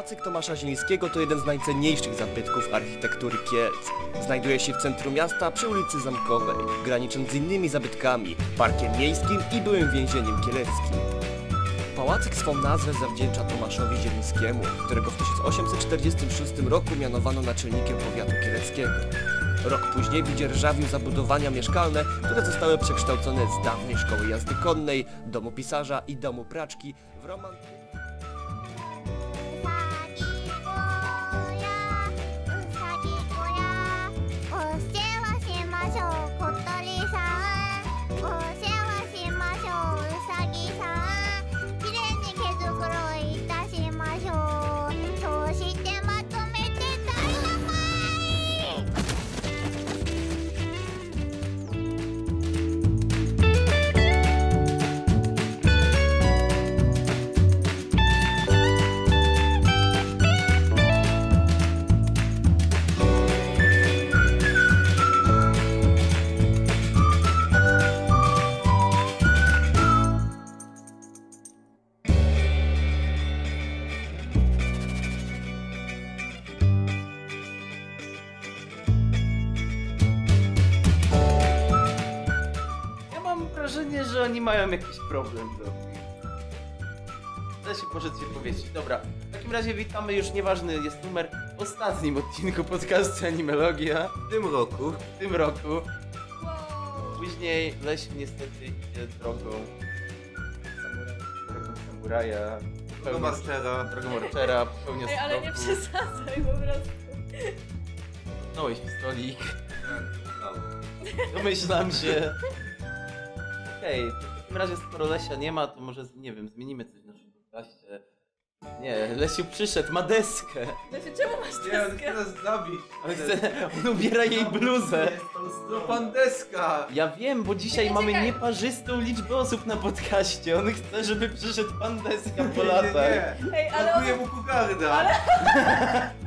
Pałacyk Tomasza Zielińskiego to jeden z najcenniejszych zabytków architektury Kielc. Znajduje się w centrum miasta przy ulicy Zamkowej, granicząc z innymi zabytkami, parkiem miejskim i byłym więzieniem kieleckim. Pałacyk swą nazwę zawdzięcza Tomaszowi Zielińskiemu, którego w 1846 roku mianowano naczelnikiem powiatu kieleckiego. Rok później wydzierżawił zabudowania mieszkalne, które zostały przekształcone z dawnej szkoły jazdy konnej, domu pisarza i domu praczki w romantyczny oni mają jakiś problem do Da się może coś powiedzieć. Dobra, w takim razie witamy już, nieważny jest numer, w ostatnim odcinku podcastu Animologia W tym roku w tym roku. Później Lesiu niestety idzie drogą samuraja, drogą samuraja, do pełnią- Marcera. drogą Marchera, pełnią Ej, ale nie przesadzaj po prostu. Nołeś pistolik. Domyślam się. Okej, w takim razie skoro Lesia nie ma, to może, nie wiem, zmienimy coś w naszym podcaście. Nie, Lesiu przyszedł, ma deskę. Znaczy, czemu masz Nie, on deskę? chce nas zabić. On, chce, on ubiera jej bluzę. To pan Deska! Ja wiem, bo dzisiaj Nie, mamy czekaj. nieparzystą liczbę osób na podcaście. On chce, żeby przyszedł pan deska po Nie, latach. nie, Ej, nie. ale on Pakuje mu kugarda. trochę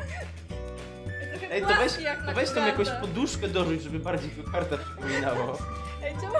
Ej, to weź, jak to weź tam jakąś poduszkę dorzuć, żeby bardziej go karta przypominało. Ej, czemu to...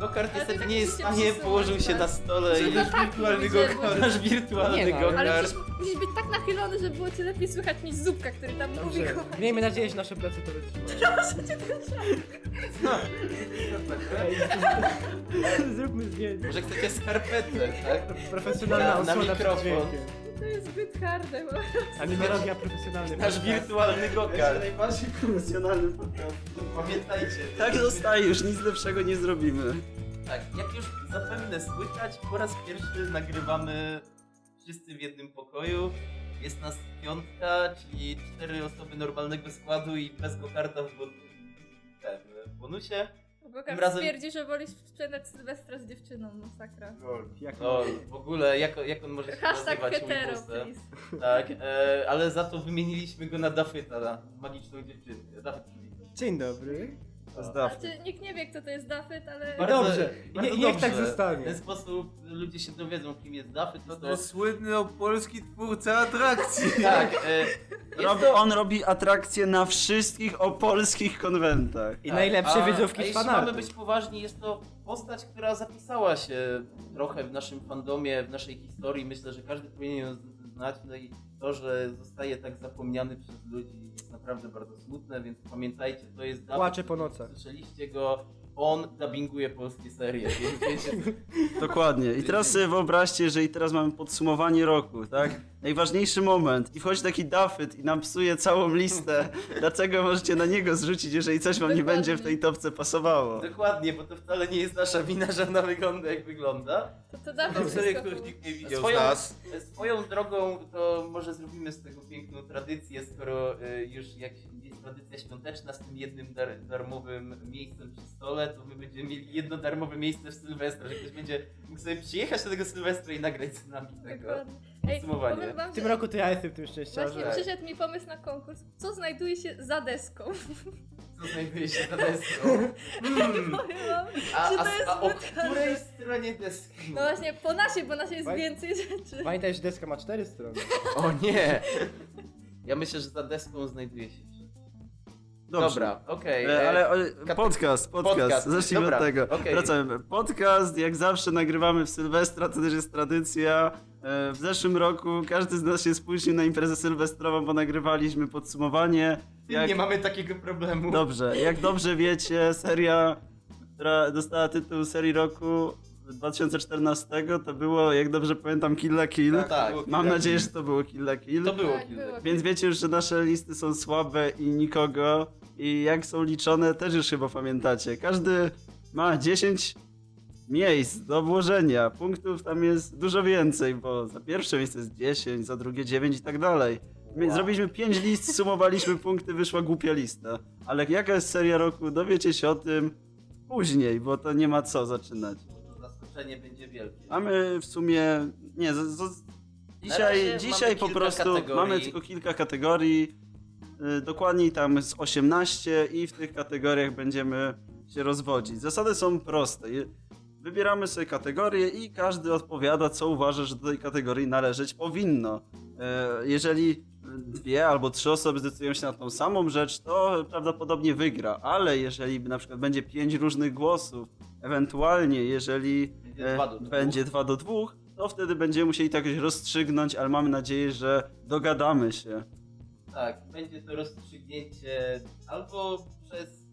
Gokart Ale niestety tak nie jest w stanie, położył się na stole i tak wirtualny gokart. Nasz wirtualny Nie no, Ale gokart. musisz być tak nachylony, żeby było cię lepiej słychać niż Zupka, który tam mówi Dobrze, kochani. miejmy nadzieję, że nasze plecy to wytrzymają. Zróbmy zdjęcie. Może chcecie skarpetę, tak? Profesjonalna Na- na mikrofon. To jest zbyt harde, bo... Animologia profesjonalny. Nasz wirtualny gokart. najbardziej profesjonalny podcast. Pamiętajcie. Tak zostaje, już nic lepszego nie zrobimy. Tak, jak już zapewne słychać, po raz pierwszy nagrywamy wszyscy w jednym pokoju. Jest nas piątka, czyli cztery osoby normalnego składu i bez gokarta w, bon- ten, w bonusie. Tym razem- stwierdzi, że woli sprzedać Sylwestra z dziewczyną, masakra. Jak No, w ogóle, jak, jak on może się Hashtag nazywać? hetero. Tak, e, ale za to wymieniliśmy go na Dafyta, na magiczną dziewczynkę. Dafyt, Dzień dobry. Znaczy, nikt nie wie, kto to jest Dafyt, ale... Bardzo- dobrze. I bardzo nie- niech tak dobrze. W zostanie. ten sposób ludzie się dowiedzą, kim jest Dafyt. No To, to słynny opolski twórca atrakcji. tak, e, Rob, to... on robi atrakcje na wszystkich opolskich konwentach. I Tak, najlepsze a- wiedzówki a z jeśli fanartu. mamy być poważni, jest to postać, która zapisała się trochę w naszym fandomie, w naszej historii. Myślę, że każdy powinien ją znać. No i to, że zostaje tak zapomniany przez ludzi naprawdę bardzo smutne, więc pamiętajcie, to jest Dawid. Płacze po nocach. Słyszeliście go, on dubbinguje polskie serie, więc wiecie, Dokładnie. I teraz sobie wyobraźcie, jeżeli teraz mamy podsumowanie roku, tak? Najważniejszy moment. I wchodzi taki Dafyt i nam psuje całą listę. Dlaczego możecie na niego zrzucić, jeżeli coś wam nie Dokładnie. będzie w tej topce pasowało? dokładnie, bo to wcale nie jest nasza wina, że ona wygląda jak wygląda. To, to Dafyt których mówi. nikt nie widział Swoją- z nas. Swoją drogą to może zrobimy z tego piękną tradycję, skoro y, już jak jest tradycja świąteczna z tym jednym dar darmowym miejscem przy stole, to my będziemy mieli jedno darmowe miejsce w Sylwestra, że ktoś będzie mógł sobie przyjechać do tego Sylwestra i nagrać z nami tego. Dokładnie. Ej, Podsumowanie. Wam, W tym że roku to ja jestem tym szczęściarzem. właśnie przyszedł mi pomysł na konkurs. Co znajduje się za deską? Co znajduje się za deską? Hmm. Powiem wam, A, że a, to jest a o której stronie deski? No właśnie, po naszej, bo naszej jest Faj- więcej rzeczy. Pamiętaj, że deska ma cztery strony. O nie! Ja myślę, że za deską znajduje się. Dobrze. Dobra, okej. E, e, Ale o, kate- podcast, podcast, podcast. zacznijmy Dobra, od tego. okej. Wracamy. Podcast, jak zawsze nagrywamy w Sylwestra, to też jest tradycja. E, W zeszłym roku każdy z nas się spóźnił na imprezę sylwestrową, bo nagrywaliśmy podsumowanie. tym nie mamy takiego problemu. Dobrze, jak dobrze wiecie, seria, która dostała tytuł serii roku 2014, to było, jak dobrze pamiętam, Kill la Kill. tak. Mam nadzieję, że to było Kill la Kill. To było Tak, kilka. było. Więc wiecie już, że nasze listy są słabe i nikogo. I jak są liczone, też już chyba pamiętacie. Każdy ma 10 miejsc do włożenia. Punktów tam jest dużo więcej, bo za pierwsze miejsce jest 10, za drugie 9 i tak dalej. Wow. Zrobiliśmy 5 list, sumowaliśmy punkty, wyszła głupia lista. Ale jaka jest seria roku, dowiecie się o tym później, bo to nie ma co zaczynać. To zaskoczenie będzie wielkie. Mamy w sumie. Nie, z, z, dzisiaj, dzisiaj po prostu kategorii. mamy tylko kilka kategorii. Y, Dokładniej tam z 18 i w tych kategoriach będziemy się rozwodzić. Zasady są proste. Wybieramy sobie kategorię i każdy odpowiada, co uważa, że do tej kategorii należeć powinno. E, Jeżeli dwie albo trzy osoby zdecydują się na tą samą rzecz, to prawdopodobnie wygra, ale jeżeli na przykład będzie pięć różnych głosów, ewentualnie jeżeli Będzie e, dwa do dwóch. będzie 2 do 2, to wtedy będziemy musieli to jakoś rozstrzygnąć, ale mamy nadzieję, że dogadamy się. Tak, będzie to rozstrzygnięcie albo przez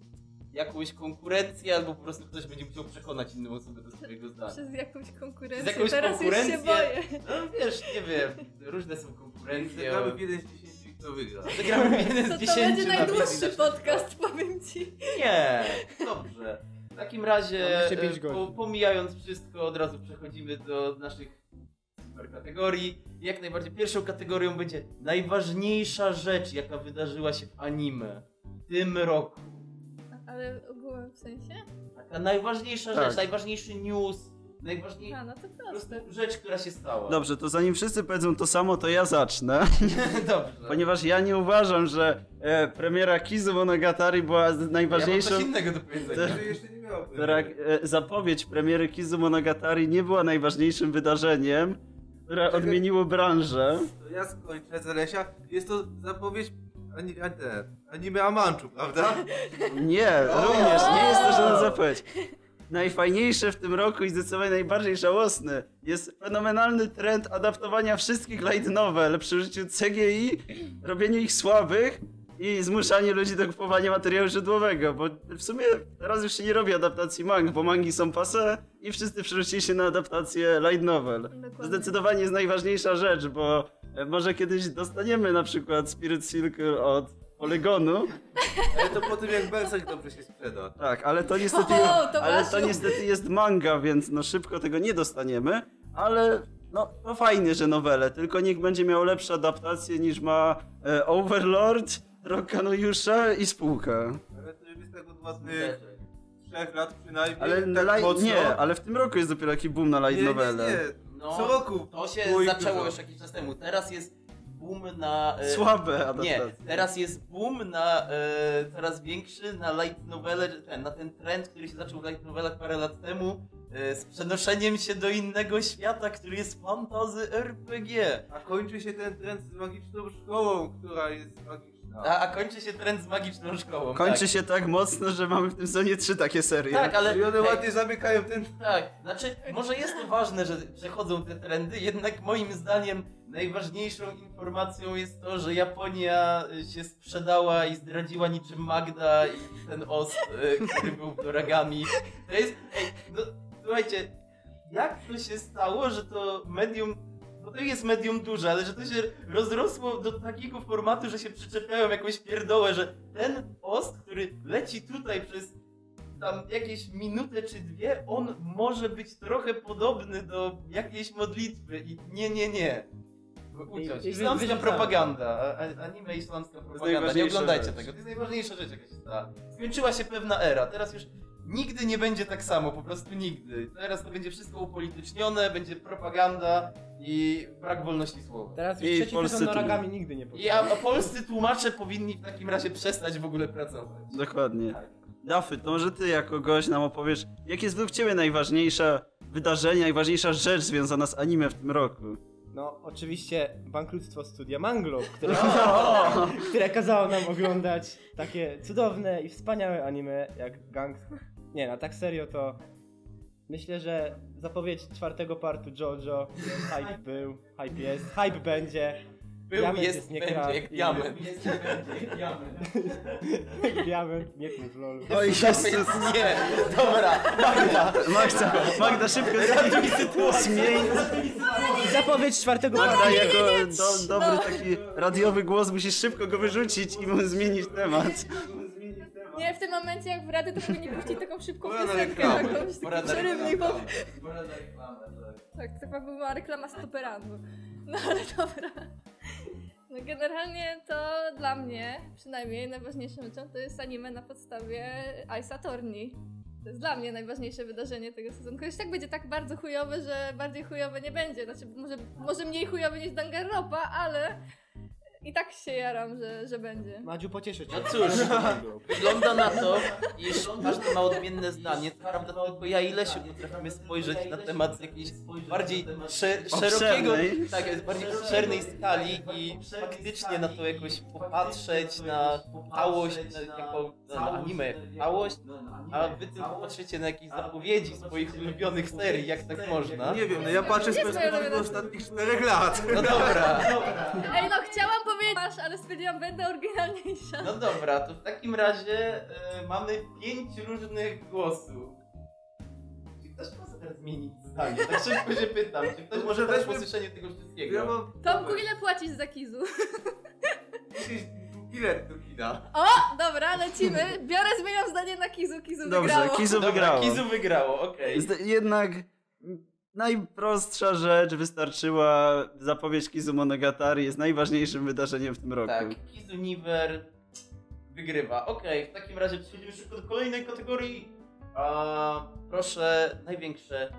jakąś konkurencję, albo po prostu ktoś będzie musiał przekonać inną osobę do swojego zdania. Przez jakąś konkurencję. Przez jakąś Teraz już konkurencję? się boję. No wiesz, nie wiem, różne są konkurencje. Zagramy w jeden z dziesięciu i kto wygra. Zagramy w jeden To z to dziesięciu będzie na najdłuższy podcast, powiem ci. Nie, dobrze. W takim razie, pięć e, po, pomijając wszystko, od razu przechodzimy do naszych super kategorii. Jak najbardziej pierwszą kategorią będzie najważniejsza rzecz, jaka wydarzyła się w anime w tym roku. Ale ogółem w sensie? Taka najważniejsza Tak. rzecz, najważniejszy news, najważniejsza A, no rzecz, która się stała. Dobrze, to zanim wszyscy powiedzą to samo, to ja zacznę, Dobrze. ponieważ ja nie uważam, że e, premiera Kizu Monogatari była z- ja mam najważniejszą... coś innego do powiedzenia. To- Że jeszcze nie miało e, zapowiedź premiery Kizu Monogatari nie była najważniejszym wydarzeniem, które odmieniło branżę. To ja skończę Zalesia. Jest to zapowiedź ani, ani, ten, anime Amanchu, prawda? Nie, również nie jest to żadna zapowiedź. Najfajniejsze w tym roku i zdecydowanie najbardziej żałosne jest fenomenalny trend adaptowania wszystkich light novel przy użyciu CGI, robieniu ich słabych i zmuszanie ludzi do kupowania materiału źródłowego, bo w sumie teraz już się nie robi adaptacji mang, bo mangi są passe i wszyscy przerzucili się na adaptację light novel. Dokładnie. Zdecydowanie jest najważniejsza rzecz, bo e, może kiedyś dostaniemy na przykład Spirit Circle od Polygonu, Ale to po tym jak Berserk dobrze się sprzeda. tak, ale to niestety, O, to ale to niestety jest manga, więc no szybko tego nie dostaniemy, ale no to fajnie, że nowele, tylko niech będzie miał lepsze adaptacje niż ma e, Overlord, Rokanojusza i spółka. Ale to jest tak od własnych trzech lat przynajmniej. Ale tak light, mocno. nie, ale w tym roku jest dopiero taki boom na light nie, nowele. Nie, nie. No, Co roku To się zaczęło dużo. już jakiś czas temu. Teraz jest boom na... e, Słabe Nie, adaptacje. teraz jest boom na e, coraz większy na light novele, ten, na ten trend, który się zaczął w light novelach parę lat temu, e, z przenoszeniem się do innego świata, który jest fantazy RPG. A kończy się ten trend z magiczną szkołą, która jest magiczna. A, a kończy się trend z magiczną szkołą. Kończy tak. się tak mocno, że mamy w tym sezonie trzy takie serie. Tak, ale... I one ej, ładnie zamykają ten... Tak, znaczy może jest to ważne, że przechodzą te trendy, jednak moim zdaniem najważniejszą informacją jest to, że Japonia się sprzedała i zdradziła niczym Magda i ten ost, y, który był w Doragami. To jest, ej, no słuchajcie, jak to się stało, że to medium, no to jest medium duże, ale że to się rozrosło do takiego formatu, że się przyczepiają jakąś pierdołę, że ten ost, który leci tutaj przez tam jakieś minutę czy dwie, on może być trochę podobny do jakiejś modlitwy i nie, nie, nie. Uciąć. I- i Islamska propaganda, a- anime islamska propaganda, nie oglądajcie rzecz. tego, to jest najważniejsza rzecz jaka się stała. Skończyła się pewna era, teraz już nigdy nie będzie tak samo, po prostu nigdy. Teraz to będzie wszystko upolitycznione, będzie propaganda i brak wolności słowa. Teraz już I trzeci polscy sezon tu. Noragami nigdy nie I powstał. a, a polscy tłumacze powinni w takim razie przestać w ogóle pracować. Dokładnie. Tak. Dafy, to może ty jako gość nam opowiesz, jakie jest według ciebie najważniejsze wydarzenie, najważniejsza rzecz związana z anime w tym roku? No, oczywiście bankructwo studia Manglo, które kazało, które kazało nam oglądać takie cudowne i wspaniałe anime jak Gang... Nie, no tak serio to myślę, że zapowiedź czwartego partu JoJo, hype był, hype jest, hype będzie. Był, Diament jest, jest nie będzie, krat jak i- diament. Jest, będzie, jak diament. Diament, nie tym w lolu. Oj, Jezus. Nie, dobra, Magda. Magda, Magda szybko zmień. Zapowiedź czwartego partu. Magda jako do, dobry taki radiowy głos musisz szybko go wyrzucić i mu zmienić temat. Nie, w tym momencie jak w rady to powinni puścić taką szybką piosenkę, jakąś taki przerywnik, bo... tak. Tak, to chyba była reklama stoperandu. No ale dobra. No generalnie to dla mnie, przynajmniej najważniejszą rzeczą, to jest anime na podstawie Ice Attorney. To jest dla mnie najważniejsze wydarzenie tego sezonu. Chociaż tak będzie tak bardzo chujowe, że bardziej chujowe nie będzie. Znaczy, może, może mniej chujowy niż Danganronpa, ale i tak się jaram, że, że będzie. Madziu, pocieszę cię. No cóż, wygląda na to, iż każdy ma odmienne zdanie. Prawda tylko ja i Lesiu potrafimy spojrzeć na temat jakiejś bardziej sze szerokiego, tak, bardziej obszernej skali i faktycznie na to jakoś popatrzeć, na całość, na, jako, na anime jako całość, a wy tylko patrzycie na jakieś zapowiedzi swoich ulubionych serii, jak tak można. Nie wiem, no ja patrzę z perspektywy ostatnich czterech lat. No dobra, Ej, no chciałam powiedzieć, ale stwierdziłam, będę oryginalniejsza. no dobra, to w takim razie e, mamy pięć różnych głosów. Czy ktoś może teraz zmienić zdanie? Tak szybko się pytam, czy ktoś może też po weźmy- słyszeniu tego Ja wszystkiego? mam Tomku, ile płacisz za Kizu? jakieś bilet do kina. O, dobra, lecimy. Biorę, zmieniam zdanie na Kizu. Kizu Dobrze, wygrało. Kizu Dobra, wygrało. Kizu wygrało, okej. Jest Jednak najprostsza rzecz wystarczyła. Zapowiedź Kizu Monogatari jest najważniejszym wydarzeniem w tym roku. Tak, Kizu Niver wygrywa. Okej, w takim razie przechodzimy szybko do kolejnej kategorii. A, proszę, największe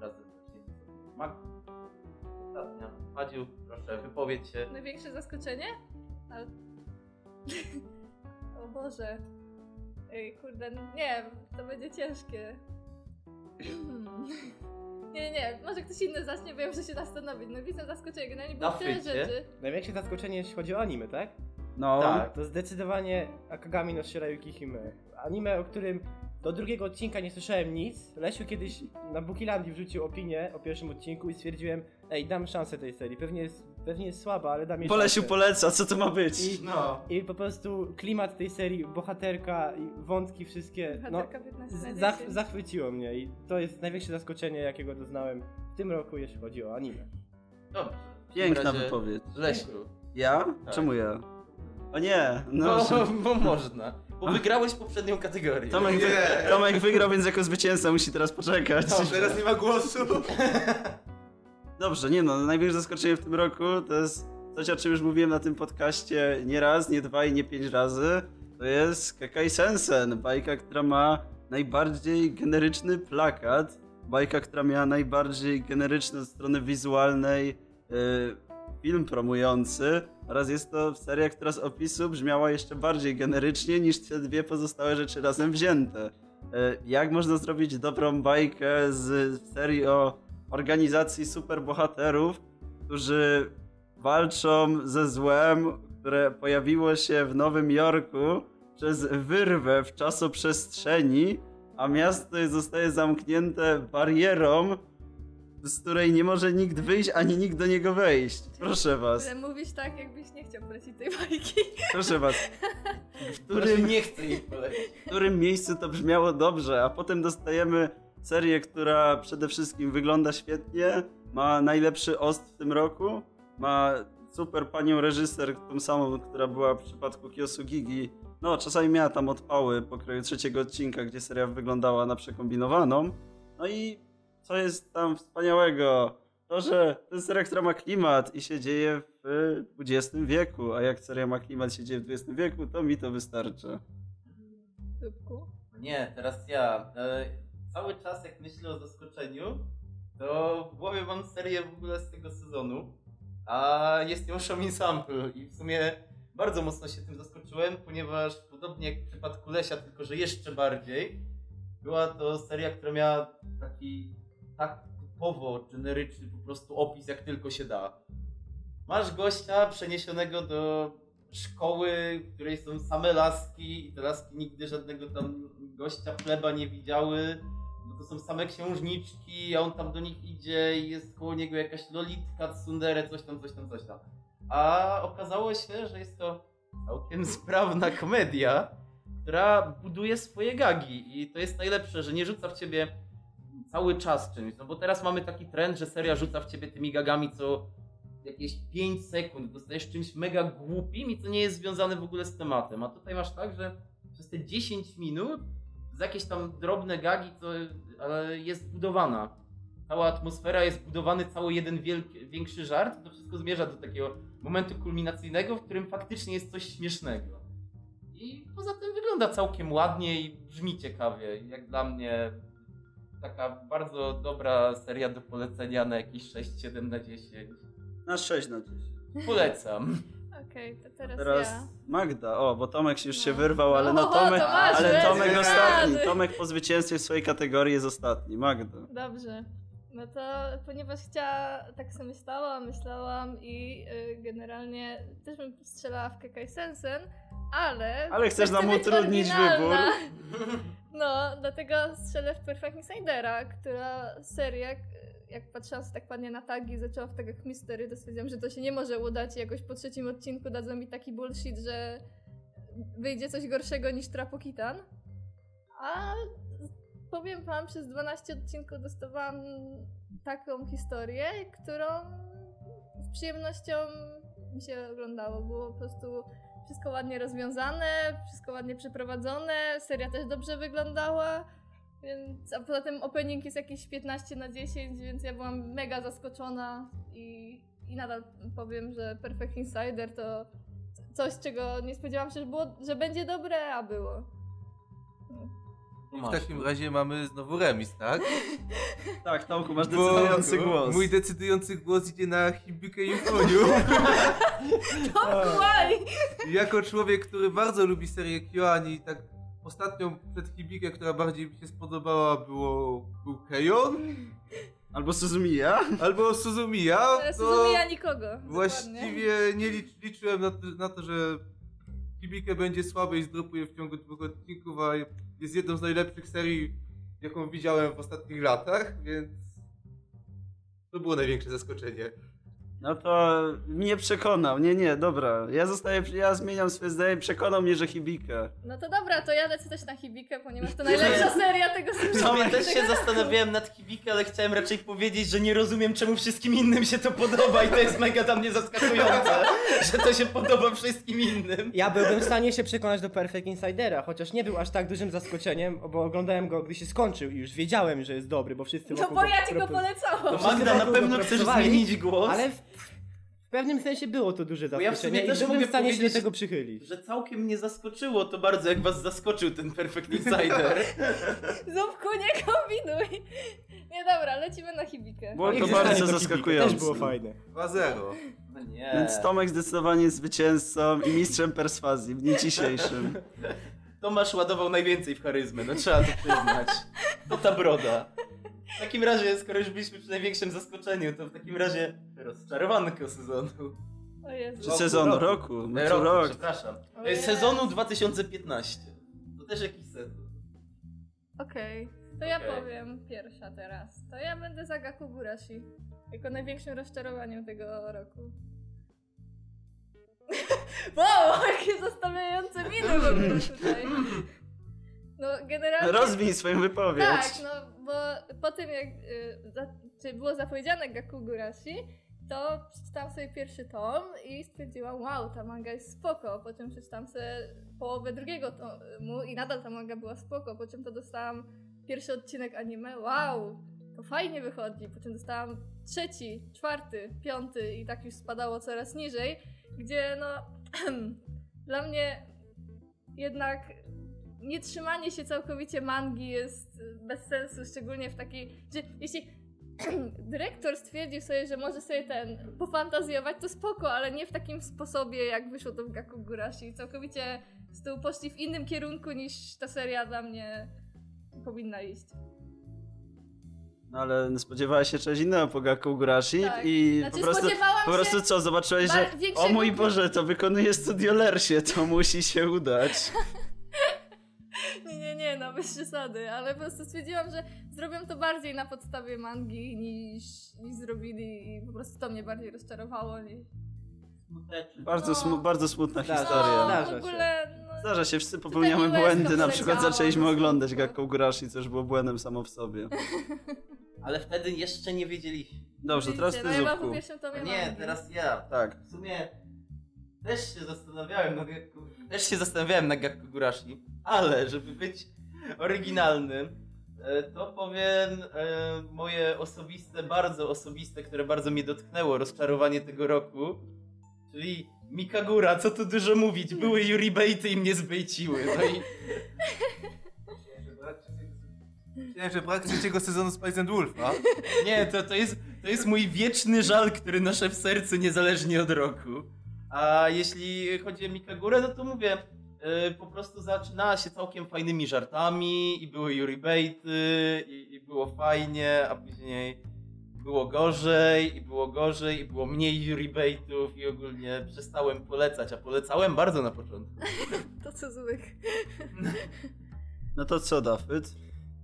zaskoczenie. Ostatnia. Madziu, proszę, wypowiedz się. Największe zaskoczenie? Ale... o Boże. Ej, kurde, nie wiem, to będzie ciężkie. Hmm. Nie, nie, może ktoś inny zacznie, bo ja muszę się zastanowić. No widzę zaskoczenie, generalnie było tyle Dawajcie. rzeczy. Największe zaskoczenie, jeśli chodzi o anime, tak? No, Tak. To zdecydowanie Akagami no Shirayuki Hime. Anime, o którym do drugiego odcinka nie słyszałem nic. Lesiu kiedyś na Bukilandii wrzucił opinię o pierwszym odcinku i stwierdziłem, ej, dam szansę tej serii. Pewnie jest, pewnie jest słaba, ale dam jej Polesiu szansę. poleca, co to ma być? I, No. I po prostu klimat tej serii, bohaterka i wątki wszystkie, no, Bohaterka 15 na z- zach 10. zachwyciło mnie i to jest największe zaskoczenie, jakiego doznałem w tym roku, jeśli chodzi o anime. Dobrze. Piękna razie wypowiedź. Lesiu. Ja? Tak. Czemu ja? O nie, no. No, bo można. Bo wygrałeś poprzednią kategorię. Tomek, wy... Tomek wygrał, więc jako zwycięzca musi teraz poczekać. Teraz nie ma głosu. Dobrze, nie no, największe zaskoczenie w tym roku to jest coś, o czym już mówiłem na tym podcaście nie raz, nie dwa i nie pięć razy. To jest Kekai Sensen, bajka, która ma najbardziej generyczny plakat, bajka, która miała najbardziej generyczny od strony wizualnej yy, film promujący oraz jest to seria, która z opisu brzmiała jeszcze bardziej generycznie niż te dwie pozostałe rzeczy razem wzięte. Yy, jak można zrobić dobrą bajkę z serii o organizacji superbohaterów, którzy walczą ze złem, które pojawiło się w Nowym Jorku przez wyrwę w czasoprzestrzeni, a miasto zostaje zamknięte barierą, z której nie może nikt wyjść, ani nikt do niego wejść. Proszę was, Ale mówisz tak, jakbyś nie chciał polecić tej bajki. proszę was. W Którym którym nie chce jej polecić. w którym miejscu to brzmiało dobrze, a potem dostajemy serię, która przede wszystkim wygląda świetnie, ma najlepszy ost w tym roku, ma super panią reżyser, tą samą, która była w przypadku Kiosugigi. No, czasami miała tam odpały po kroju trzeciego odcinka, gdzie seria wyglądała na przekombinowaną. No i co jest tam wspaniałego? To, że to jest seria, która ma klimat i się dzieje w XX wieku, a jak seria ma klimat i się dzieje w XX wieku, to mi to wystarczy. Dupku. Nie, teraz ja. Cały czas jak myślę o zaskoczeniu, to w głowie mam serię w ogóle z tego sezonu, a jest ją Shomin Sample i w sumie bardzo mocno się tym zaskoczyłem, ponieważ podobnie jak w przypadku Lesia, tylko że jeszcze bardziej, była to seria, która miała taki tak typowo generyczny po prostu opis, jak tylko się da. Masz gościa przeniesionego do szkoły, w której są same laski i te laski nigdy żadnego tam gościa chleba nie widziały, bo to są same księżniczki, a on tam do nich idzie i jest koło niego jakaś lolitka, tsundere, coś tam, coś tam, coś tam. A okazało się, że jest to całkiem sprawna komedia, która buduje swoje gagi. I to jest najlepsze, że nie rzuca w ciebie cały czas czymś, no bo teraz mamy taki trend, że seria rzuca w ciebie tymi gagami co jakieś 5 sekund, dostajesz czymś mega głupim i co nie jest związane w ogóle z tematem, a tutaj masz tak, że przez te 10 minut z jakieś tam drobne gagi, to ale jest budowana. Cała atmosfera jest budowany cały jeden wielki, większy żart, to wszystko zmierza do takiego momentu kulminacyjnego, w którym faktycznie jest coś śmiesznego. I poza tym wygląda całkiem ładnie i brzmi ciekawie. Jak dla mnie taka bardzo dobra seria do polecenia na jakieś 6-7 na 10. Na 6 na 10. Polecam. Okej, to teraz, Teraz ja. Magda, o, bo Tomek już się No. wyrwał, ale no O, Tomek, to ale Tomek ostatni. Tomek po zwycięstwie w swojej kategorii jest ostatni. Magda. Dobrze. No to ponieważ chciała, tak sobie myślałam, myślałam i y, generalnie też bym strzelała w Kekai Sensen, ale... Ale chcesz nam utrudnić oryginalna. No, dlatego strzelę w Perfect Insidera, która seria, jak patrzyłam sobie tak ładnie na tagi, zaczęła w tagach Mystery, to stwierdziłam, że to się nie może udać i jakoś po trzecim odcinku dadzą mi taki bullshit, że wyjdzie coś gorszego niż Trapokitan. A powiem wam, przez 12 odcinków dostawałam taką historię, którą z przyjemnością mi się oglądało. Było po prostu wszystko ładnie rozwiązane, wszystko ładnie przeprowadzone, seria też dobrze wyglądała. Więc, a poza tym opening jest jakieś 15 na 10, więc ja byłam mega zaskoczona i, i nadal powiem, że Perfect Insider to coś, czego nie spodziewałam się, że, było, że będzie dobre, a było. I w takim razie mamy znowu remis, tak? Tak, Tomku, masz Bo decydujący głos. Mój decydujący głos idzie na Hibikę Infoniu. Why? jako człowiek, który bardzo lubi serię Kyoani i tak ostatnią przed Hibikę, która bardziej mi się spodobała, było, był Keion Albo Suzumiya. albo Suzumiya, Ale to Suzumija nikogo. dokładnie. właściwie nie licz, liczyłem na to, na to, że Hibikę będzie słaby i zdropuje w ciągu dwóch odcinków, a jest jedną z najlepszych serii, jaką widziałem w ostatnich latach, więc to było największe zaskoczenie. No to mnie przekonał. Nie, nie, dobra. Ja zostaję, ja zmieniam swoje zdanie. Przekonał mnie, że Hibika. No to dobra, to ja lecę też na Hibikę, ponieważ to najlepsza seria tego W sezonu. sumie też się zastanawiałem nad Hibikę, ale chciałem raczej powiedzieć, że nie rozumiem czemu wszystkim innym się to podoba i to jest mega dla mnie zaskakujące, że to się podoba wszystkim innym. Ja byłbym w stanie się przekonać do Perfect Insidera, chociaż nie był aż tak dużym zaskoczeniem, bo oglądałem go, gdy się skończył i już wiedziałem, że jest dobry, bo wszyscy No bo ja ci go polecałam. To Magda, na pewno chcesz zmienić głos? Ale w pewnym sensie było to duże Bo ja w sumie zaskoczenie też i mogę w stanie się do tego przychylić. Że całkiem mnie zaskoczyło to bardzo, jak was zaskoczył ten Perfect Insider. Zupku, nie kombinuj. Nie dobra, lecimy na Hibikę. Było to bardzo zaskakujące. Też było fajne. 2-0. No nie. Więc Tomek zdecydowanie jest zwycięzcą i mistrzem perswazji w dniu dzisiejszym. Tomasz ładował najwięcej w charyzmę, no trzeba to przyznać. To ta broda. W takim razie, skoro już byliśmy przy największym zaskoczeniu, to w takim razie rozczarowanko sezonu. O Jezu. Czy sezonu roku? No E, to roku, rok. przepraszam. O E, Jezu. Sezonu 2015. To też jakiś sezon. Okej, to ja powiem pierwsza teraz. To ja będę za Gakugurashi. Jako największym rozczarowaniem tego roku. wow, jakie zastanawiające miny w ogóle tutaj. No generalnie... Rozwij swoją wypowiedź. Tak, no bo po tym jak y, za, czy było zapowiedziane Gakugurashi, to przeczytałam sobie pierwszy tom i stwierdziłam, wow, ta manga jest spoko. Po czym przeczytałam sobie połowę drugiego tomu i nadal ta manga była spoko. Po czym to dostałam pierwszy odcinek anime, wow, to fajnie wychodzi. Po czym dostałam trzeci, czwarty, piąty i tak już spadało coraz niżej, gdzie no dla mnie jednak nie trzymanie się całkowicie mangi jest bez sensu, szczególnie w takiej. Że jeśli dyrektor stwierdził sobie, że może sobie ten pofantazjować, to spoko, ale nie w takim sposobie, jak wyszło to w Gakugurashi. Całkowicie z tyłu poszli w innym kierunku niż ta seria dla mnie powinna iść. No ale spodziewałeś się czegoś innego po Gakugurashi Tak. i Znaczy, po prostu, po prostu co, zobaczyłeś, że o mój Boże, to wykonuje Studio Lersie, to musi się udać. bez przesady, ale po prostu stwierdziłam, że zrobią to bardziej na podstawie mangi niż, niż zrobili i po prostu to mnie bardziej rozczarowało niż... Smuteczny. Bardzo, No. smu- bardzo smutna Zdarza się. historia. No, Zdarza w się. ogóle... No, Zdarza się, wszyscy popełniamy miłe błędy, na przykład zaczęliśmy no oglądać spoko. Gakugurashi, co już było błędem samo w sobie. Ale wtedy jeszcze nie wiedzieliśmy. Dobrze, teraz ty, no Zupku. Nie, teraz ja. Tak. W sumie też się zastanawiałem nad Gakku, też się zastanawiałem Gakugurashi, ale żeby być oryginalnym, e, to powiem e, moje osobiste, bardzo osobiste, które bardzo mnie dotknęło, rozczarowanie tego roku, czyli Mikagura, co tu dużo mówić, były Yuri Bejty i mnie zbejciły, no i Myślałem, że brak trzeciego sezonu Spice and Wolf, a? Nie, to, to, jest, to jest mój wieczny żal, który noszę w sercu niezależnie od roku. A jeśli chodzi o Mikagurę, no to mówię, yy, po prostu zaczynała się całkiem fajnymi żartami i były Yuri Bejty i, i było fajnie, a później było gorzej i było gorzej i było mniej Yuri Bejtów i ogólnie przestałem polecać, a polecałem bardzo na początku. To co złych. No to co, Dafyt?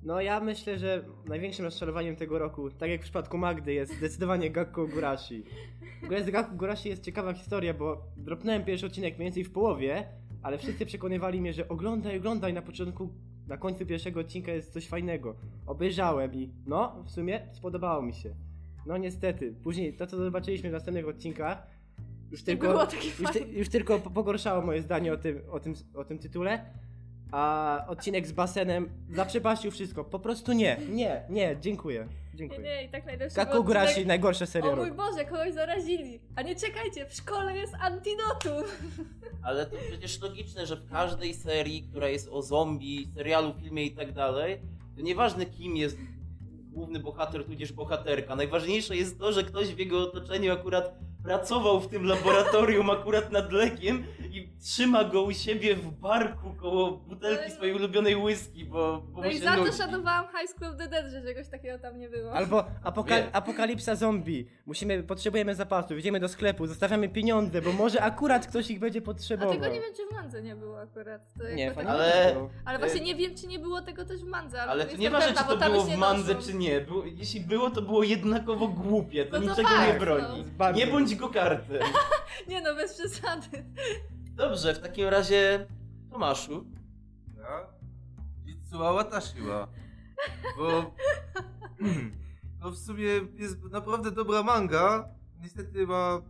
No ja myślę, że największym rozczarowaniem tego roku, tak jak w przypadku Magdy, jest zdecydowanie Gakko Gurashi. W ogóle z Gakko Gurashi jest ciekawa historia, bo dropnąłem pierwszy odcinek mniej więcej w połowie, ale wszyscy przekonywali mnie, że oglądaj, oglądaj, na początku, na końcu pierwszego odcinka jest coś fajnego. Obejrzałem i no, w sumie spodobało mi się. No niestety, później to co zobaczyliśmy w następnych odcinkach, już tylko, było takie już, ty, już tylko po- pogorszało moje zdanie o tym, o tym, o tym tytule. A odcinek z basenem zaprzepaścił wszystko. Po prostu nie, nie, nie, dziękuję. Nie, Dziękuję. nie, i tak najlepszy Gaku był Gurashi, odcinek- najgorsza seria O mój. Boże, kogoś zarazili. A nie czekajcie, w szkole jest antidotum. Ale to przecież logiczne, że w każdej serii, która jest o zombie, serialu, filmie i tak dalej, to nieważne kim jest główny bohater tudzież bohaterka. Najważniejsze jest to, że ktoś w jego otoczeniu akurat pracował w tym laboratorium akurat nad lekiem i trzyma go u siebie w barku koło butelki swojej ulubionej whisky, bo, bo No mu i za to nudzi. szanowałam High School of the Dead, że czegoś takiego tam nie było. Albo apoka- Wiem. apokalipsa zombie. Musimy, potrzebujemy zapasów, idziemy do sklepu, zostawiamy pieniądze, bo może akurat ktoś ich będzie A potrzebował. tego nie wiem, czy w mandze nie było akurat. To Nie, fajnie Ale-. Ale właśnie nie wiem, czy nie było tego też w mandze. Ale, Ale to nieważne, pewna, czy to było w nie mandze, czy nie. Było, jeśli było, to było jednakowo głupie. To No to niczego fakt, nie no. broni. Bardzo. Nie bądź go. Nie no, bez przesady. Dobrze, w takim razie Tomaszu. Ja? Jitsuwa Watashiwa. Bo... To w sumie jest naprawdę dobra manga. Niestety ma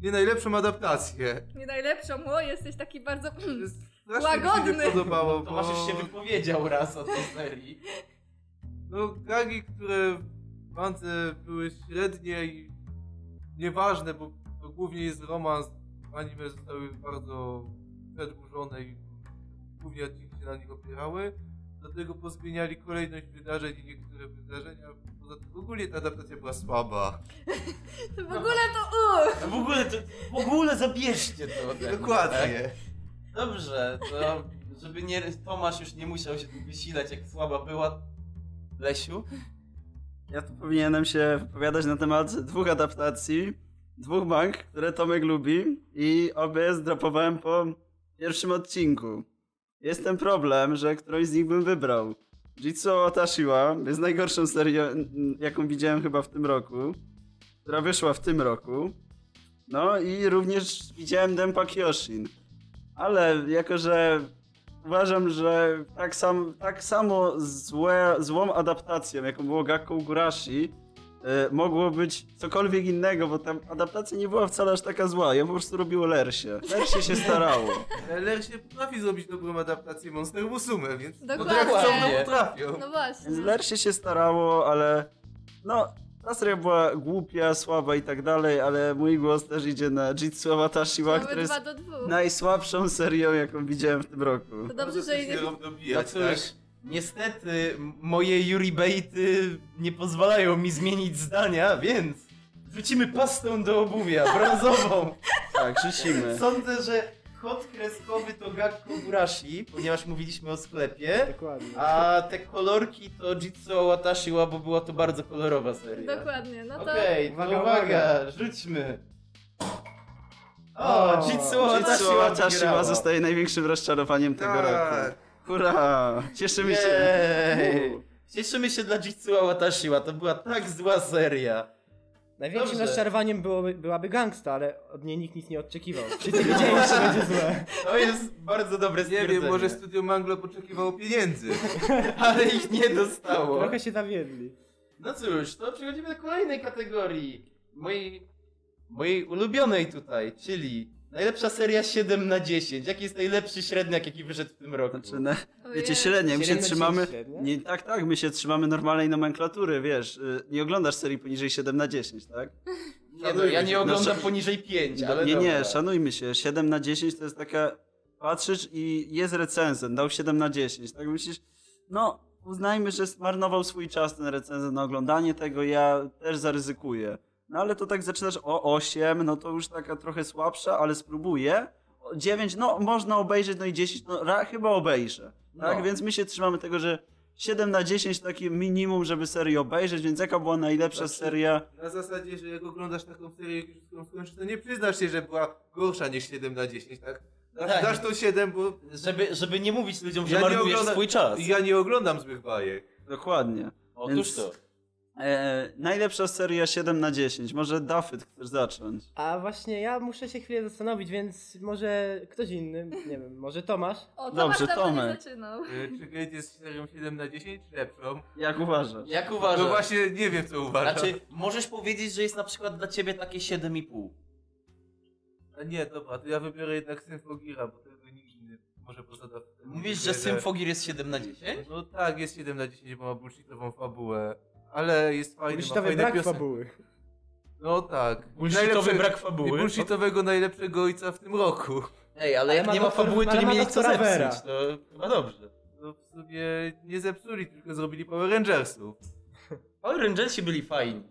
nie najlepszą adaptację. Nie najlepszą, o, jesteś taki bardzo... Jest strasznie mi się Łagodny. nie podobało, bo... Tomasz już się wypowiedział raz o tej serii. No, gagi, które w mance były średnie i nieważne, bo to głównie jest romans, w anime zostały bardzo przedłużone i głównie odcinki się na nich opierały. Dlatego pozmieniali kolejność wydarzeń i niektóre wydarzenia. Poza tym ogólnie ta adaptacja była słaba. W ogóle to u! W ogóle, to, w ogóle zabierzcie to tak? Dokładnie. Dobrze, to żeby nie, Tomasz już nie musiał się wysilać, jak słaba była. Lesiu? Ja tu powinienem się wypowiadać na temat dwóch adaptacji, dwóch mang, które Tomek lubi i obie zdropowałem po pierwszym odcinku. Jest ten problem, że którąś z nich bym wybrał. Jitsu Otashiwa jest najgorszą serią, jaką widziałem chyba w tym roku, która wyszła w tym roku. No i również widziałem Dempa Kyoshin. Ale jako, że uważam, że tak, sam, tak samo złe, złą adaptacją, jaką było Gakko Ugurashi, e, mogło być cokolwiek innego, bo tam adaptacja nie była wcale aż taka zła, ja po prostu robiło Lersie. Lersie się starało. LR się potrafi zrobić dobrą adaptację Monster Musume, więc no Dokładnie. chcą, to potrafią. No właśnie. Więc Lersie się starało, ale no, ta seria była głupia, słaba i tak dalej, ale mój głos też idzie na Jitsu Watashiwa, Mamy która jest dwa do dwóch. najsłabszą serią, jaką widziałem w tym roku. To dobrze, że idzie... No dobijać, cóż, tak? niestety moje Yuri Bejty nie pozwalają mi zmienić zdania, więc wrzucimy pastę do obuwia, brązową. Tak, rzucimy. Sądzę, że kod kreskowy to Gakko Burashi, ponieważ mówiliśmy o sklepie. Dokładnie. A te kolorki to Jitsu Watashiwa, bo była to bardzo kolorowa seria. Dokładnie, no to... Okej, Uwaga, to uwaga, uwaga. rzućmy. O, O, Jitsu Jitsu Watashiwa Watashiwa zostaje największym rozczarowaniem tego Tak. roku. Hurra! Cieszymy się. Jej. Cieszymy się dla Jitsu Watashiwa, to była tak zła seria. Największym Dobrze. rozczarowaniem byłoby, byłaby gangsta, ale od niej nikt nic nie oczekiwał. Wszyscy wiedzieli, że będzie złe. To jest bardzo dobre Nie wiem, może Studio Manglo poczekiwało pieniędzy. Ale ich nie dostało. Trochę się zawiedli. No cóż, to przechodzimy do kolejnej kategorii. Mojej, mojej ulubionej tutaj, czyli najlepsza seria 7 na 10. Jaki jest najlepszy średniak, jaki wyszedł w tym roku? Znaczy, na. Wiecie, średnio, my się 7 na 10 trzymamy... Nie, tak, tak, my się trzymamy normalnej nomenklatury, wiesz. y, Nie oglądasz serii poniżej 7 na 10, tak? Nie, no, ja nie oglądam Znaczy- poniżej 5, ale nie, nie, dobra. szanujmy się. 7 na 10 to jest taka... Patrzysz i jest recenzent, dał 7 na 10, tak myślisz... No, uznajmy, że zmarnował swój czas ten recenzent na oglądanie tego, ja też zaryzykuję. No ale to tak zaczynasz o 8, no to już taka trochę słabsza, ale spróbuję. O 9, no można obejrzeć, no i 10, no ra, chyba obejrzę. Tak, No. więc my się trzymamy tego, że 7 na 10 takie minimum, żeby serię obejrzeć, więc jaka była najlepsza Znaczy- seria? Na zasadzie, że jak oglądasz taką serię, jak już ją skończysz, to nie przyznasz się, że była gorsza niż 7 na 10, tak? Dasz, Tak. dasz to 7, bo Żeby, żeby nie mówić ludziom, że Ja marnujesz oglądam- swój czas. ja nie oglądam złych bajek. Dokładnie. Otóż Więc- to. E, najlepsza seria 7 na 10. Może Dafyt chcesz zacząć? A właśnie ja muszę się chwilę zastanowić, więc może ktoś inny, nie wiem, może Tomasz? O, Dobrze, Tomasz nie Tomek. zaczynał. Y, Czy Gate jest serią 7 na 10, czy lepszą? Jak uważasz? Jak No uważasz? właśnie nie wiem, co uważam. Znaczy, możesz powiedzieć, że jest na przykład dla ciebie takie 7,5. A nie, dobra, to ja wybiorę jednak Symphogira, bo tego nikt inny może poza Dafytem Mówisz, że. Symfogir jest 7 na 10? No tak, jest 7 na 10, bo ma bullshitową fabułę. Ale jest fajny, ma Bullshitowy fajne brak fabuły. No tak. Bullshitowy brak I fabuły. bullshitowego najlepszego ojca w tym roku. Ej, ale Ale jak ma nie ma doktor- fabuły, to nie ma mieli co doktora Vera. zepsuć. To chyba dobrze. No w sumie nie zepsuli, tylko zrobili Power Rangersów. Power Rangersi byli fajni.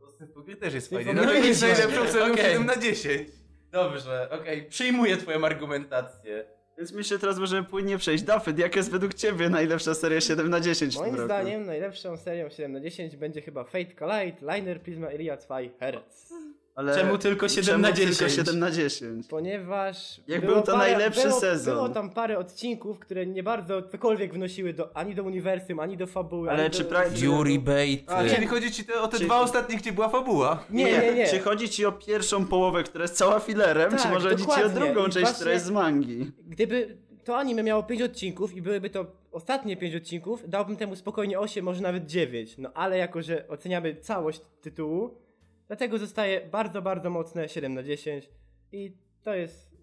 No Symphogia też jest fajny, no dlatego jest widzisz. najlepszą serią Okej. 7 na 10. Dobrze, okej, przyjmuję twoją argumentację. Więc myślę, teraz możemy płynnie przejść. Dafyt, jaka jest według ciebie najlepsza seria 7 na 10 w Moim zdaniem najlepszą serią 7 na 10 będzie chyba Fate Collide, Liner Prisma Iria 2 Hertz. Ale Czemu tylko 7 czemu na 10? tylko 7 na 10? Ponieważ. Jak było był to najlepszy było, sezon. Było tam parę odcinków, które nie bardzo cokolwiek wnosiły do, ani do uniwersum, ani do fabuły. Ale czy do, pra- Yuri Bait. A, czyli chodzi ci o te Czy- dwa ostatnie, gdzie była fabuła? Nie, nie, nie. Czy chodzi ci o pierwszą połowę, która jest cała filerem, Tak, czy może chodzi ci o drugą I część, która jest z mangi? Gdyby to anime miało 5 odcinków i byłyby to ostatnie 5 odcinków, dałbym temu spokojnie 8, może nawet 9. No ale jako, że oceniamy całość tytułu, dlatego zostaje bardzo, bardzo mocne 7 na 10 i to jest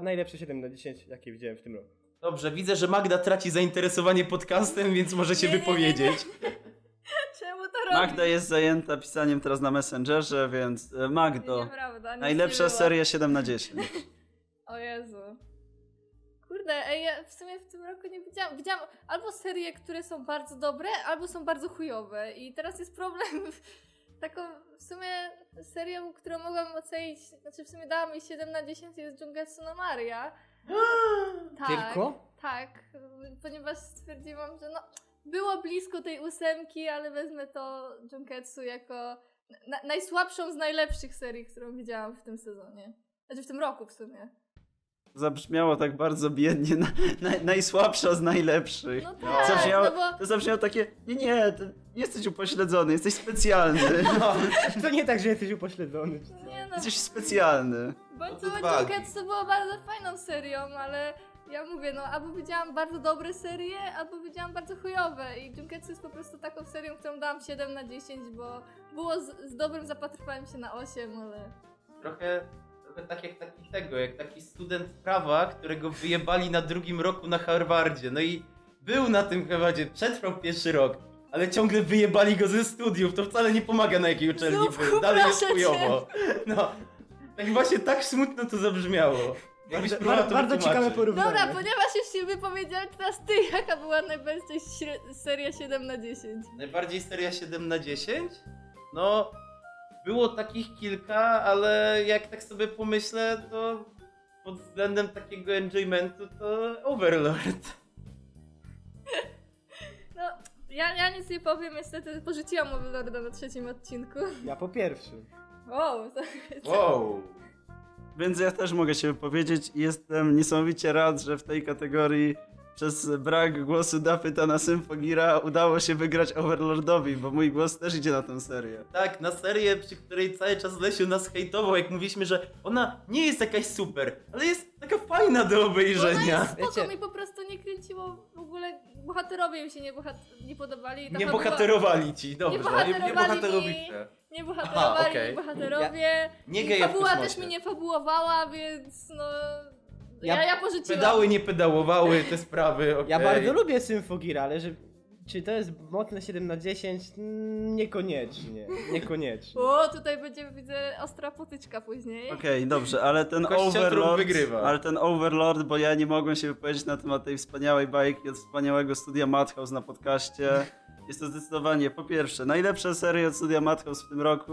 najlepsze 7 na 10, jakie widziałem w tym roku. Dobrze, widzę, że Magda traci zainteresowanie podcastem, więc może się Nie, nie, nie, wypowiedzieć. Czemu to robisz? Magda jest zajęta pisaniem teraz na Messengerze, więc e, Magdo, Nieprawda, najlepsza nie seria 7 na 10. O Jezu. Kurde, ej, ja w sumie w tym roku nie widziałam. Widziałam albo serie, które są bardzo dobre, albo są bardzo chujowe. I teraz jest problem. Taką w sumie serią, którą mogłam ocenić, znaczy w sumie dała mi 7 na 10 jest Jungetsu no Maria. tak, Tylko? Tak, ponieważ stwierdziłam, że no było blisko tej ósemki, ale wezmę to Junketsu jako na, najsłabszą z najlepszych serii, którą widziałam w tym sezonie. Znaczy w tym roku w sumie. Zabrzmiało tak bardzo biednie, na, na, najsłabsza z najlepszych. No tak, zabrzmiało, no bo- To zabrzmiało takie, nie, nie, ty jesteś upośledzony, jesteś specjalny. To nie tak, że jesteś upośledzony. Nie no, Jesteś specjalny. Bądź No to było bardzo fajną serią, ale ja mówię, no albo widziałam bardzo dobre serie, albo widziałam bardzo chujowe i Junketsu jest po prostu taką serią, którą dałam 7 na 10, bo było z, z dobrym zapatrywaniem się na 8, ale... Trochę, trochę tak jak taki tego, jak taki student prawa, którego wyjebali na drugim roku na Harvardzie. No i był na tym Harvardzie, przetrwał pierwszy rok, ale ciągle wyjebali go ze studiów. To wcale nie pomaga na jakiej uczelni był. Dalej jest chujowo. No, tak właśnie tak smutno to zabrzmiało. Bardzo, to bardzo ciekawe porównanie. Dobra, ponieważ już się wypowiedziałem, teraz ty, jaka była najbardziej seria 7 na 10? Najbardziej seria 7 na 10? No, było takich kilka, ale jak tak sobie pomyślę, to pod względem takiego enjoymentu to Overlord. No, ja, ja nic nie powiem, niestety porzuciłam Overlorda na trzecim odcinku. Ja po pierwszym. Wow, to Wow. Więc ja też mogę się wypowiedzieć i jestem niesamowicie rad, że w tej kategorii przez brak głosu Dapyta na Symfogira udało się wygrać Overlordowi, bo mój głos też idzie na tę serię. Tak, na serię, przy której cały czas Lesiu nas hejtował, jak mówiliśmy, że ona nie jest jakaś super, ale jest taka fajna do obejrzenia. Spoko, Wiecie- mi po prostu nie kręciło w ogóle, bohaterowie mi się nie, bohat- nie podobali. Ta Nie fabuła- bohaterowali ci, dobrze. Nie, nie Bohaterowali bohaterowicze. Nie bohaterowali, Aha, nie bohaterowie. Nie I fabuła też mi nie fabułowała, więc no... Ja, Ja- ja, porzuciłam. Pedały nie pedałowały te sprawy, okej. Ja bardzo lubię Symfogira, ale że, czy to jest mocne 7 na 10? Mm, Niekoniecznie. Niekoniecznie. O, tutaj będzie, widzę, ostra potyczka później. Okej, dobrze, ale ten Overlord, wygrywa. ale ten Overlord, bo ja nie mogłem się wypowiedzieć na temat tej wspaniałej bajki od wspaniałego studia Madhouse na podcaście. Jest to zdecydowanie, po pierwsze, najlepsza seria od studia Madhouse w tym roku,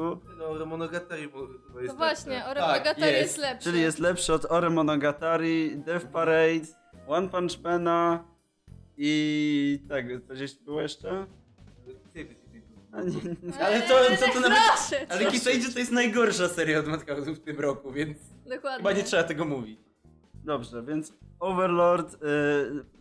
No, Monogatari bo- chyba jest No właśnie, lepsze. Ore Tak, Monogatari jest. jest lepszy. czyli jest lepszy od Ore Monogatari, Death Parade, One Punch Mana i tak, coś było jeszcze? Nie, Ale to, to, to nawet... Proszę Ale. Kisage to jest najgorsza seria od Madhouse'u w tym roku, więc Dokładnie. chyba nie trzeba tego mówić. Dobrze, więc Overlord, y,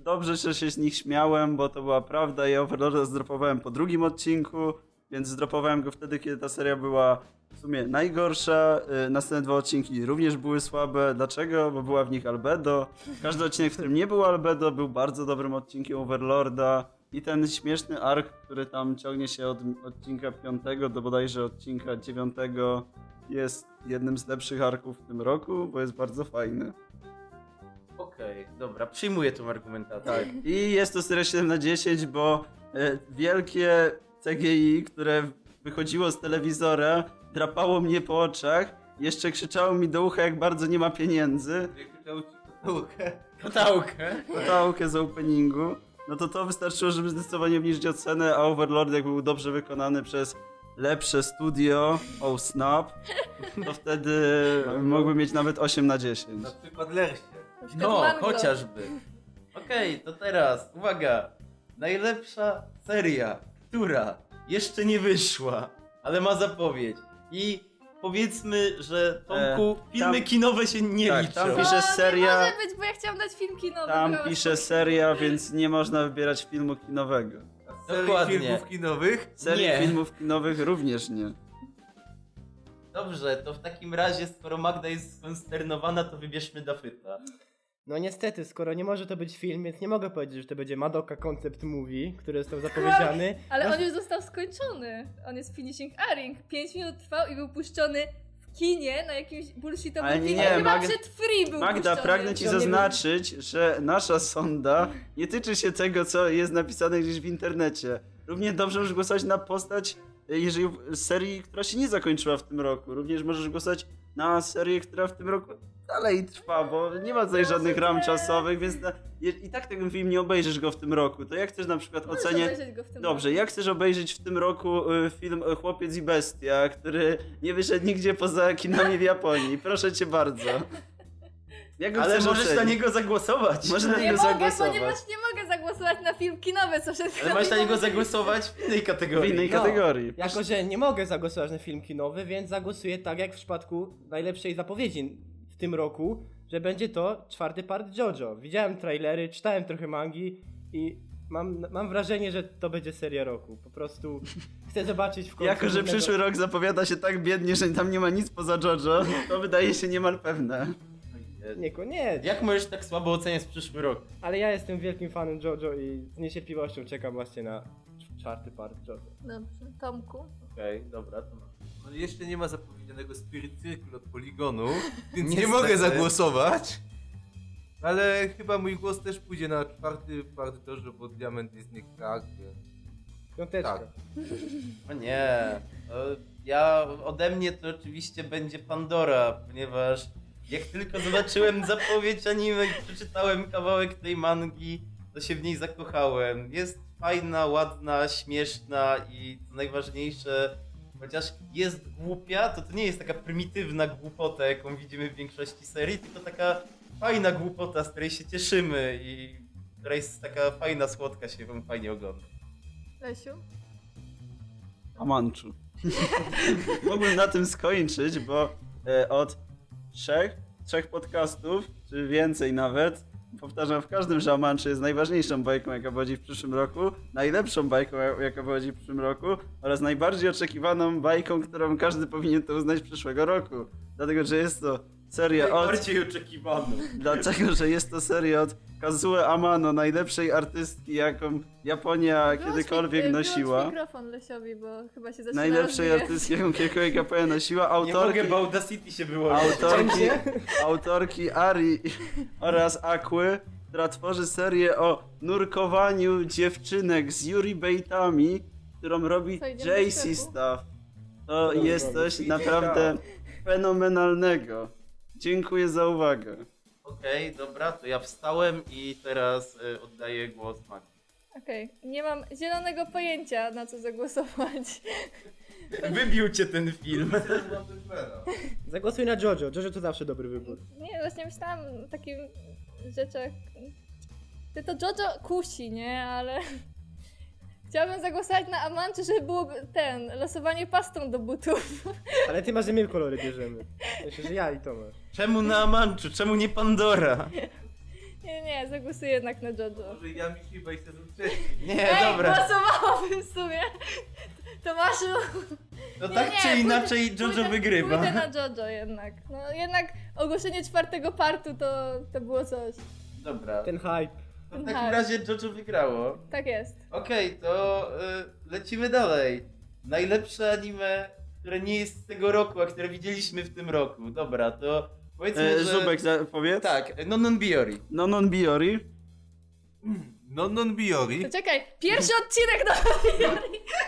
dobrze, że się z nich śmiałem, bo to była prawda i Overlorda zdropowałem po drugim odcinku, więc zdropowałem go wtedy, kiedy ta seria była w sumie najgorsza. Y, następne dwa odcinki również były słabe. Dlaczego? Bo była w nich Albedo. Każdy odcinek, w którym nie było Albedo, był bardzo dobrym odcinkiem Overlorda. I ten śmieszny ark, który tam ciągnie się od odcinka 5 do bodajże odcinka 9, jest jednym z lepszych arków w tym roku, bo jest bardzo fajny. Okej, dobra, przyjmuję tą argumentację. Tak. I jest to seria 7 na 10, bo e, wielkie CGI, które wychodziło z telewizora, drapało mnie po oczach, jeszcze krzyczało mi do ucha, jak bardzo nie ma pieniędzy, Jak krzyczał ci kotałkę. Kotałkę. kotałkę z openingu, no to to wystarczyło, żeby zdecydowanie obniżyć ocenę, a Overlord jak był dobrze wykonany przez lepsze studio, oh snap, to wtedy mógłby mieć nawet 8 na 10. Na przykład Lersie. Na przykład No, Mango. chociażby. Okej, to teraz, uwaga. Najlepsza seria, która jeszcze nie wyszła, ale ma zapowiedź. I powiedzmy, że Tomku, E, filmy tam- kinowe się nie tak, liczą. tam O, pisze seria- Nie może być, bo ja chciałam dać film kinowy. Tam pisze seria, więc nie można wybierać filmu kinowego. A serii Dokładnie. filmów kinowych. Serii Nie. filmów kinowych również nie. Dobrze, to w takim razie, skoro Magda jest skonsternowana, to wybierzmy Dafyta. No niestety, skoro nie może to być film, więc nie mogę powiedzieć, że to będzie Madoka Concept Movie, który został zapowiedziany. Ale No, on już został skończony. On jest finishing airing. 5 minut trwał i był puszczony w kinie na jakimś bullshitowym Ale nie, filmie. nie, Chyba Mag- przed free był Magda, puszczony. pragnę ci zaznaczyć, że nasza sonda nie tyczy się tego, co jest napisane gdzieś w internecie. Równie dobrze możesz głosować na postać, jeżeli serii, która się nie zakończyła w tym roku. Również możesz głosować na serię, która w tym roku dalej trwa, bo nie ma tutaj żadnych ram czasowych, więc na, i tak ten film nie obejrzysz go w tym roku. To jak chcesz na przykład Możesz oceniać... go w tym Dobrze, roku. jak chcesz obejrzeć w tym roku y, film Chłopiec i Bestia, który nie wyszedł nigdzie poza kinami w Japonii? Proszę cię bardzo. Jak go Ale chcesz możesz na niego zagłosować. Możesz na Nie niego mogę, zagłosować. ponieważ nie mogę zagłosować na film kinowy, co przed Ale chwilą możesz na niego zagłosować w innej W kategorii. innej No. kategorii. Jako, że nie mogę zagłosować na film kinowy, więc zagłosuję tak jak w przypadku najlepszej zapowiedzi w tym roku, że będzie to czwarty part JoJo. Widziałem trailery, czytałem trochę mangi i mam, mam wrażenie, że to będzie seria roku. Po prostu chcę zobaczyć w końcu... Jako, że przyszły rok zapowiada się tak biednie, że tam nie ma nic poza JoJo, to wydaje się niemal pewne. Niekoniecznie. Jak możesz tak słabo oceniać przyszły rok? Ale ja jestem wielkim fanem JoJo i z niecierpliwością czekam właśnie na cz- czwarty part JoJo. Dobrze, Tomku. Okej, dobra, to No, jeszcze nie ma zapowiedzianego Spirit Circle od Poligonu, więc nie mogę zagłosować. Ale chyba mój głos też pójdzie na czwarty part Dojo, bo Diament jest nie tak, więc... Piąteczka. Tak. O nie. Ja ode mnie to oczywiście będzie Pandora, ponieważ jak tylko zobaczyłem zapowiedź anime i przeczytałem kawałek tej mangi, to się w niej zakochałem. Jest fajna, ładna, śmieszna i co najważniejsze, chociaż jest głupia, to to nie jest taka prymitywna głupota, jaką widzimy w większości serii, tylko taka fajna głupota, z której się cieszymy i która jest taka fajna, słodka, się wam fajnie ogląda. Lesiu? Amanczu. Mógłbym na tym skończyć, bo e, od trzech, trzech podcastów, czy więcej nawet, powtarzam w każdym, że Amanczy jest najważniejszą bajką, jaka wychodzi w przyszłym roku, najlepszą bajką, jaka wychodzi w przyszłym roku oraz najbardziej oczekiwaną bajką, którą każdy powinien to uznać przyszłego roku. Dlatego, że jest to seria od... Najbardziej oczekiwaną. Dlatego, że jest to seria od Kazue Amano, najlepszej artystki, jaką Japonia Wyłącz kiedykolwiek mi- wyłącz nosiła. mikrofon Lesiowi, bo chyba się zaczyna Najlepszej rozwijać. artystki, jaką kiedykolwiek Japonia nosiła. Nie Autorki, mogę, bo Audacity się autorki, autorki Ari oraz Aquy, która tworzy serię o nurkowaniu dziewczynek z Yuri Baitami, którą robi JC? Staff. To jest coś naprawdę fenomenalnego. Dziękuję za uwagę. Okej, dobra, to ja wstałem i teraz y, oddaję głos Magdzie. Okej, nie mam zielonego pojęcia na co zagłosować. Wybił cię ten film. Zagłosuj na Jojo. Jojo to zawsze dobry wybór. Nie, właśnie myślałam o takich rzeczach. Ty to Jojo kusi, nie? Ale. Chciałabym zagłosować na Amanczy, żeby było ten, losowanie pastą do butów. Ale ty masz, że my kolory bierzemy. Myślę, że ja i Tomasz. Czemu na Amanchu? Czemu nie Pandora? Nie, nie, zagłosuję jednak na Jojo. Może ja mi chyba i sezon trzeci. Nie, Ej, dobra. głosowałabym w sumie. Tomaszu, To Nie, tak nie, czy pójdę- inaczej pójdę- Jojo wygrywa. Pójdę na Jojo jednak. No jednak ogłoszenie czwartego partu to, to było coś. Dobra. Ten hype. W takim razie Jojo wygrało. Tak jest. Okej, to y, lecimy dalej. Najlepsze anime, które nie jest z tego roku, a które widzieliśmy w tym roku. Dobra, to powiedzmy, E, że... Zubek, za- powiedz. Tak, no non Biori. No non Biori. Non non biori. To czekaj, pierwszy odcinek do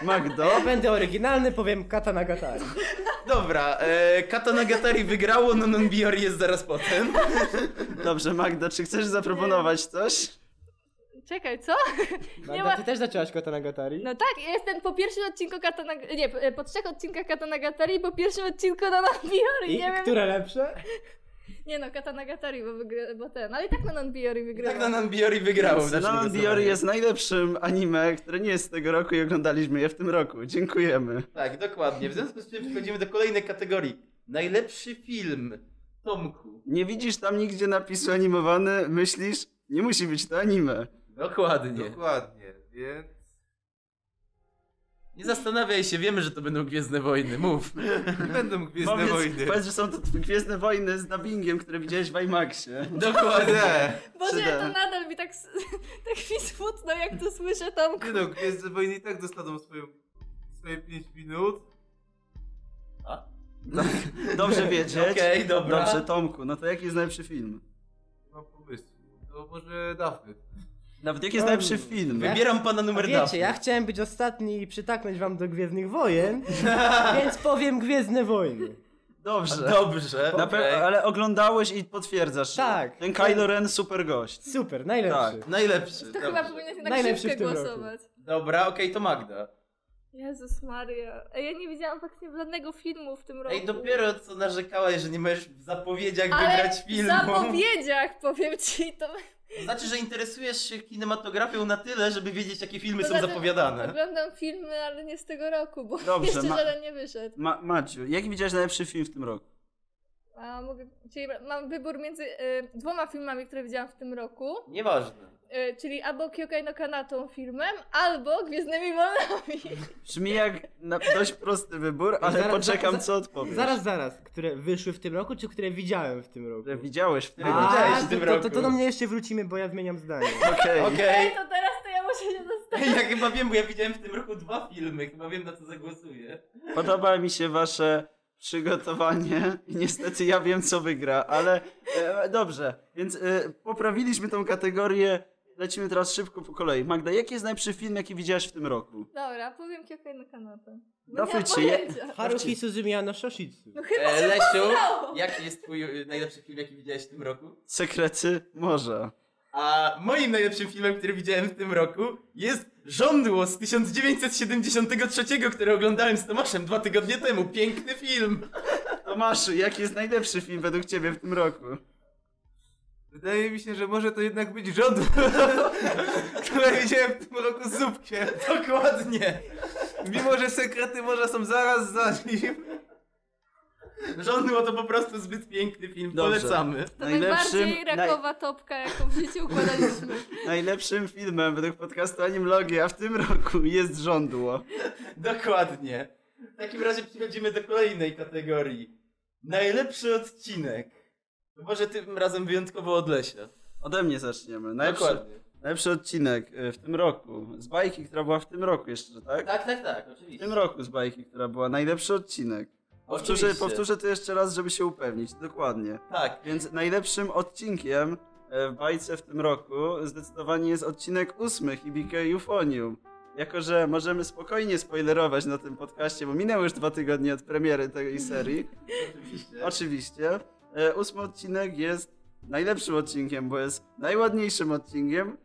Magdo. Będę oryginalny, powiem Kata Nagatari. Dobra, e, Kata Nagatari wygrało, no non Biori jest zaraz potem. Dobrze, Magda, czy chcesz zaproponować coś? Czekaj, co? Magda, ma- ty też zaczęłaś Kata Nagatari? No tak, ja jestem po pierwszym odcinku Katana... Nie, po- trzech odcinkach Katanagatari i po pierwszym odcinku Non-Biori, I nie wiem... które lepsze? Nie no, Katanagatari, bo, wygry... bo ten, ale i tak na Non-Biori wygrywa. Tak na non Biori wygrało. w No naszym non głosowaniu. Biori jest najlepszym anime, które nie jest z tego roku i oglądaliśmy je w tym roku. Dziękujemy. Tak, dokładnie. W związku z czym przechodzimy do kolejnej kategorii. Najlepszy film. Tomku. Nie widzisz tam nigdzie napisu animowany, myślisz, nie musi być to anime. Dokładnie. Dokładnie, więc... Nie zastanawiaj się, wiemy, że to będą Gwiezdne Wojny. Mów. Nie będą Gwiezdne Powiedz, Wojny. powiedz, że są to Gwiezdne Wojny z dubbingiem, które widziałeś w IMAXie. Dokładnie. Boże, 3D. to nadal mi tak, tak mi smutno, jak to słyszę, Tomku. Nie no, Gwiezdne Wojny i tak dostaną swoją, swoje 5 minut. Dobrze wiedzieć. Okej, dobra. Dobrze, Tomku, no to jaki jest najlepszy film? Mam pomysłu. To może Dawny. Nawet jaki jest najlepszy film? Wybieram pana numer wiecie, Daphne. ja chciałem być ostatni i przytaknąć wam do Gwiezdnych Wojen, więc powiem Gwiezdne Wojny. Dobrze. Dobrze, pe- ale oglądałeś i potwierdzasz. Tak. Ten Kylo Ren super gość. Super, najlepszy. Tak. Najlepszy. To dobrze. chyba powinien się na Najlepszy w tym roku. głosować. Dobra, okej, to Magda. Jezus Maria. Ej, Ja nie widziałam faktycznie żadnego filmu w tym roku. Ej, dopiero co narzekałaś, że nie możesz w zapowiedziach Ale wygrać w filmu. zapowiedziach, powiem ci, to... To znaczy, że interesujesz się kinematografią na tyle, żeby wiedzieć, jakie filmy to są znaczy, zapowiadane. Oglądam filmy, ale nie z tego roku, bo Dobrze, jeszcze ma- żaden nie wyszedł. Ma- Maciu, jaki widziałeś najlepszy film w tym roku? A mogę, czyli mam wybór między y, dwoma filmami, które widziałam w tym roku, Nieważne. Y, czyli albo Kyokai no Kanatą filmem, albo Gwiezdnymi Wolnami. Brzmi jak na dość prosty wybór, ale Zaraz- poczekam za- co odpowiesz. Zaraz, zaraz. Które wyszły w tym roku, czy które widziałem w tym roku? Że widziałeś w tym A, roku. widziałeś w to, tym to, to, roku. to do mnie jeszcze wrócimy, bo ja zmieniam zdanie. Okej. Okej. Ej, to teraz to ja muszę się zastanowić. Ja chyba wiem, bo ja widziałem w tym roku dwa filmy, chyba wiem na co zagłosuję. Podoba mi się wasze przygotowanie i niestety ja wiem co wygra, ale e, dobrze, więc e, poprawiliśmy tą kategorię. Lecimy teraz szybko po kolei. Magda, jaki jest najlepszy film, jaki widziałeś w tym roku? Dobra, powiem Kyokai no Kanatę. Bo No nie mam fycie, je- pojęcia. Haruhi Suzumiya no Shoshitsu. No chyba E, Lesiu, jaki jest twój najlepszy film, jaki widziałeś w tym roku? Sekrety morza. A moim najlepszym filmem, który widziałem w tym roku jest Żądło z 1973, który oglądałem z Tomaszem dwa tygodnie temu. Piękny film. Tomaszu, jaki jest najlepszy film według ciebie w tym roku? Wydaje mi się, że może to jednak być rząd, które widziałem w tym roku z Zupkiem. Dokładnie. Mimo, że sekrety morza są zaraz za nim. Żądło to po prostu zbyt piękny film, Dobrze. polecamy. To Najlepszym- najbardziej rakowa topka, jaką w życiu układaliśmy. Najlepszym filmem według podcastu Animlogia w tym roku jest Żądło. Dokładnie. W takim razie przechodzimy do kolejnej kategorii. Najlepszy odcinek. Może tym razem wyjątkowo od Lesia. Ode mnie zaczniemy. Najlepszy, Dokładnie. najlepszy odcinek y, w tym roku. Z bajki, która była w tym roku jeszcze, tak? Tak, tak, tak, W oczywiście. tym roku z bajki, która była najlepszy odcinek. Powtórzę, Oczywiście. powtórzę to jeszcze raz, żeby się upewnić. Dokładnie. Tak. Więc najlepszym odcinkiem e, w bajce w tym roku zdecydowanie jest odcinek ósmy Hibike Euphonium. Jako, że możemy spokojnie spoilerować na tym podcaście, bo minęły już dwa tygodnie od premiery tej serii. Oczywiście. Oczywiście. E, ósmy odcinek jest najlepszym odcinkiem, bo jest najładniejszym odcinkiem,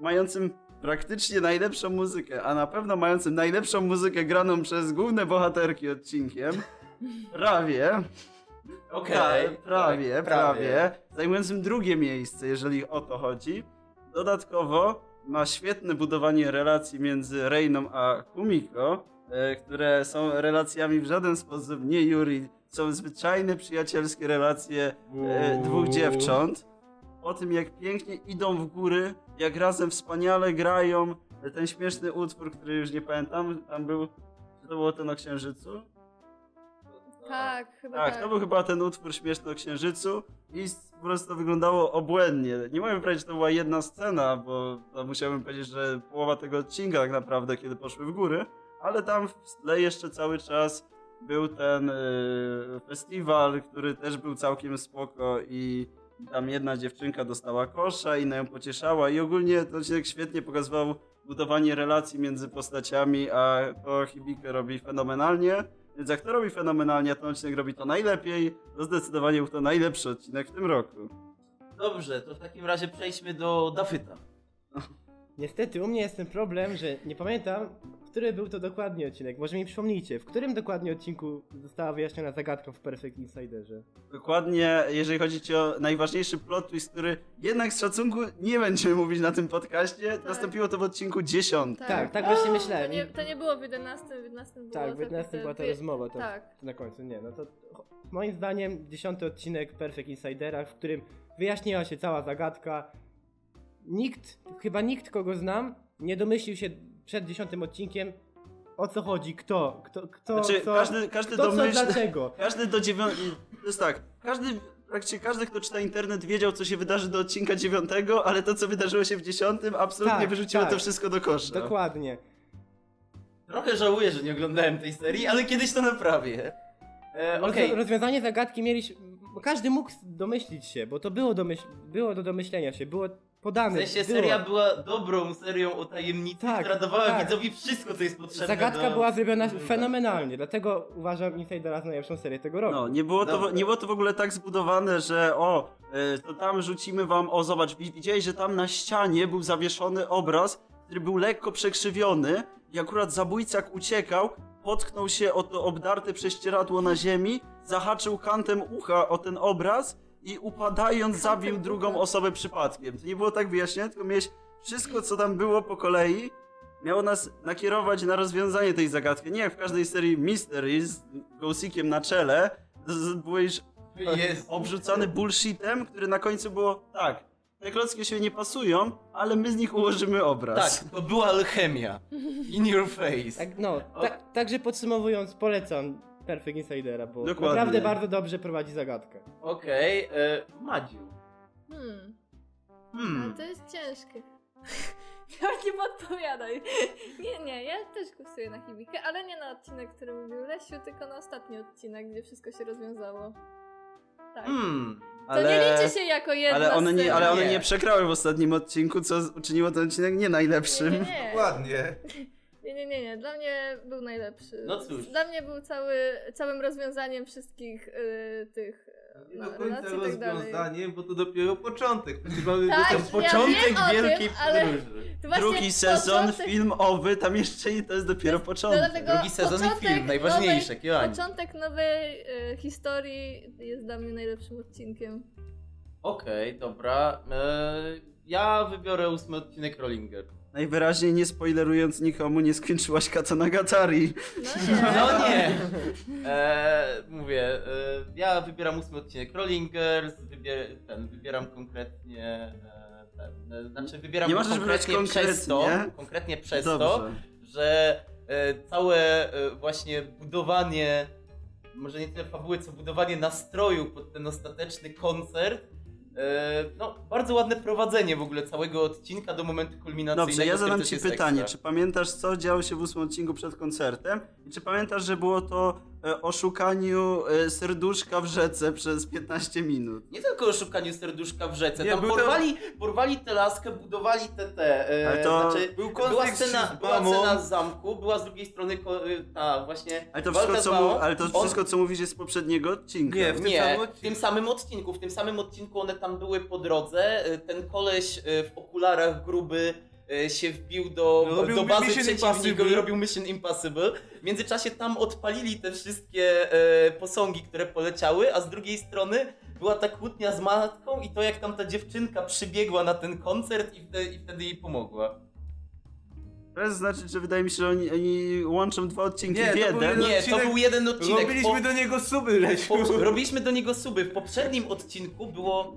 mającym praktycznie najlepszą muzykę, a na pewno mającym najlepszą muzykę graną przez główne bohaterki odcinkiem. Prawie. Okej. Tak, prawie, tak, prawie. Zajmującym drugie miejsce, jeżeli o to chodzi. Dodatkowo ma świetne budowanie relacji między Reiną a Kumiko, e, które są relacjami w żaden sposób nie Yuri. Są zwyczajne, przyjacielskie relacje e, dwóch dziewcząt. O tym, jak pięknie idą w góry, jak razem wspaniale grają. Ten śmieszny utwór, który już nie pamiętam, tam był. Czy to było ten o księżycu? Tak, chyba Tak, tak. to był chyba ten utwór śmieszny o księżycu i po prostu to wyglądało obłędnie. Nie mogę powiedzieć, że to była jedna scena, bo to musiałbym powiedzieć, że połowa tego odcinka tak naprawdę, kiedy poszły w góry, ale tam w tle jeszcze cały czas był ten y, festiwal, który też był całkiem spoko i tam jedna dziewczynka dostała kosza, inna ją pocieszała i ogólnie ten odcinek świetnie pokazywał budowanie relacji między postaciami, a to Hibike robi fenomenalnie. Więc jak to robi fenomenalnie, a ten odcinek robi to najlepiej, to zdecydowanie był to najlepszy odcinek w tym roku. Dobrze, to w takim razie przejdźmy do Dafyta. Niestety u mnie jest ten problem, że nie pamiętam, który był to dokładnie odcinek. Może mi przypomnijcie, w którym dokładnie odcinku została wyjaśniona zagadka w Perfect Insiderze? Dokładnie, jeżeli chodzi ci o najważniejszy plot twist, który jednak z szacunku nie będziemy mówić na tym podcaście, nastąpiło to w odcinku 10. Tak, tak właśnie To myślałem. nie, to nie było w 11, w 11 było Tak, w 11 była ta te- rozmowa, to Tak. na końcu, nie, no to moim zdaniem dziesiąty odcinek Perfect Insidera, w którym wyjaśniła się cała zagadka. Nikt, chyba nikt kogo znam, nie domyślił się przed dziesiątym odcinkiem o co chodzi, kto, kto, kto, Znaczy, co, każdy, każdy kto co, domyśl... dlaczego. Każdy do dziewiątego... To jest tak, każdy... Praktycznie każdy, kto czyta internet, wiedział, co się wydarzy do odcinka dziewiątego, ale to, co wydarzyło się w dziesiątym, absolutnie Tak, wyrzuciło tak. to wszystko do kosza. Dokładnie. Trochę żałuję, że nie oglądałem tej serii, ale kiedyś to naprawię. E, Okej, Rozwiązanie zagadki mieliśmy. bo Każdy mógł domyślić się, bo to było, domyśl, było do domyślenia się, było w podane. sensie było. seria była dobrą serią o tajemnicy, Tak, która dawała tak. widzowi wszystko, co jest potrzebne Zagadka do... była zrobiona Tak. fenomenalnie, dlatego uważam Insidera za najlepszą serię tego roku. No, nie było, to, nie było to w ogóle tak zbudowane, że o, y, to tam rzucimy wam, o zobacz, wi- widziałeś, że tam na ścianie był zawieszony obraz, który był lekko przekrzywiony i akurat zabójca jak uciekał, potknął się o to obdarte prześcieradło na ziemi, zahaczył kantem ucha o ten obraz i upadając zabił drugą ucha. osobę przypadkiem. To nie było tak wyjaśnione, tylko miałeś wszystko, co tam było po kolei, miało nas nakierować na rozwiązanie tej zagadki. Nie jak w każdej serii Mystery z Gosikiem na czele, byłeś Jest. obrzucany bullshitem, który na końcu było tak. Te klocki się nie pasują, ale my z nich ułożymy obraz. Tak, to była alchemia. In your face. Tak, no, tak, także podsumowując, polecam Perfect Insidera, bo Dokładnie. naprawdę bardzo dobrze prowadzi zagadkę. Okej, e, Madziu. Hmm, ale Hmm. to jest ciężkie. Nawet nie podpowiadaj. Nie, nie, ja też głosuję na Hibikę, ale nie na odcinek, który mówił Lesiu, tylko na ostatni odcinek, gdzie wszystko się rozwiązało. Tak. Hmm. To nie liczy się jako jedna ale one, nie, ale one Nie. nie przegrały w ostatnim odcinku, co uczyniło ten odcinek nie najlepszym. Nie, nie, nie. Nie, nie, nie, nie. Dla mnie był najlepszy. No cóż. Dla mnie był cały, całym rozwiązaniem wszystkich y, tych y, Nie no, do końca tak dalej. rozwiązaniem, bo to dopiero początek. Mamy Tak, ja początek wiem o tym, wielkiej ale- podróży. Drugi sezon początek- filmowy, tam jeszcze nie, to jest dopiero No początek. Drugi sezon i film, najważniejsze, Nowej, początek nowej y, historii jest dla mnie najlepszym odcinkiem. Okej, dobra. E, ja wybiorę ósmy odcinek Rollinger. Najwyraźniej nie spoilerując nikomu, nie skończyłaś Katanagatari. No nie. No nie! E, mówię, e, ja wybieram ósmy odcinek Rollingers, wybier, ten, wybieram konkretnie... E, ten, e, znaczy wybieram Nie możesz wybrać konkretnie przez to, konkretnie. konkretnie przez to, że e, całe e, właśnie budowanie, może nie tyle fabuły, co budowanie nastroju pod ten ostateczny koncert, no bardzo ładne prowadzenie w ogóle całego odcinka do momentu kulminacyjnego. Dobrze, ja zadam ci pytanie. ekstra. Czy pamiętasz, co działo się w ósmym odcinku przed koncertem? I czy pamiętasz, że było to e, o szukaniu e, serduszka w rzece przez 15 minut? Nie tylko o szukaniu serduszka w rzece, Nie, tam był porwali, porwali tę laskę, budowali te te. E, Ale to- znaczy, Był była scena, z była scena z zamku, była z drugiej strony ko, ta właśnie. Ale to wszystko, co, mu, ale to On- wszystko, co mówisz, jest z poprzedniego odcinka. Nie, w tym Nie, samym w odcinku. tym samym odcinku. W tym samym odcinku one tam były po drodze. E, Ten koleś e, w okularach gruby e, się wbił do, Robił do bazy Mission przeciwnika i robił Mission Impossible. W międzyczasie tam odpalili te wszystkie e, posągi, które poleciały, a z drugiej strony była ta kłótnia z matką i to jak tam ta dziewczynka przybiegła na ten koncert i wtedy, i wtedy jej pomogła. To znaczy, że wydaje mi się, że oni, oni łączą dwa odcinki Nie, w to jeden. Nie, to odcinek- był jeden odcinek. Robiliśmy Po- do niego suby, Lesiu. Po, robiliśmy do niego suby. W poprzednim odcinku było.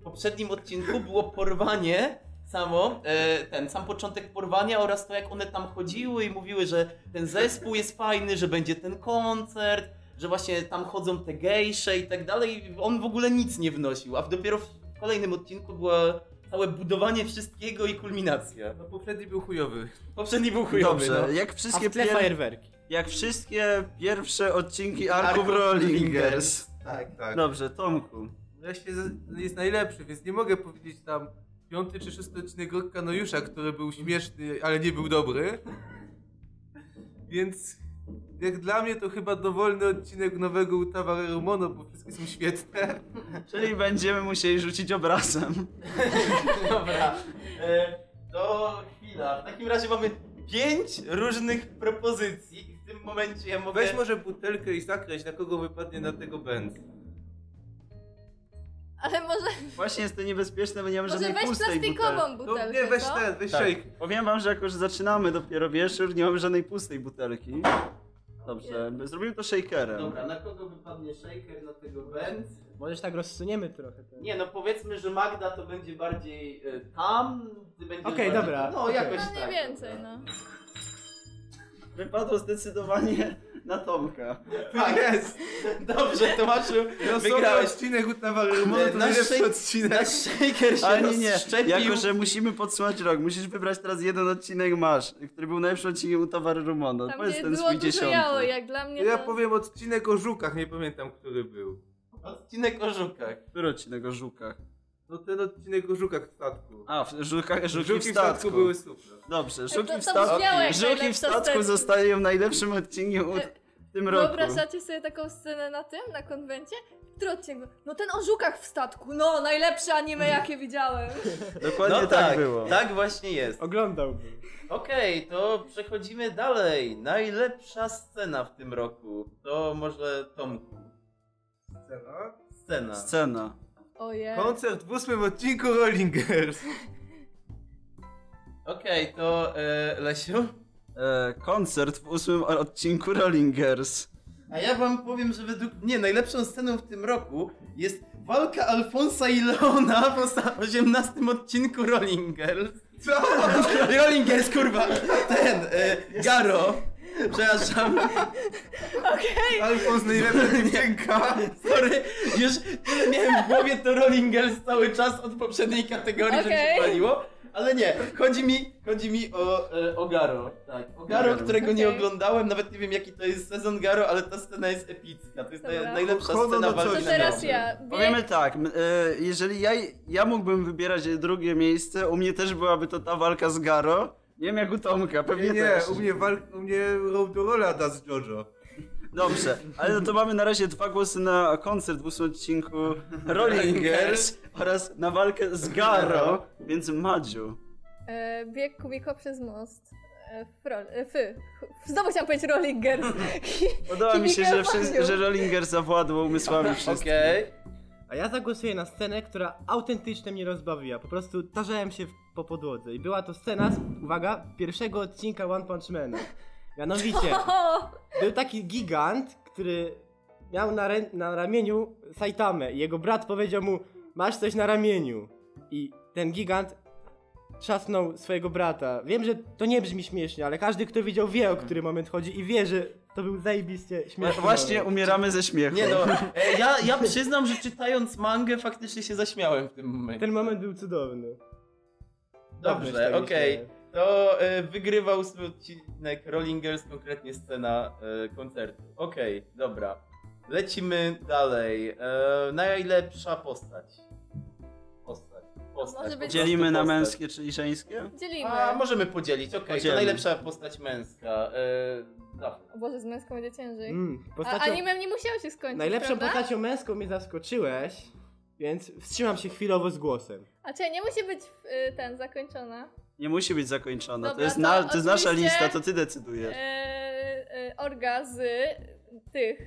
W poprzednim odcinku było porwanie samo, e, ten sam początek porwania oraz to jak one tam chodziły i mówiły, że ten zespół jest fajny, że będzie ten koncert, że właśnie tam chodzą te gejsze i tak dalej. On w ogóle nic nie wnosił, a w dopiero w kolejnym odcinku było całe budowanie wszystkiego i kulminacja. No poprzedni był chujowy. Poprzedni był chujowy, Dobrze, no. jak A wszystkie, w tle pier... fajerwerki. jak wszystkie pierwsze odcinki Arków Arków Rollingers. Tak. Tak. Dobrze, Tomku. Wreszcie jest najlepszy, więc nie mogę powiedzieć tam piąty czy szósty odcinek Rokka Nojusza, który był śmieszny, ale nie był dobry. Więc jak dla mnie to chyba dowolny odcinek nowego Utawara Rumono, bo wszystkie są świetne. Czyli będziemy musieli rzucić obrazem. Dobra, e, to chwila. W takim razie mamy pięć różnych propozycji i w tym momencie ja mogę... Weź może butelkę i zakreś, na kogo wypadnie na tego Benz. Ale może, Właśnie jest to niebezpieczne, bo nie mamy może żadnej weź pustej plastikową butelki. No butelkę, nie, weź co? ten, weź Tak. shake. Powiem wam, że jako, że zaczynamy dopiero wieczór, nie mamy żadnej pustej butelki. Dobrze, zrobimy to shakerem. Dobra, na kogo wypadnie shaker, na tego Benz? Możesz tak rozsuniemy trochę. Ten... Nie no, powiedzmy, że Magda to będzie bardziej e, tam, ty będziesz Okej, bardziej... dobra, No, okej. jakoś No tak. więcej, no. Wypadło zdecydowanie na Tomka. Tak jest. Dobrze, Tomaszu, wygrałeś. odcinek Utawara Rumono to Nasz najlepszy odcinek. Nasz shaker się Ale nie, nie. rozszczepił. Jako, że musimy podsumować rok, musisz wybrać teraz jeden odcinek masz, który był najlepszym odcinkiem u Towaru Rumono. Tam Powiedz gdzie ten było swój dużo dziesiąty. jało, jak dla mnie Ja to... powiem odcinek o żukach, nie pamiętam, który był. Odcinek o żukach. Który odcinek o żukach? No ten odcinek o żukach w statku. A, w żukach, żuki, Żuki w statku. były super. Dobrze, żuki to w statku. brzmiało jak Żuki w najlepsza statku zostają najlepszym odcinkiem u, w tym roku. Wyobrażacie sobie taką scenę na tym, na konwencie? Który odcinek? No ten o żukach w statku, no najlepsze anime jakie widziałem. Dokładnie no tak, tak, było. tak właśnie jest. Oglądałbym. Okej, to przechodzimy dalej. Najlepsza scena w tym roku. To może Tomku. Scena. Scena. Scena. Ojej. Koncert w ósmym odcinku Rollingers. Okej, to e, Lesiu. E, koncert w ósmym odcinku Rollingers. A ja wam powiem, że według mnie najlepszą sceną w tym roku jest walka Alfonsa i Leona w osta- 18 odcinku Rolling Girls. Co? Rolling Girls, kurwa! Ten, e, Garo. Przepraszam. Alfons najlepsza. Sorry, już tyle miałem w głowie to Rolling Girls cały czas od poprzedniej kategorii, że mi Okej. się paliło. Ale nie, chodzi mi, chodzi mi o, e, o Garo. Tak, o Garo, Garo. którego nie Okej. oglądałem, nawet nie wiem jaki to jest sezon Garo, ale ta scena jest epicka. To jest Dobra. naj, najlepsza Kono scena no walki. To na teraz ja. Bieg, Powiemy tak, m, e, jeżeli ja, ja mógłbym wybierać drugie miejsce, u mnie też byłaby to ta walka z Garo. Nie wiem jak u Tomka, pewnie Nie, nie, też. u mnie, walk, u mnie Road to Rolla da z Jojo. Dobrze, ale no to mamy na razie dwa głosy na koncert w ósmym odcinku Rollingers oraz na walkę z Garo, więc Madziu. e, bieg Kubiko przez most. E, frol, e, fy. Znowu chciałam powiedzieć Rollingers. Podoba mi się, że, wszyscy, że Rollingers zawładło umysłami wszystkich. Okej. A ja zagłosuję na scenę, która autentycznie mnie rozbawiła. Po prostu tarzałem się w- po podłodze. I była to scena, z- uwaga, pierwszego odcinka One Punch Mana. Mianowicie, był taki gigant, który miał na, na ramieniu Saitamę i jego brat powiedział mu masz coś na ramieniu. I ten gigant trzasnął swojego brata. Wiem, że to nie brzmi śmiesznie, ale każdy, kto widział, wie o który moment chodzi i wie, że to był zajebiście śmieszny Właśnie umieramy ze śmiechu. Nie no, e, ja, ja przyznam, że czytając mangę faktycznie się zaśmiałem w tym momencie. Ten moment był cudowny. Dobrze, nie okej. śmiałem. To e, wygrywał swój odcinek Rolling Girls, konkretnie scena e, koncertu. Okej, dobra. Lecimy dalej. E, najlepsza postać. Postać. Postać. Może być- Dzielimy na prostu męskie czy i żeńskie? Dzielimy. A, możemy podzielić, okej. Podzielmy. To najlepsza postać męska. O Boże, z męską będzie ciężej. Mm, A postacią... animem nie musiało się skończyć, Najlepszą prawda? postacią męską mnie zaskoczyłeś, więc wstrzymam się chwilowo z głosem. A czy nie musi być y, ten zakończona? Nie musi być zakończona. to Dobra, jest, to na, to jest nasza lista, to ty decydujesz. E, e, orga z tych.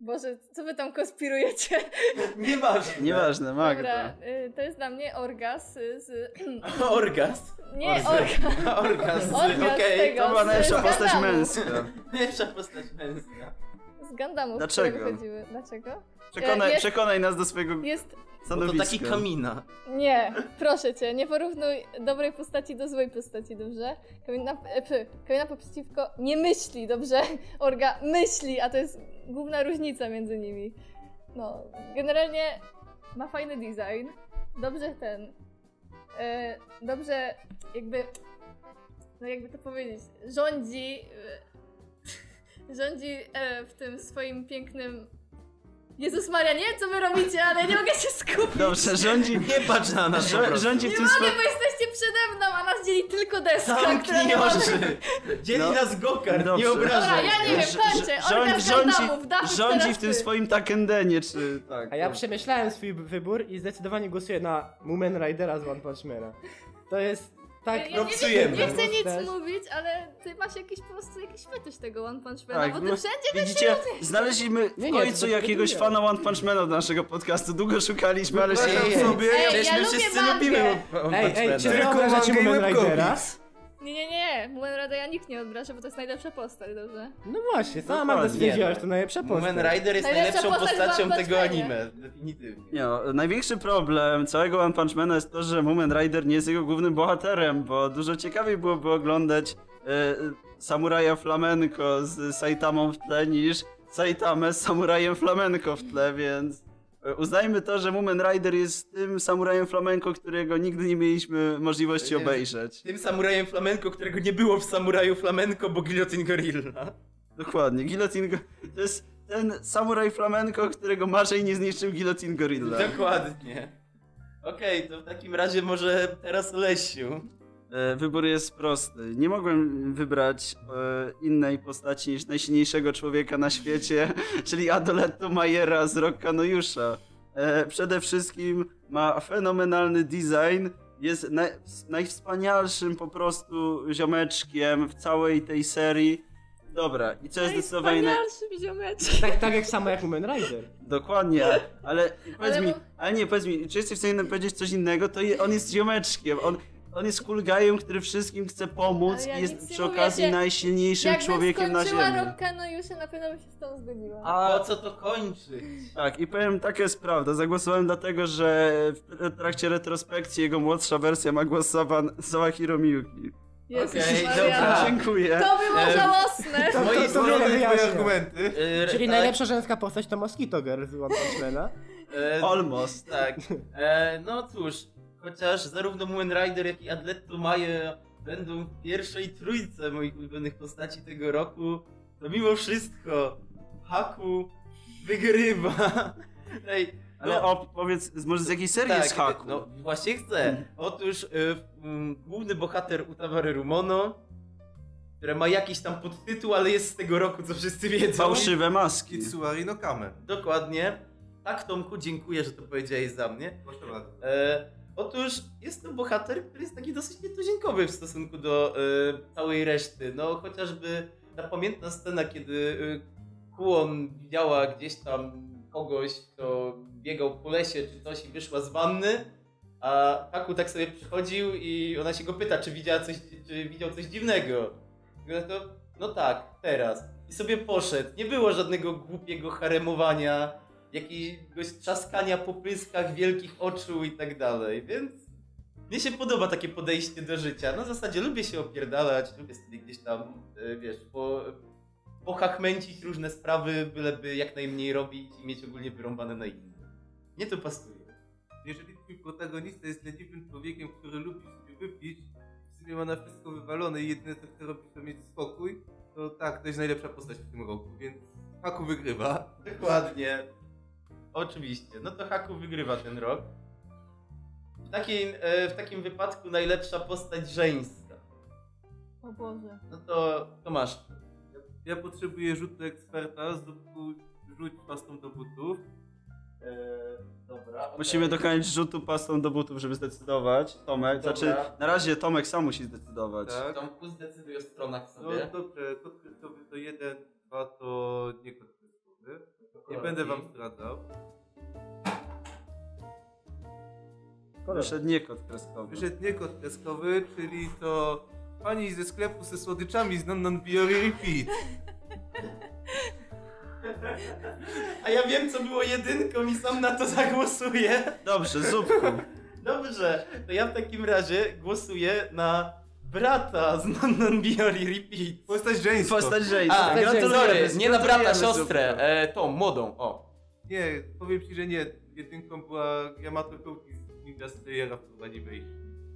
Boże, co wy tam konspirujecie? Nieważne. Nieważne, Magda. Dobra, y, to jest dla mnie orgaz z... Orgazm. Nie, Orze. orga. Orgazm. Orgazm Okej, tego. To była najlepsza postać męska. najlepsza postać męska. Z Gundamów, Dlaczego? które wychodziły. Dlaczego? Przekonaj, Jest- przekonaj nas do swojego Jest... Bo to stanowiska. taki kamina. Nie, proszę cię, nie porównuj dobrej postaci do złej postaci, dobrze? Kamina, e, p, Kamina poprzeciwko nie myśli, dobrze? Orga myśli, a to jest główna różnica między nimi. No, generalnie ma fajny design, dobrze ten, e, dobrze jakby, no jakby to powiedzieć, rządzi, e, rządzi e, w tym swoim pięknym... Jezus Maria, nie wiem co wy robicie, ale nie mogę się skupić. Dobrze, rządzi, Nie patrz na nas rzo- rządzi w Nie tym mogę, bo jesteście przede mną, a nas dzieli tylko deska, która Zamknij nie oczy! Dzieli No. nas Dobrze. nie obrażaj. Dobra, ja nie wiem, Rz- kończę. rz- rządzi, Dawid, rządzi teraz w tym ty. swoim Takendenie, czy... Tak. A ja dobrze. przemyślałem swój wybór i zdecydowanie głosuję na Moomin Ridera z One Punch Mana. To jest tak... Ja nie, propsujemy. nie, nie chcę nic Postać. mówić, ale ty masz jakiś po prostu jakiś fetysz tego One Punch Mana, Tak, bo ty no, wszędzie Widzicie, znaleźliśmy w Nie, nie, końcu to jakiegoś fana One Punch Mana do naszego podcastu. Długo szukaliśmy, ale się... Ej, nie- sobie, Ej, ja wszyscy mangę. lubimy One Ej, Punch ej, Mana. czy wy Tylko obrażacie manga i Moomin Ridera? Nie, nie, nie, Mumen Rada ja nikt nie odbraża, bo to jest najlepsza postać, dobrze? No właśnie, sama Dokładnie. Magda stwierdziła, Nie, że to najlepsza postać. Moomin Rider jest Najlepsza najlepszą postać w postacią One Punch tego Manie. anime, definitywnie. Nie, no, największy problem całego One Punch Mana jest to, że Moomin Rider nie jest jego głównym bohaterem, bo dużo ciekawiej byłoby oglądać e, samuraja flamenko z Saitamą w tle niż Saitamę z samurajem flamenko w tle, więc uznajmy to, że Moomin Rider jest tym samurajem flamenko, którego nigdy nie mieliśmy możliwości Jest. obejrzeć. Tym samurajem flamenko, którego nie było w samuraju flamenko, bo Guillotine Gorilla. Dokładnie, Guillotine to jest ten samuraj flamenko, którego marzeń nie zniszczył Guillotine Gorilla. Dokładnie. Okej, to w takim razie może teraz Lesiu. E, Wybór jest prosty. Nie mogłem wybrać e, innej postaci niż najsilniejszego człowieka na świecie, czyli Adoletto Majera z Rocka Nojusza. E, przede wszystkim ma fenomenalny design, jest naj, najwspanialszym po prostu ziomeczkiem w całej tej serii. Dobra, i co jest zdecydowanie... naj- Najwspanialszy ziomeczek. Tak, tak jak samo jak Moomin Rider. Dokładnie, ale powiedz Ale mi, bo- ale nie, powiedz mi, czy jesteś w stanie powiedzieć coś innego, to je, on jest ziomeczkiem, on, on jest cool guyem, który wszystkim chce pomóc ja i jest przy mówię, okazji się- najsilniejszym Jakbym człowiekiem na skończyła ziemi. Rokka no już na pewno bym się z tą zgodziła. A po co to kończyć? Tak, i powiem, taka jest prawda, zagłosowałem dlatego, że w trakcie retrospekcji jego młodsza wersja ma głos Sawa- Sawahiro Miyuki. Jezus Okej, Maria. dobra. Dziękuję. To było Em, żałosne. To, to, to Znowu twoje wyjaśnia. argumenty. Yy, Czyli tak, najlepsza żeńska postać to Mosquito Girl z One Punch e, Almost. Tak. E, no cóż, chociaż zarówno Moomin Rider, jak i Adletto Maje będą w pierwszej trójce moich ulubionych postaci tego roku, to mimo wszystko Haku wygrywa. Ej, Ale no, o, powiedz, może z jakiej serii jest Haku? No właśnie chcę. Otóż y, mm, główny bohater Utawary Rumono, które ma jakiś tam podtytuł, ale jest z tego roku, co wszyscy wiedzą. Fałszywe maski. Kitsuari no Kame. Dokładnie. Tak, Tomku, dziękuję, że to powiedziałeś za mnie. Proszę bardzo. E, otóż jest to bohater, który jest taki dosyć nietuzinkowy w stosunku do e, całej reszty. No chociażby ta pamiętna scena, kiedy e, Kuon widziała gdzieś tam kogoś, kto biegał po lesie czy coś i wyszła z wanny, a Haku tak sobie przychodził i ona się go pyta, czy widziała coś, czy widział coś dziwnego. I on to, no tak, teraz. I sobie poszedł. Nie było żadnego głupiego haremowania, jakiegoś trzaskania po pyskach, wielkich oczu i tak dalej, więc mnie się podoba takie podejście do życia. Na zasadzie lubię się opierdalać, lubię sobie gdzieś tam, e, wiesz, po, pochachmęcić różne sprawy, byleby jak najmniej robić i mieć ogólnie wyrąbane na inne. Mnie to pasuje. Jeżeli twój protagonista jest leniwym człowiekiem, który lubi sobie wypić, w sumie ma na wszystko wywalone i jedyne co chce robić to mieć spokój, to tak, to jest najlepsza postać w tym roku, więc Haku wygrywa. Dokładnie. Oczywiście. No to Haku wygrywa ten rok. W takim, e, w takim wypadku najlepsza postać żeńska. O Boże. No to, to masz. Ja potrzebuję rzutu eksperta, zrób- rzuć pastą do butów. E, dobra. okej. Musimy dokonać rzutu pastą do butów, żeby zdecydować. Tomek, Dobra. znaczy na razie Tomek sam musi zdecydować. Tak. Tomku zdecyduj o stronach No sobie. dobrze, kod kreskowy to jeden, dwa to nie kod kreskowy. Nie będę wam zdradzał. Wyszedł nie kod kreskowy. Wyszedł nie kod kreskowy, czyli to pani ze sklepu ze słodyczami z Non Non Biori Repeat. A ja wiem, co było jedynką i sam na to zagłosuję. Dobrze, zupku. Dobrze, to ja w takim razie głosuję na brata z Non Non Biori Repeat. Postać żeńską. Postać żeńska. A, Gratulujemy, sorry, nie na brata, siostrę, e, tą, młodą, o. Nie, powiem ci, że nie. Jedynką była Yamato Koki z Ninja Slayera w anime.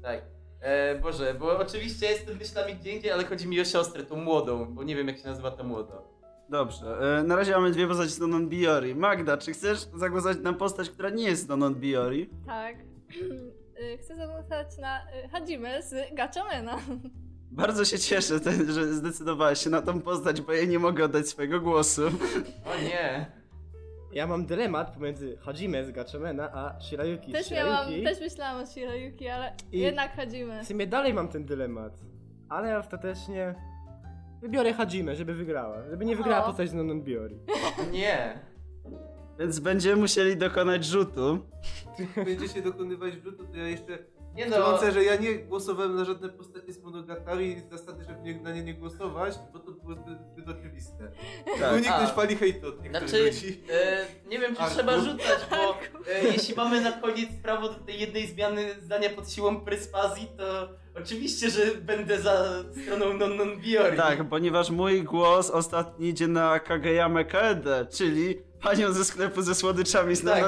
Tak. E, Boże, bo oczywiście jestem myślami gdzie indziej, ale chodzi mi o siostrę, tą młodą, bo nie wiem jak się nazywa ta młoda. Dobrze, e, na razie mamy dwie postaci z Nonon Biori. Magda, czy chcesz zagłosować na postać, która nie jest Nonon Biori? Tak. Y, Chcę zagłosować na y, Hajime z Gatchamena. Bardzo się cieszę, że zdecydowałeś się na tą postać, bo ja nie mogę oddać swojego głosu. O nie. Ja mam dylemat pomiędzy Hajime z Gatchamena a Shirayuki z Też miałam, Shirayuki. też myślałam o Shirayuki, ale I- jednak Hajime. W sumie dalej mam ten dylemat, ale ostatecznie wybiorę Hajime, żeby wygrała. Żeby nie wygrała O. postać z Nonon Biori. O nie. Więc będziemy musieli dokonać rzutu. Będziecie dokonywać rzutu, to ja jeszcze Nie no, Wtrącę, że ja nie głosowałem na żadne postacie z Monogatari z zasady, żeby nie, na nie nie głosować, bo to było zbyt, oczywiste. Tak. Uniknąć fali hejtu od niektórych znaczy, ludzi. e, nie wiem czy Arku. trzeba rzucać, bo e, jeśli mamy na koniec prawo do tej jednej zmiany zdania pod siłą perswazji, to oczywiście, że będę za stroną non non biori. Tak, ponieważ mój głos ostatni idzie na Kageyame Kaede, czyli panią ze sklepu ze słodyczami z tak.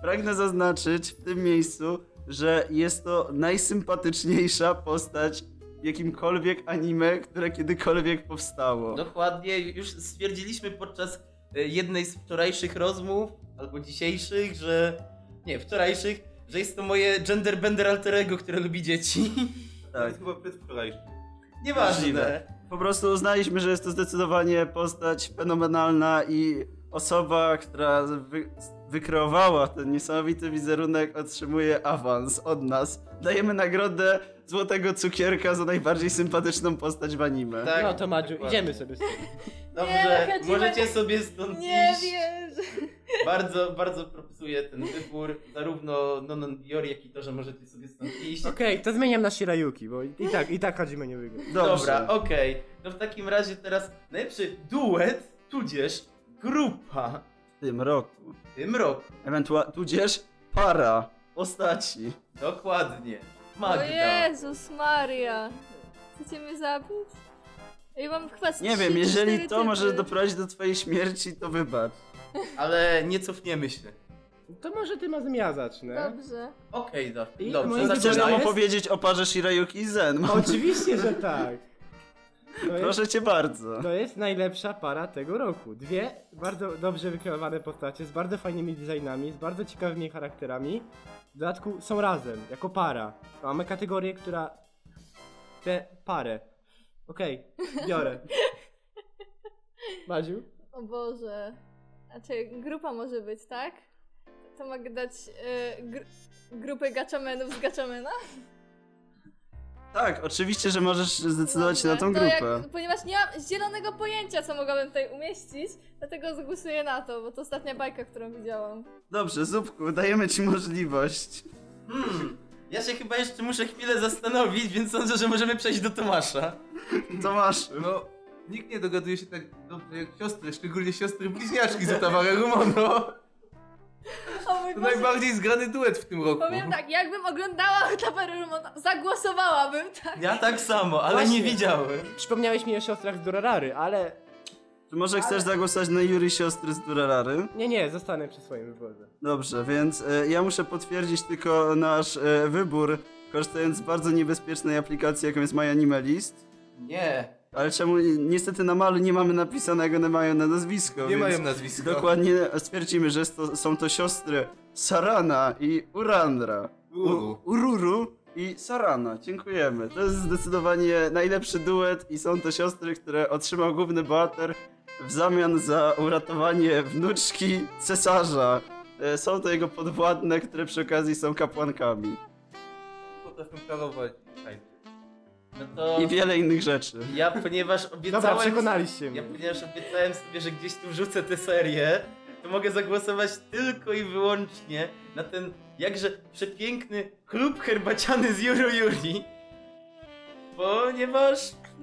Pragnę zaznaczyć w tym miejscu, że jest to najsympatyczniejsza postać jakimkolwiek anime, które kiedykolwiek powstało. Dokładnie, już stwierdziliśmy podczas e, jednej z wczorajszych rozmów, albo dzisiejszych, że... Nie, wczorajszych, że jest to moje gender bender alterego, które lubi dzieci. Tak. Nawet chyba przedwczorajszy. Nieważne. Po prostu uznaliśmy, że jest to zdecydowanie postać fenomenalna i osoba, która wy, wykreowała ten niesamowity wizerunek, otrzymuje awans od nas. Dajemy nagrodę Złotego Cukierka za najbardziej sympatyczną postać w anime. Tak, no to Madziu, idziemy sobie z tym. Dobrze, Nie, możecie sobie stąd Nie iść. wierzę. Bardzo, bardzo propsuję ten wybór, zarówno Nonon Biori, jak i to, że możecie sobie stąd iść. Okej, to zmieniam na Shirayuki, bo i tak, i tak Hajime nie wygra. Dobra, okej. No w takim razie teraz najlepszy duet, tudzież grupa W tym roku. w tym roku. Ewentualnie, tudzież para postaci. Dokładnie. O Magda. Jezus Maria. Chcecie mnie zabić? Ja mam chyba z Nie wiem, trzy, jeżeli cztery to może typy. doprowadzić do twojej śmierci, to wybacz. Ale nie cofniemy się. To może ty razem ja zacznę. Dobrze. Okej, do, I dobrze, moim Chcesz nam jest? opowiedzieć o parze Shirayuki i Zen? Oczywiście, że tak. To jest, Proszę cię bardzo. to jest najlepsza para tego roku. Dwie bardzo dobrze wykreowane postacie, z bardzo fajnymi designami, z bardzo ciekawymi charakterami. W dodatku są razem, jako para. Mamy kategorię, która... Tę parę. Okej, biorę. Madziu? O Boże. Znaczy, grupa może być, tak? To mogę dać e, gr- grupę gaczamenów z gaczamena? Tak, oczywiście, że możesz zdecydować się na tą grupę. Jak, ponieważ nie mam zielonego pojęcia, co mogłabym tutaj umieścić, dlatego zagłosuję na to, bo to ostatnia bajka, którą widziałam. Dobrze, Zupku, dajemy ci możliwość. Hmm, ja się chyba jeszcze muszę chwilę zastanowić, więc sądzę, że możemy przejść do Tomasza. Tomasz, No, nikt nie dogaduje się tak dobrze jak siostry, szczególnie siostry bliźniaczki z Otawara Rumono. O mój To Boże, najbardziej zgrany duet w tym roku. powiem tak, jakbym oglądała Tapery Rumona, zagłosowałabym, tak. Ja tak samo, ale Właśnie. nie widziałem. Przypomniałeś mi o siostrach z Durarary, ale czy może chcesz zagłosować na Yuri siostry z Durarary? nie, nie, zostanę przy swoim wyborze. Dobrze, więc e, ja muszę potwierdzić tylko nasz e, wybór, korzystając z bardzo niebezpiecznej aplikacji, jaką jest MyAnimeList. Nie. Ale czemu niestety na malu nie mamy napisanego, nie mają na nazwisko. Nie mają nazwiska. Dokładnie stwierdzimy, że to, są to siostry Sarana i Urandra. U, Ururu i Sarana. Dziękujemy. To jest zdecydowanie najlepszy duet i są to siostry, które otrzymał główny bohater w zamian za uratowanie wnuczki cesarza. E, Są to jego podwładne, które przy okazji są kapłankami. Potrafią tańczyć. No to I wiele innych rzeczy. ja, ponieważ Dobra, obiecałem... przekonaliście Ja mnie. ponieważ obiecałem sobie, że gdzieś tu wrzucę tę serię, to mogę zagłosować tylko i wyłącznie na ten jakże przepiękny klub herbaciany z Juru Juri. Ponieważ...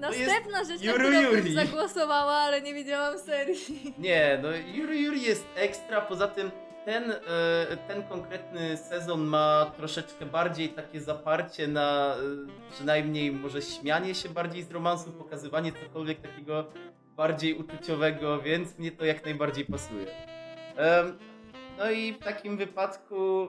to jest- Następna rzecz, na Juru którą bym Juri. zagłosowała, ale nie widziałam serii. Nie, no Juru Juri jest ekstra, poza tym ten, e, ten konkretny sezon ma troszeczkę bardziej takie zaparcie na e, przynajmniej może śmianie się bardziej z romansu, pokazywanie cokolwiek takiego bardziej uczuciowego, więc mnie to jak najbardziej pasuje. No i w takim wypadku e,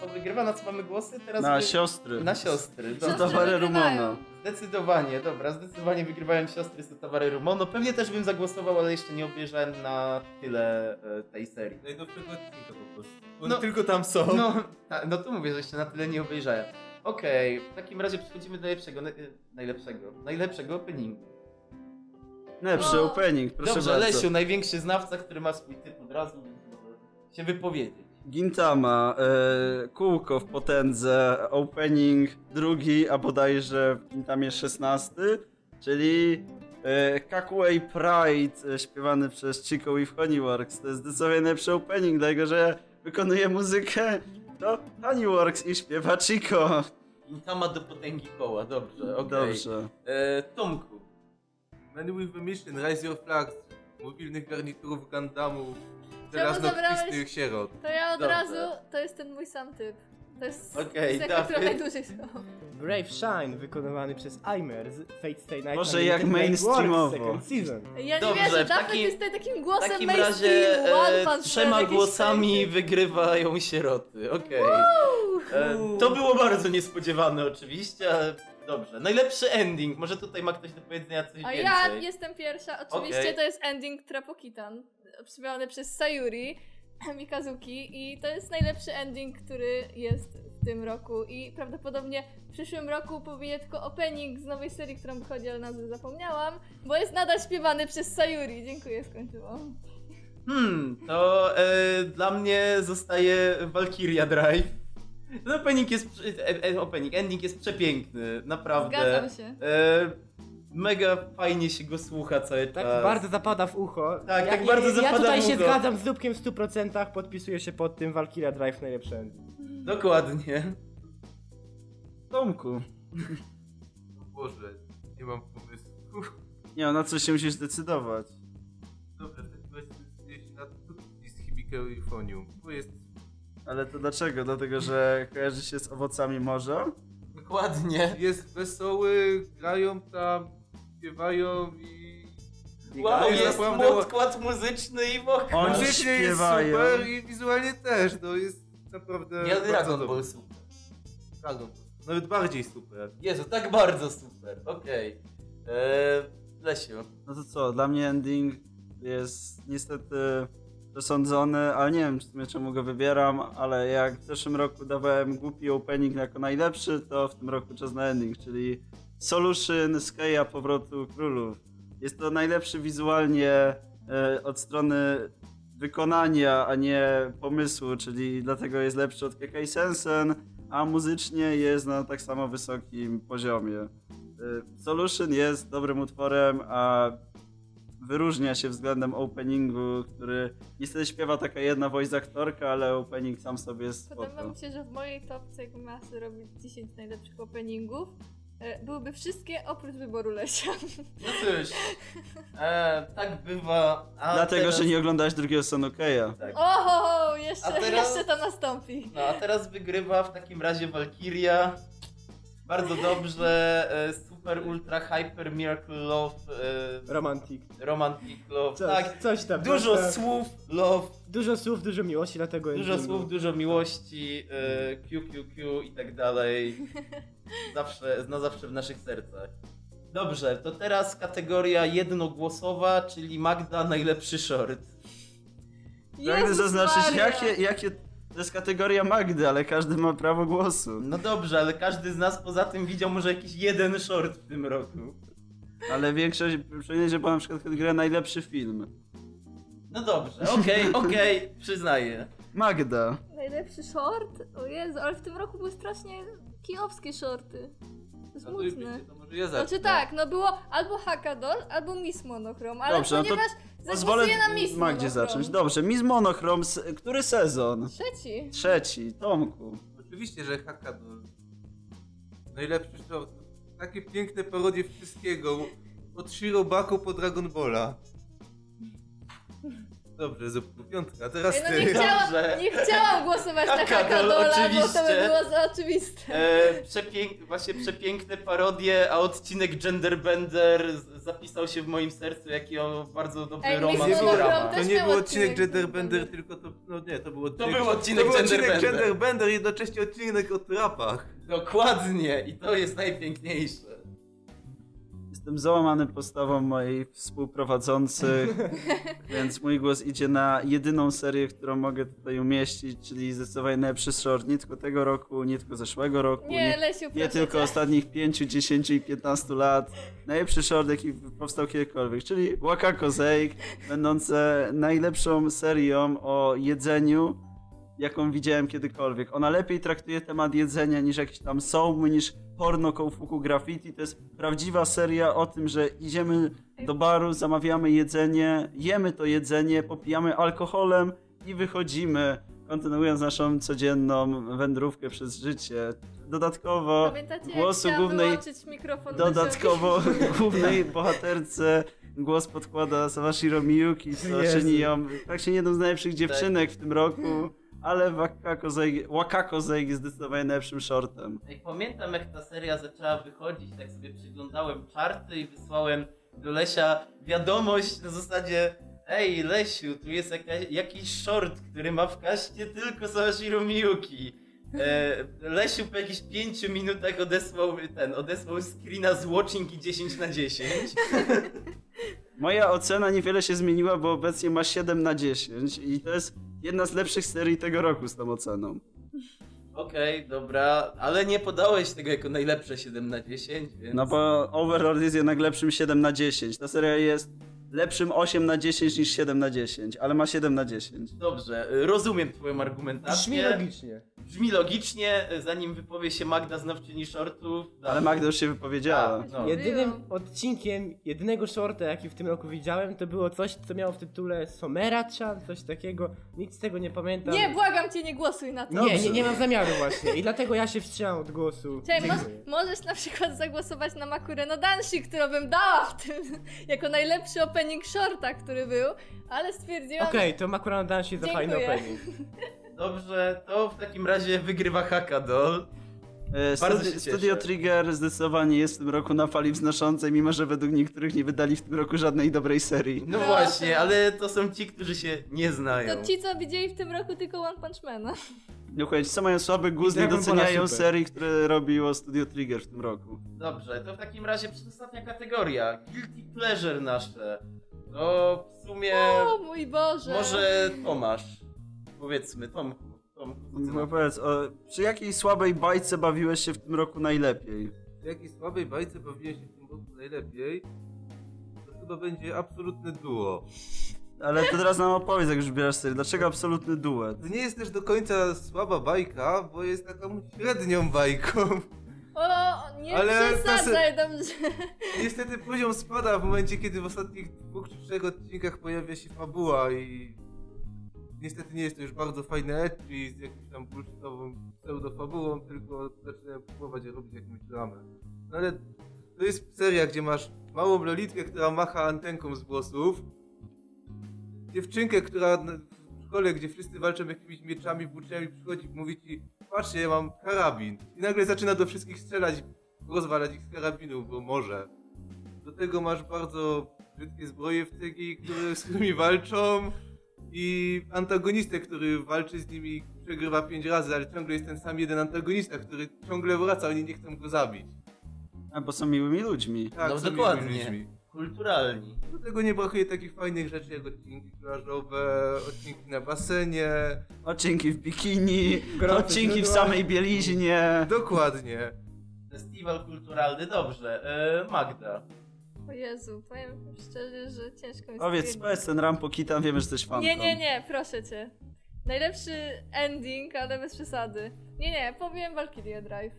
co wygrywa, na co mamy głosy? Teraz Na wy- siostry. Na siostry. To towarę wygrywają. Rumono. Zdecydowanie, dobra, zdecydowanie wygrywają siostry z Towary Rumono. Pewnie też bym zagłosował, ale jeszcze nie obejrzałem na tyle e, tej serii. Najnowszego odcinka po prostu. No. No, tylko tam są. No, ta, no tu mówię, że jeszcze na tyle nie obejrzałem. Okej, w takim razie przechodzimy do najlepszego, na, e, najlepszego, najlepszego openingu. Lepszy O. opening, proszę Dobrze, bardzo. Lesiu, największy znawca, który ma swój typ od razu, się wypowiedzieć. Gintama, e, kółko w potędze, opening drugi, a bodajże w Gintamie szesnasty, czyli e, Kakuei Pride e, śpiewany przez Chico i Honeyworks. To jest zdecydowanie najlepszy opening, dlatego że wykonuje muzykę to Honeyworks i śpiewa Chico. Intama do potęgi koła, dobrze, okej. Dobrze. E, Tomku, Man with a Mission, Rise Your Flags, mobilnych garniturów Gandamu, Czemu żelazno-krwistych zabrałeś- sierot. To ja od Dobrze. razu, to jest ten mój sam typ. To jest Okej, piosenka, która najdłużej słucham. Brave Shine, wykonywany przez Aimer z Fate Stay Night. Może jak mainstreamowo. Ja Dobrze, nie wierzę, Dafyt takim- jest tutaj takim w głosem takim mainstreamu, razie One e, trzema jakieś głosami wygrywają sieroty, okej. E, to było bardzo niespodziewane oczywiście, ale dobrze. Najlepszy ending, może tutaj ma ktoś do powiedzenia coś A więcej. ja jestem pierwsza. Oczywiście Okej. to jest ending Trapokitan, przypomniany przez Sayuri Mikazuki i to jest najlepszy ending, który jest w tym roku i prawdopodobnie w przyszłym roku powinien tylko opening z nowej serii, którą wychodzi, ale nazwy zapomniałam, bo jest nadal śpiewany przez Sayuri. Dziękuję, skończyłam. Hmm, to e, dla mnie zostaje Valkyria Drive. Ten opening jest, e, e, opening, ending jest przepiękny, naprawdę. Zgadzam się. Mega fajnie się go słucha cały Tak czas. bardzo zapada w ucho. Tak, tak bardzo ja, zapada Ja tutaj w się ucho. zgadzam z Dubkiem w 100%, podpisuję się pod tym Valkyria Drive najlepszy. Dokładnie. Tomku. O Boże, nie mam pomysłu. Nie, na co się musisz zdecydować. Dobra, tak właśnie zdecyduję się na Tutsi z Hibike Euphonium, bo jest Ale to dlaczego? Dlatego, że kojarzy się z owocami morza? Dokładnie. jest wesoły, grają tam, śpiewają i... Wow, jest jest naprawdę- podkład muzyczny i wokół. Oni Muzycznie jest śpiewają. super i wizualnie też, no jest naprawdę Ja bardzo Dragon. Ball super. Dragon Ball. Nawet bardziej super. Jezu, tak bardzo super. Okej. Eee, Lesiu. No to co, dla mnie ending jest niestety przesądzony, ale nie wiem w sumie czemu go wybieram, ale jak w zeszłym roku dawałem głupi opening jako najlepszy, to w tym roku czas na ending, czyli Solution Sky'a Powrotu Królów. Jest to najlepszy wizualnie e, od strony wykonania, a nie pomysłu, czyli dlatego jest lepszy od Kekai Sensen, a muzycznie jest na tak samo wysokim poziomie. Y, Solution jest dobrym utworem, a wyróżnia się względem openingu, który niestety śpiewa taka jedna voice aktorka, ale opening sam sobie jest Podoba spoko. mi się, że w mojej topce, jak miała sobie robić 10 najlepszych openingów, e, byłyby wszystkie oprócz wyboru Lesia. No cóż, e, tak bywa. A Dlatego, teraz... że nie oglądałeś drugiego Sonokeja. Tak. Oho, jeszcze, teraz- jeszcze to nastąpi. No a teraz wygrywa w takim razie Valkyria. Bardzo dobrze. Super, ultra, hyper, miracle love. E, Romantik. romantic love. Coś, tak. coś tam. Dużo coś tam. słów, love. Dużo słów, dużo miłości, dlatego Dużo endingu. słów, dużo miłości, e, QQQ i tak dalej. Zawsze, na zawsze w naszych sercach. Dobrze, to teraz kategoria jednogłosowa, czyli Magda najlepszy short. Pragnę zaznaczyć, jakie, jakie... To jest kategoria Magdy, ale każdy ma prawo głosu. No dobrze, ale każdy z nas poza tym widział może jakiś jeden short w tym roku. Ale większość, przynajmniej, że była na przykład kategoria najlepszy film. No dobrze, okej, okej, przyznaję. Magda. Najlepszy short? O Jezu, ale w tym roku były strasznie kijowskie shorty. Smutne. to może ja zacznę. Znaczy tak, no było albo Hakadol, albo Miss Monochrom, ale Dobrze, no to ponieważ Pozwolę na Miss zacząć. Dobrze, Miss Monochrom, który sezon? Trzeci. Trzeci, Tomku. Oczywiście, że Hakadol. Najlepszy short. Takie piękne parodie wszystkiego. Od Shirobako po Dragon Balla. Dobrze, zupku piątka. A teraz Ej, no nie ty. chciałam, nie chciałam głosować na Hakadol, Hakadola, bo to by oczywiście. było za oczywiste. E, przepięk, właśnie przepiękne parodie, a odcinek Genderbender zapisał się w moim sercu jako bardzo dobry Ej, romans Miss i Monochrom drama. też To nie był odcinek Genderbender, tylko to. No nie, to był odcinek. był odcinek to był odcinek Genderbender. Genderbender, jednocześnie odcinek o trapach. Dokładnie, i to jest najpiękniejsze. Jestem załamany postawą mojej współprowadzących, więc mój głos idzie na jedyną serię, którą mogę tutaj umieścić, czyli zdecydowanie najlepszy short nie tylko tego roku, nie tylko zeszłego roku, Nie, nie, Lesiu, nie tylko cię. ostatnich 5, 10 i 15 lat. Najlepszy short, jaki powstał kiedykolwiek, czyli Wakako Zeik, będące najlepszą serią o jedzeniu, jaką widziałem kiedykolwiek. Ona lepiej traktuje temat jedzenia niż jakieś tam sołmy, niż porno Koufuku Graffiti. To jest prawdziwa seria o tym, że idziemy do baru, zamawiamy jedzenie, jemy to jedzenie, popijamy alkoholem i wychodzimy, kontynuując naszą codzienną wędrówkę przez życie. Dodatkowo Pamiętacie, głosu głównej Dodatkowo głównej bohaterce głos podkłada Sawashiro Miyuki, co Jezu. czyni ją praktycznie jedną z najlepszych dziewczynek w tym roku, ale Wakako Zeig, Wakako Zeig jest zdecydowanie najlepszym shortem. Jak pamiętam, jak ta seria zaczęła wychodzić, tak sobie przyglądałem czarty i wysłałem do Lesia wiadomość na zasadzie Ej Lesiu, tu jest jakaś, jakiś short, który ma w kaście tylko Sawashiro Miyuki. E, Lesiu po jakichś 5 minutach odesłał ten, odesłał screena z watching i 10 na 10. Moja ocena niewiele się zmieniła, bo obecnie ma 7 na 10 i to jest jedna z lepszych serii tego roku z tą oceną. Okej, dobra, ale nie podałeś tego jako najlepsze 7 na 10, więc... No bo Overlord jest jednak lepszym 7 na 10. Ta seria jest lepszym 8 na 10 niż 7 na 10, ale ma 7 na 10. Dobrze, rozumiem twoją argumentację. Brzmi logicznie. Brzmi logicznie, zanim wypowie się Magda znawczyni shortów. Ale Magda już się wypowiedziała. Tak, no. Jedynym odcinkiem, jedynego shorta, jaki w tym roku widziałem, to było coś, co miało w tytule Somera-chan, coś takiego. Nic z tego nie pamiętam. Nie, błagam cię, nie głosuj na to. nie, nie, nie mam zamiaru właśnie. I dlatego ja się wstrzymam od głosu. Czekaj, moż, Dziękuję. możesz na przykład zagłosować na Makurę no Danshi, którą bym dała w tym jako najlepszy opening shorta, który był, ale stwierdziłam... Okej, to Makurano Danshi za fajny opening. Dobrze, to w takim razie wygrywa Hakadol. E, Studi-. Studio Trigger zdecydowanie jest w tym roku na fali wznoszącej, mimo że według niektórych nie wydali w tym roku żadnej dobrej serii. No Proszę. właśnie, ale to są ci, którzy się nie znają. To ci, co widzieli w tym roku tylko One Punch Mana. Dokładnie, co mają słaby gust, nie doceniają serii, które robiło Studio Trigger w tym roku. Dobrze, to w takim razie przedostatnia kategoria. Guilty pleasure nasze. To w sumie O mój Boże. może Tomasz. Powiedzmy, Tomku. No powiedz, o, przy jakiej słabej bajce bawiłeś się w tym roku najlepiej? W jakiej słabej bajce bawiłem się w tym roku najlepiej? To chyba będzie absolutne duo. Ale to teraz nam opowiedz, jak już bierasz serię. Dlaczego absolutny duet? To nie jest też do końca słaba bajka, bo jest taką średnią bajką. O, Nie Ale ta przesadzaj, dobrze. Niestety poziom spada w momencie, kiedy w ostatnich dwóch czy trzech odcinkach pojawia się fabuła i niestety nie jest to już bardzo fajne ecchi z jakimś tam bullshitową pseudofabułą, tylko zaczynają próbować robić jakąś dramę. No ale to jest seria, gdzie masz małą lolitkę, która macha antenką z włosów, dziewczynkę, która w szkole, gdzie wszyscy walczą jakimiś mieczami, włóczniami, przychodzi i mówi ci patrzcie, ja mam karabin. I nagle zaczyna do wszystkich strzelać, rozwalać ich z karabinu, bo może. Do tego masz bardzo brzydkie zbroje w CGI, które, z którymi walczą i antagonistę, który walczy z nimi i przegrywa pięć razy, ale ciągle jest ten sam jeden antagonista, który ciągle wraca, oni nie chcą go zabić. A, bo są miłymi ludźmi. Tak, No są miłymi dokładnie. ludźmi. Kulturalni. Do tego nie brakuje takich fajnych rzeczy jak odcinki plażowe, odcinki na basenie. Odcinki w bikini, odcinki w samej bieliźnie. Dokładnie. Festiwal kulturalny, dobrze. E, Magda. O Jezu, powiem szczerze, że ciężko mi Powiedz, powiedz ten Rampo Kitan, wiemy, że jesteś fanką. Nie, nie, nie, proszę cię. Najlepszy ending, ale bez przesady. Nie, nie, powiem Valkyrie Drive.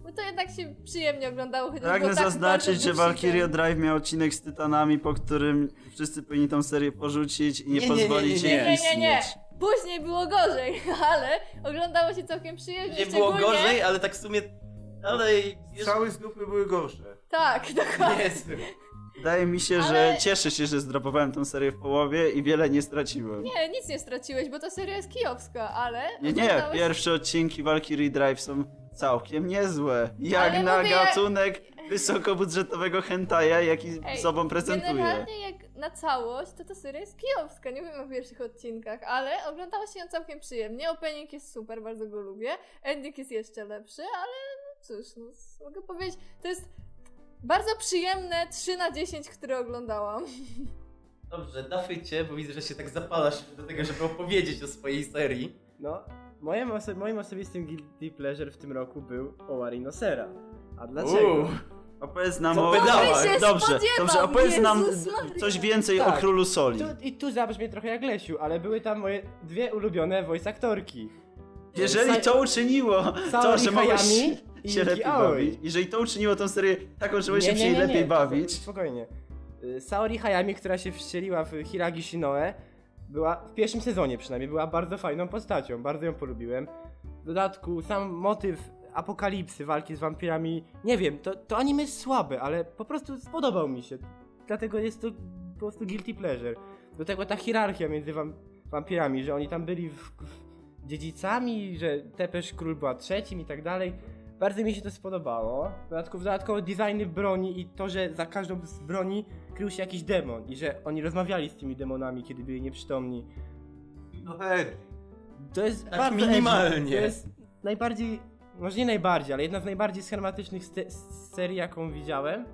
Bo to jednak się przyjemnie oglądało, chociaż Pragnę tak zaznaczyć, że. Valkyria Drive miał odcinek z Tytanami, po którym wszyscy powinni tą serię porzucić i nie, Nie, nie, nie, pozwolić nie, jej Nie, nie, nie, nie. istnieć. Później było gorzej, ale oglądało się całkiem przyjemnie. Nie było gorzej, ale tak w sumie dalej... Strzały z dupy były gorsze. Tak, dokładnie. Jezu. Wydaje mi się, że Ale- cieszę się, że zdropowałem tą serię w połowie i wiele nie straciłem. Nie, nic nie straciłeś, bo ta seria jest kijowska, ale... Nie, nie, oglądałeś- pierwsze odcinki Valkyrie Drive są całkiem niezłe. Jak Ale na mówię- gatunek wysokobudżetowego hentaja, jaki Ej, sobą prezentuje. Generalnie jak na całość, to ta seria jest kijowska, nie wiem o pierwszych odcinkach, ale oglądało się ją całkiem przyjemnie, opening jest super, bardzo go lubię, ending jest jeszcze lepszy, ale no cóż, no, mogę powiedzieć, to jest bardzo przyjemne 3 na 10, które oglądałam. Dobrze, dafycie, bo widzę, że się tak zapalasz do tego, żeby opowiedzieć o swojej serii. No, moim, oso- moim osobistym guilty pleasure w tym roku był Owarinocera. A dlaczego? Uuu. Opowiedz nam Co o... Dobrze, spodziewał, dobrze, opowiedz nam Jezus Maria. coś więcej o Tak. Królu Soli. Tu, I tu zabrzmie trochę jak Lesiu, ale były tam moje dwie ulubione voice aktorki. Jeżeli Sa- to uczyniło to, Saori że mogłeś Hayami i się lepiej Aoi. bawić, jeżeli to uczyniło tą serię taką, że mogłeś się przy niej lepiej bawić, Spokojnie. Y, Saori Hayami, która się wcieliła w Hiragi Shinoe, była w pierwszym sezonie przynajmniej, była bardzo fajną postacią, bardzo ją polubiłem. W dodatku sam motyw apokalipsy, walki z wampirami, nie wiem, to, to anime jest słabe, ale po prostu spodobał mi się. Dlatego jest to po prostu guilty pleasure. Do tego ta hierarchia między wam, wampirami, że oni tam byli w, w dziedzicami, że Tepesz Król była trzecim i tak dalej. Bardzo mi się to spodobało. W dodatku, dodatkowo designy broni i to, że za każdą z broni krył się jakiś demon i że oni rozmawiali z tymi demonami, kiedy byli nieprzytomni. No hej. To jest Tak bardzo minimalnie. edgy. To jest najbardziej, może nie najbardziej, ale jedna z najbardziej schematycznych ste- serii, jaką widziałem,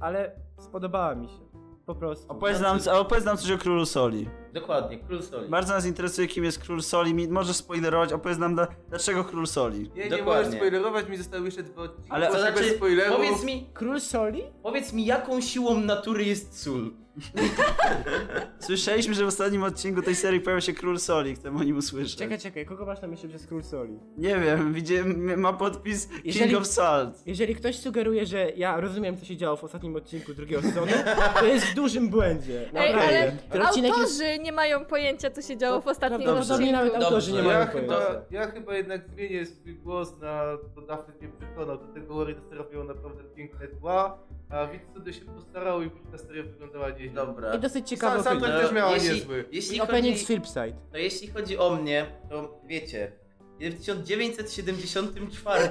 ale spodobała mi się. Po prostu. opowiedz nam, a opowiedz nam coś o Królu Soli. Dokładnie, Król Soli. Bardzo nas interesuje, kim jest Król Soli. Mi- Możesz spoilerować, opowiedz nam, dla- dlaczego Król Soli. Nie, nie Dokładnie. możesz spoilerować, mi zostały jeszcze dwa odcinki. Ale- To znaczy, spoilerów. powiedz mi, Król Soli? powiedz mi, jaką siłą natury jest sól? Słyszeliśmy, że w ostatnim odcinku tej serii pojawia się Król Soli, chcemy o nim usłyszeć. Czekaj, czekaj, kogo masz na myśli przez Król Soli? Nie wiem, widziałem, ma podpis King Jeżeli- of Salt. Jeżeli ktoś sugeruje, że ja rozumiem, co się działo w ostatnim odcinku drugiego sezonu, to jest w dużym błędzie. Ej, Naprawdę. ale Ten autorzy jest... nie mają pojęcia, co się działo w ostatnim Prawdopodobnie odcinku. nawet autorzy nie mają Ja pojęcia. chyba, ja chyba jednak zmienię swój głos na Dafne mnie przekonał. Do tego robią naprawdę piękne tła, a widz wtedy się postarał i ta seria wyglądała nieźle. Dobra. I dosyć ciekawy Sam, sam opening. też miała jeśli, niezły. jeśli I chodzi, z Flipside. no jeśli chodzi o mnie, to wiecie, w 1974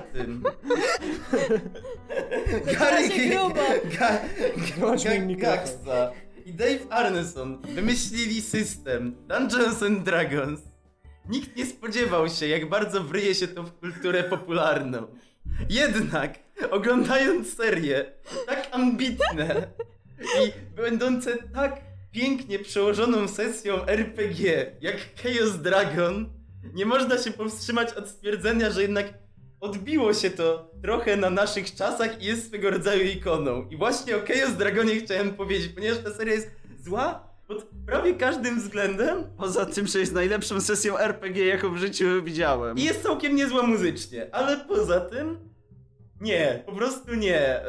Zaczyna się grubo. Ga, Wyłącz mi Ga, mikrofon. Gaxa i Dave Arneson wymyślili system Dungeons and Dragons. Nikt nie spodziewał się, jak bardzo wryje się to w kulturę popularną. Jednak, oglądając serię tak ambitne i będące tak pięknie przełożoną sesją RPG jak Chaos Dragon, nie można się powstrzymać od stwierdzenia, że jednak odbiło się to trochę na naszych czasach i jest swego rodzaju ikoną. I właśnie o Chaos Dragonie chciałem powiedzieć, ponieważ ta seria jest zła pod prawie każdym względem Poza tym, że jest najlepszą sesją RPG, jaką w życiu widziałem. i jest całkiem niezła muzycznie, ale poza tym Nie, po prostu nie. E,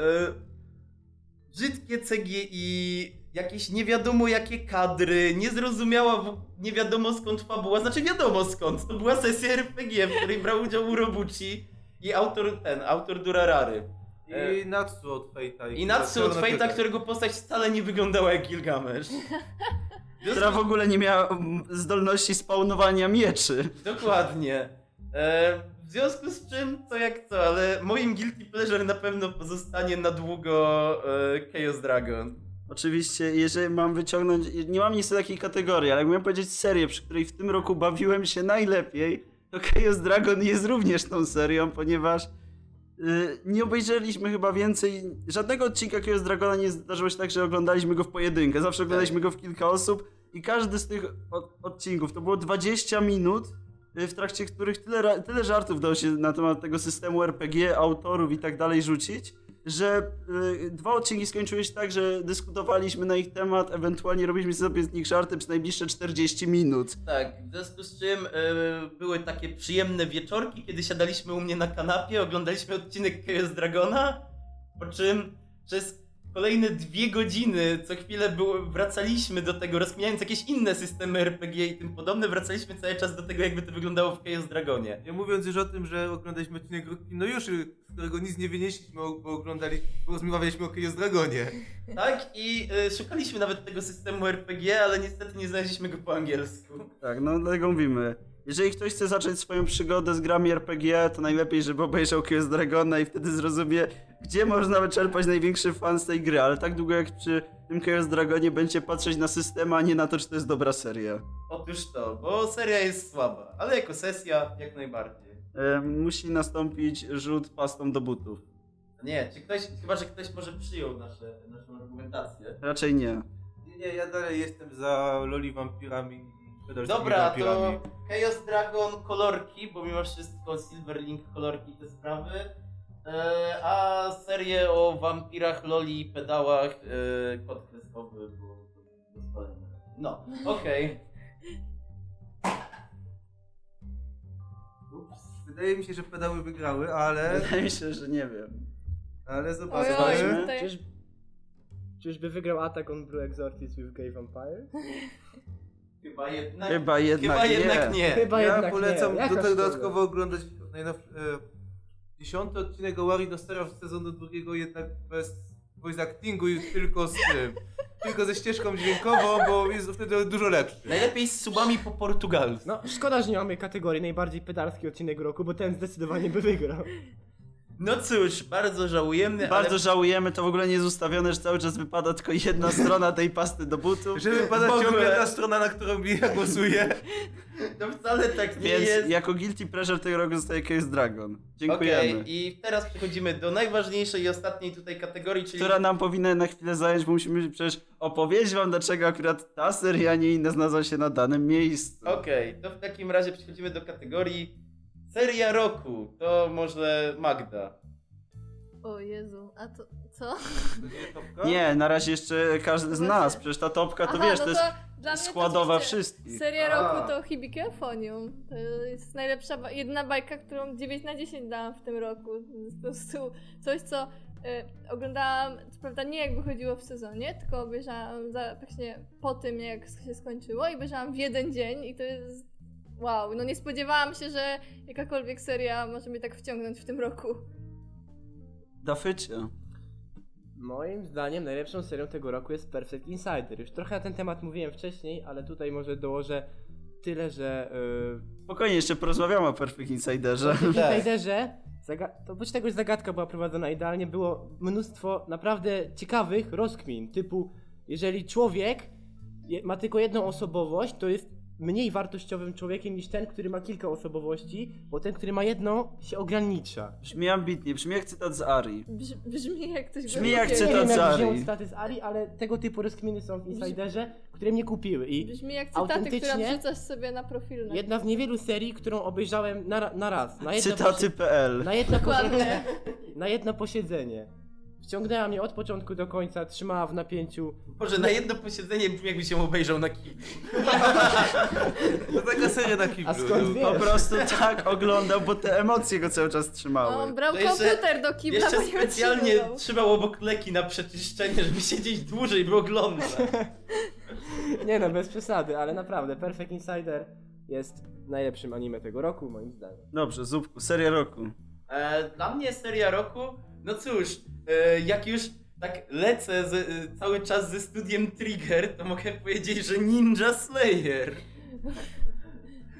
Brzydkie CGI, jakieś nie wiadomo jakie kadry, niezrozumiała, w- nie wiadomo skąd fabuła, znaczy wiadomo skąd, to była sesja RPG, w której brał udział Urobuchi i autor ten, autor Durarary. E, I Natsu od Fate'a. I Natsu od Fate'a, którego postać wcale nie wyglądała jak Gilgamesz. Która w ogóle nie miała mm, zdolności spawnowania mieczy. Dokładnie. E, w związku z czym, co jak co, ale moim guilty pleasure na pewno pozostanie na długo e, Chaos Dragon. Oczywiście, jeżeli mam wyciągnąć, nie mam nic takiej kategorii, ale jak miałem powiedzieć serię, przy której w tym roku bawiłem się najlepiej, to Chaos Dragon jest również tą serią, ponieważ yy, nie obejrzeliśmy chyba więcej, żadnego odcinka Chaos Dragona nie zdarzyło się tak, że oglądaliśmy go w pojedynkę, zawsze oglądaliśmy go w kilka osób i każdy z tych od, odcinków to było 20 minut, w trakcie których tyle, tyle żartów dało się na temat tego systemu RPG, autorów i tak dalej rzucić, że y, dwa odcinki skończyły się tak, że dyskutowaliśmy na ich temat, ewentualnie robiliśmy sobie z nich żarty przez najbliższe 40 minut. Tak, w związku z czym e, były takie przyjemne wieczorki, kiedy siadaliśmy u mnie na kanapie, oglądaliśmy odcinek Chaos Dragona, po czym przez kolejne dwie godziny co chwilę było, wracaliśmy do tego, rozkminiając jakieś inne systemy RPG i tym podobne, wracaliśmy cały czas do tego, jakby to wyglądało w Chaos Dragonie. Nie mówiąc już o tym, że oglądaliśmy odcinek Rocky No już, z którego nic nie wynieśliśmy, bo oglądali, bo rozmawialiśmy o Chaos Dragonie. Tak, i e, szukaliśmy nawet tego systemu RPG, ale niestety nie znaleźliśmy go po angielsku. Tak, no dlatego mówimy. Jeżeli ktoś chce zacząć swoją przygodę z grami RPG, to najlepiej, żeby obejrzał Chaos Dragona i wtedy zrozumie, gdzie można wyczerpać największy fan z tej gry, ale tak długo jak przy tym Chaos Dragonie będzie patrzeć na system, a nie na to, czy to jest dobra seria. Otóż to, bo seria jest słaba, ale jako sesja jak najbardziej. E, musi nastąpić rzut pastą do butów. Nie, czy ktoś, chyba że ktoś może przyjął nasze, naszą argumentację. Raczej nie. Nie, nie, ja dalej jestem za loli wampirami Dobra, to Chaos Dragon kolorki, bo mimo wszystko Silverlink kolorki te sprawy. E, a serię o wampirach, loli i pedałach e, kod kreskowy, bo spalenie. No, okej. Ups. Wydaje mi się, że pedały wygrały, ale, Wydaje mi się, że nie wiem. ale Oj, zobaczmy. oj, tutaj... Czyż, czyżby wygrał Attack on Blue Exorcist with Gay Vampire? Chyba jednak, Chyba jednak chyba nie. jednak nie. Chyba Ja jednak polecam nie. do tego dodatkowo oglądać najnowszy, e, dziesiąty odcinek Owari Dostera z sezonu drugiego, jednak bez voice actingu i tylko z tym. Tylko ze ścieżką dźwiękową, bo jest wtedy dużo lepszy. Najlepiej z subami po portugalsku. No, szkoda, że nie mamy kategorii najbardziej pedalski odcinek roku, bo ten zdecydowanie by wygrał. No cóż, bardzo żałujemy, Bardzo ale żałujemy, to w ogóle nie jest ustawione, że cały czas wypada tylko jedna strona tej pasty do butów. Że wypada ogóle. ciągle ta strona, na którą ja głosuję. to wcale tak nie Więc jest. jako guilty pleasure tego roku zostaje Chaos Dragon. Okej, Dziękujemy. i teraz przechodzimy do najważniejszej i ostatniej tutaj kategorii, czyli Która nam powinna na chwilę zająć, bo musimy przecież opowiedzieć wam, dlaczego akurat ta seria, a nie inna znalazła się na danym miejscu. Okej, to w takim razie przechodzimy do kategorii seria roku. To może Magda. O Jezu, a to co? Nie, na razie jeszcze każdy z nas, przecież ta topka to Aha, wiesz, no to jest dla mnie to składowa oczywiście wszystkich. Seria A. roku to Hibikeofonium. To jest najlepsza, ba- jedyna bajka, którą 9 na 10 dałam w tym roku. To jest po prostu coś, co y, oglądałam, co prawda nie jak wychodziło w sezonie, tylko obejrzałam za, właśnie po tym, jak się skończyło i obejrzałam w jeden dzień i to jest wow. No nie spodziewałam się, że jakakolwiek seria może mnie tak wciągnąć w tym roku. Dafycie. Moim zdaniem najlepszą serią tego roku jest Perfect Insider. Już trochę na ten temat mówiłem wcześniej, ale tutaj może dołożę tyle, że yy, Spokojnie, jeszcze porozmawiamy o Perfect Insiderze. w Insiderze zaga- to oprócz tego, że zagadka była prowadzona idealnie, było mnóstwo naprawdę ciekawych rozkmin, typu jeżeli człowiek je- ma tylko jedną osobowość, to jest mniej wartościowym człowiekiem niż ten, który ma kilka osobowości, bo ten, który ma jedną, się ogranicza. Brzmi ambitnie, brzmi jak cytat z Ari. Brz, brzmi jak coś Brzmi jak głębokiego. Nie wiem, cytat jak z Ari. z Ari, ale tego typu rozkminy są w Insiderze, które mnie kupiły i Brzmi jak cytaty, które Autentycznie? wrzucasz sobie na profil. Na... jedna z niewielu serii, którą obejrzałem na, na raz, na jedno, Cytaty.pl na jedno, Dokładnie. posiedzenie, na jedno posiedzenie. Wciągnęła mnie od początku do końca, trzymała w napięciu. Może na jedno posiedzenie jakby się obejrzał na kiblu. To taka seria na kiblu. A skąd no. wiesz? Po prostu tak oglądał, bo te emocje go cały czas trzymały. On brał No jeszcze- komputer do kibla, Jeszcze specjalnie wytrzymywał. trzymał obok leki na przeczyszczenie, żeby siedzieć dłużej, by oglądać. Nie no, bez przesady, ale naprawdę, Perfect Insider jest najlepszym anime tego roku, moim zdaniem. Dobrze, Zupku, seria roku. E, dla mnie seria roku, no cóż, e, jak już tak lecę z, e, cały czas ze studiem Trigger, to mogę powiedzieć, że Ninja Slayer.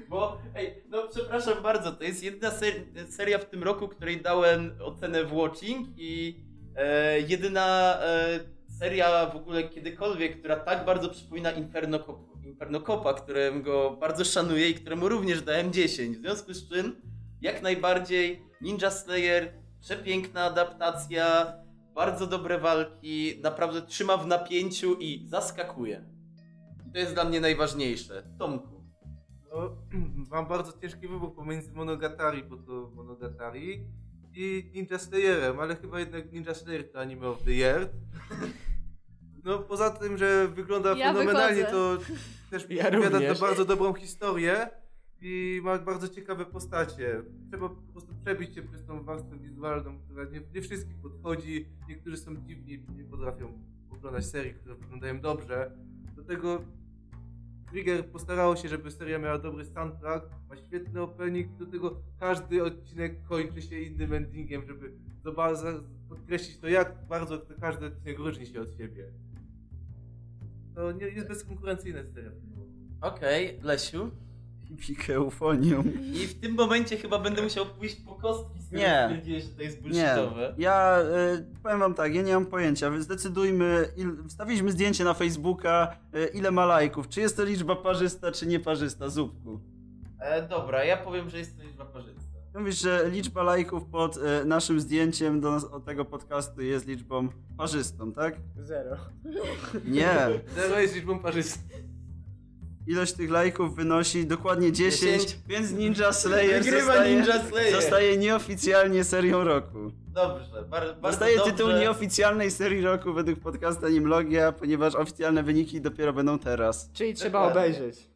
Bo, ej, no przepraszam bardzo, to jest jedna ser- seria w tym roku, której dałem ocenę w Watching i e, jedyna e, seria w ogóle kiedykolwiek, która tak bardzo przypomina Inferno, Cop- Inferno Copa, bardzo szanuję i któremu również dałem 10. W związku z czym, jak najbardziej Ninja Slayer, przepiękna adaptacja, bardzo dobre walki, naprawdę trzyma w napięciu i zaskakuje. I to jest dla mnie najważniejsze. Tomku. No, mam bardzo ciężki wybór pomiędzy Monogatari, bo to Monogatari i Ninja Slayerem, ale chyba jednak Ninja Slayer to anime of the year. No poza tym, że wygląda Ja fenomenalnie, wychodzę. to też Ja opowiada to bardzo dobrą historię i ma bardzo ciekawe postacie. Trzeba po prostu przebić się przez tą warstwę wizualną, która nie, nie wszystkim podchodzi. Niektórzy są dziwni, nie potrafią oglądać serii, które wyglądają dobrze. Do tego Trigger postarało się, żeby seria miała dobry soundtrack, ma świetny opening, do tego każdy odcinek kończy się innym endingiem, żeby podkreślić to, jak bardzo to każdy odcinek różni się od siebie. To nie, jest bezkonkurencyjna seria. Okej, Lesiu. Hipike eufonium. I w tym momencie chyba będę musiał pójść po kostki, skoro Nie. stwierdziłeś, że to jest Nie, bullshitowe. ja y, powiem wam tak, ja nie mam pojęcia. Wy Zdecydujmy, il, wstawiliśmy zdjęcie na Facebooka, y, ile ma lajków. Czy jest to liczba parzysta, czy nieparzysta, Zupku? E, dobra, ja powiem, że jest to liczba parzysta. Mówisz, że liczba lajków pod y, naszym zdjęciem do nas, od tego podcastu jest liczbą parzystą, tak? Zero. Nie. Zero jest liczbą parzystą. Ilość tych lajków wynosi dokładnie 10, 10. więc Ninja Slayer Wygrywa zostaje, Ninja Slayer. zostaje nieoficjalnie serią roku. Dobrze, bar, bardzo Dostaje dobrze. tytuł nieoficjalnej serii roku według podcastu Animlogia, ponieważ oficjalne wyniki dopiero będą teraz. Czyli trzeba Dokładnie. obejrzeć.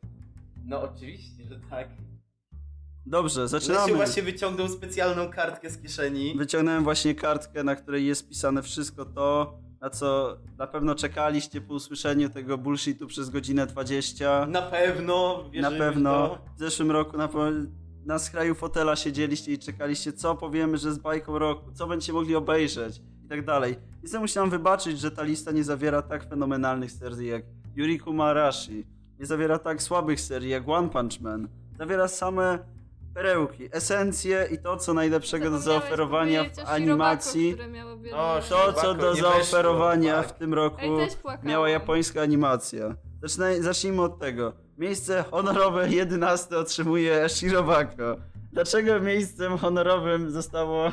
No oczywiście, że tak. Dobrze, Lesiu zaczynamy. właśnie wyciągnął specjalną kartkę z kieszeni. Wyciągnąłem właśnie kartkę, na której jest pisane wszystko to, na co na pewno czekaliście po usłyszeniu tego bullshitu przez godzinę 20. Na pewno, Na w pewno to. w zeszłym roku na, na skraju fotela siedzieliście i czekaliście, co powiemy, że z bajką roku, co będziecie mogli obejrzeć i tak dalej. I sobie musiałem wybaczyć, że ta lista nie zawiera tak fenomenalnych serii jak Yuriku Marashi, nie zawiera tak słabych serii jak One Punch Man, zawiera same perełki, esencje i to, co najlepszego do zaoferowania w animacji. O, To, co do zaoferowania weszło, w tym roku miała japońska animacja. Zaczynaj, zacznijmy od tego. Miejsce honorowe 11 otrzymuje Shirobako. Dlaczego miejscem honorowym zostało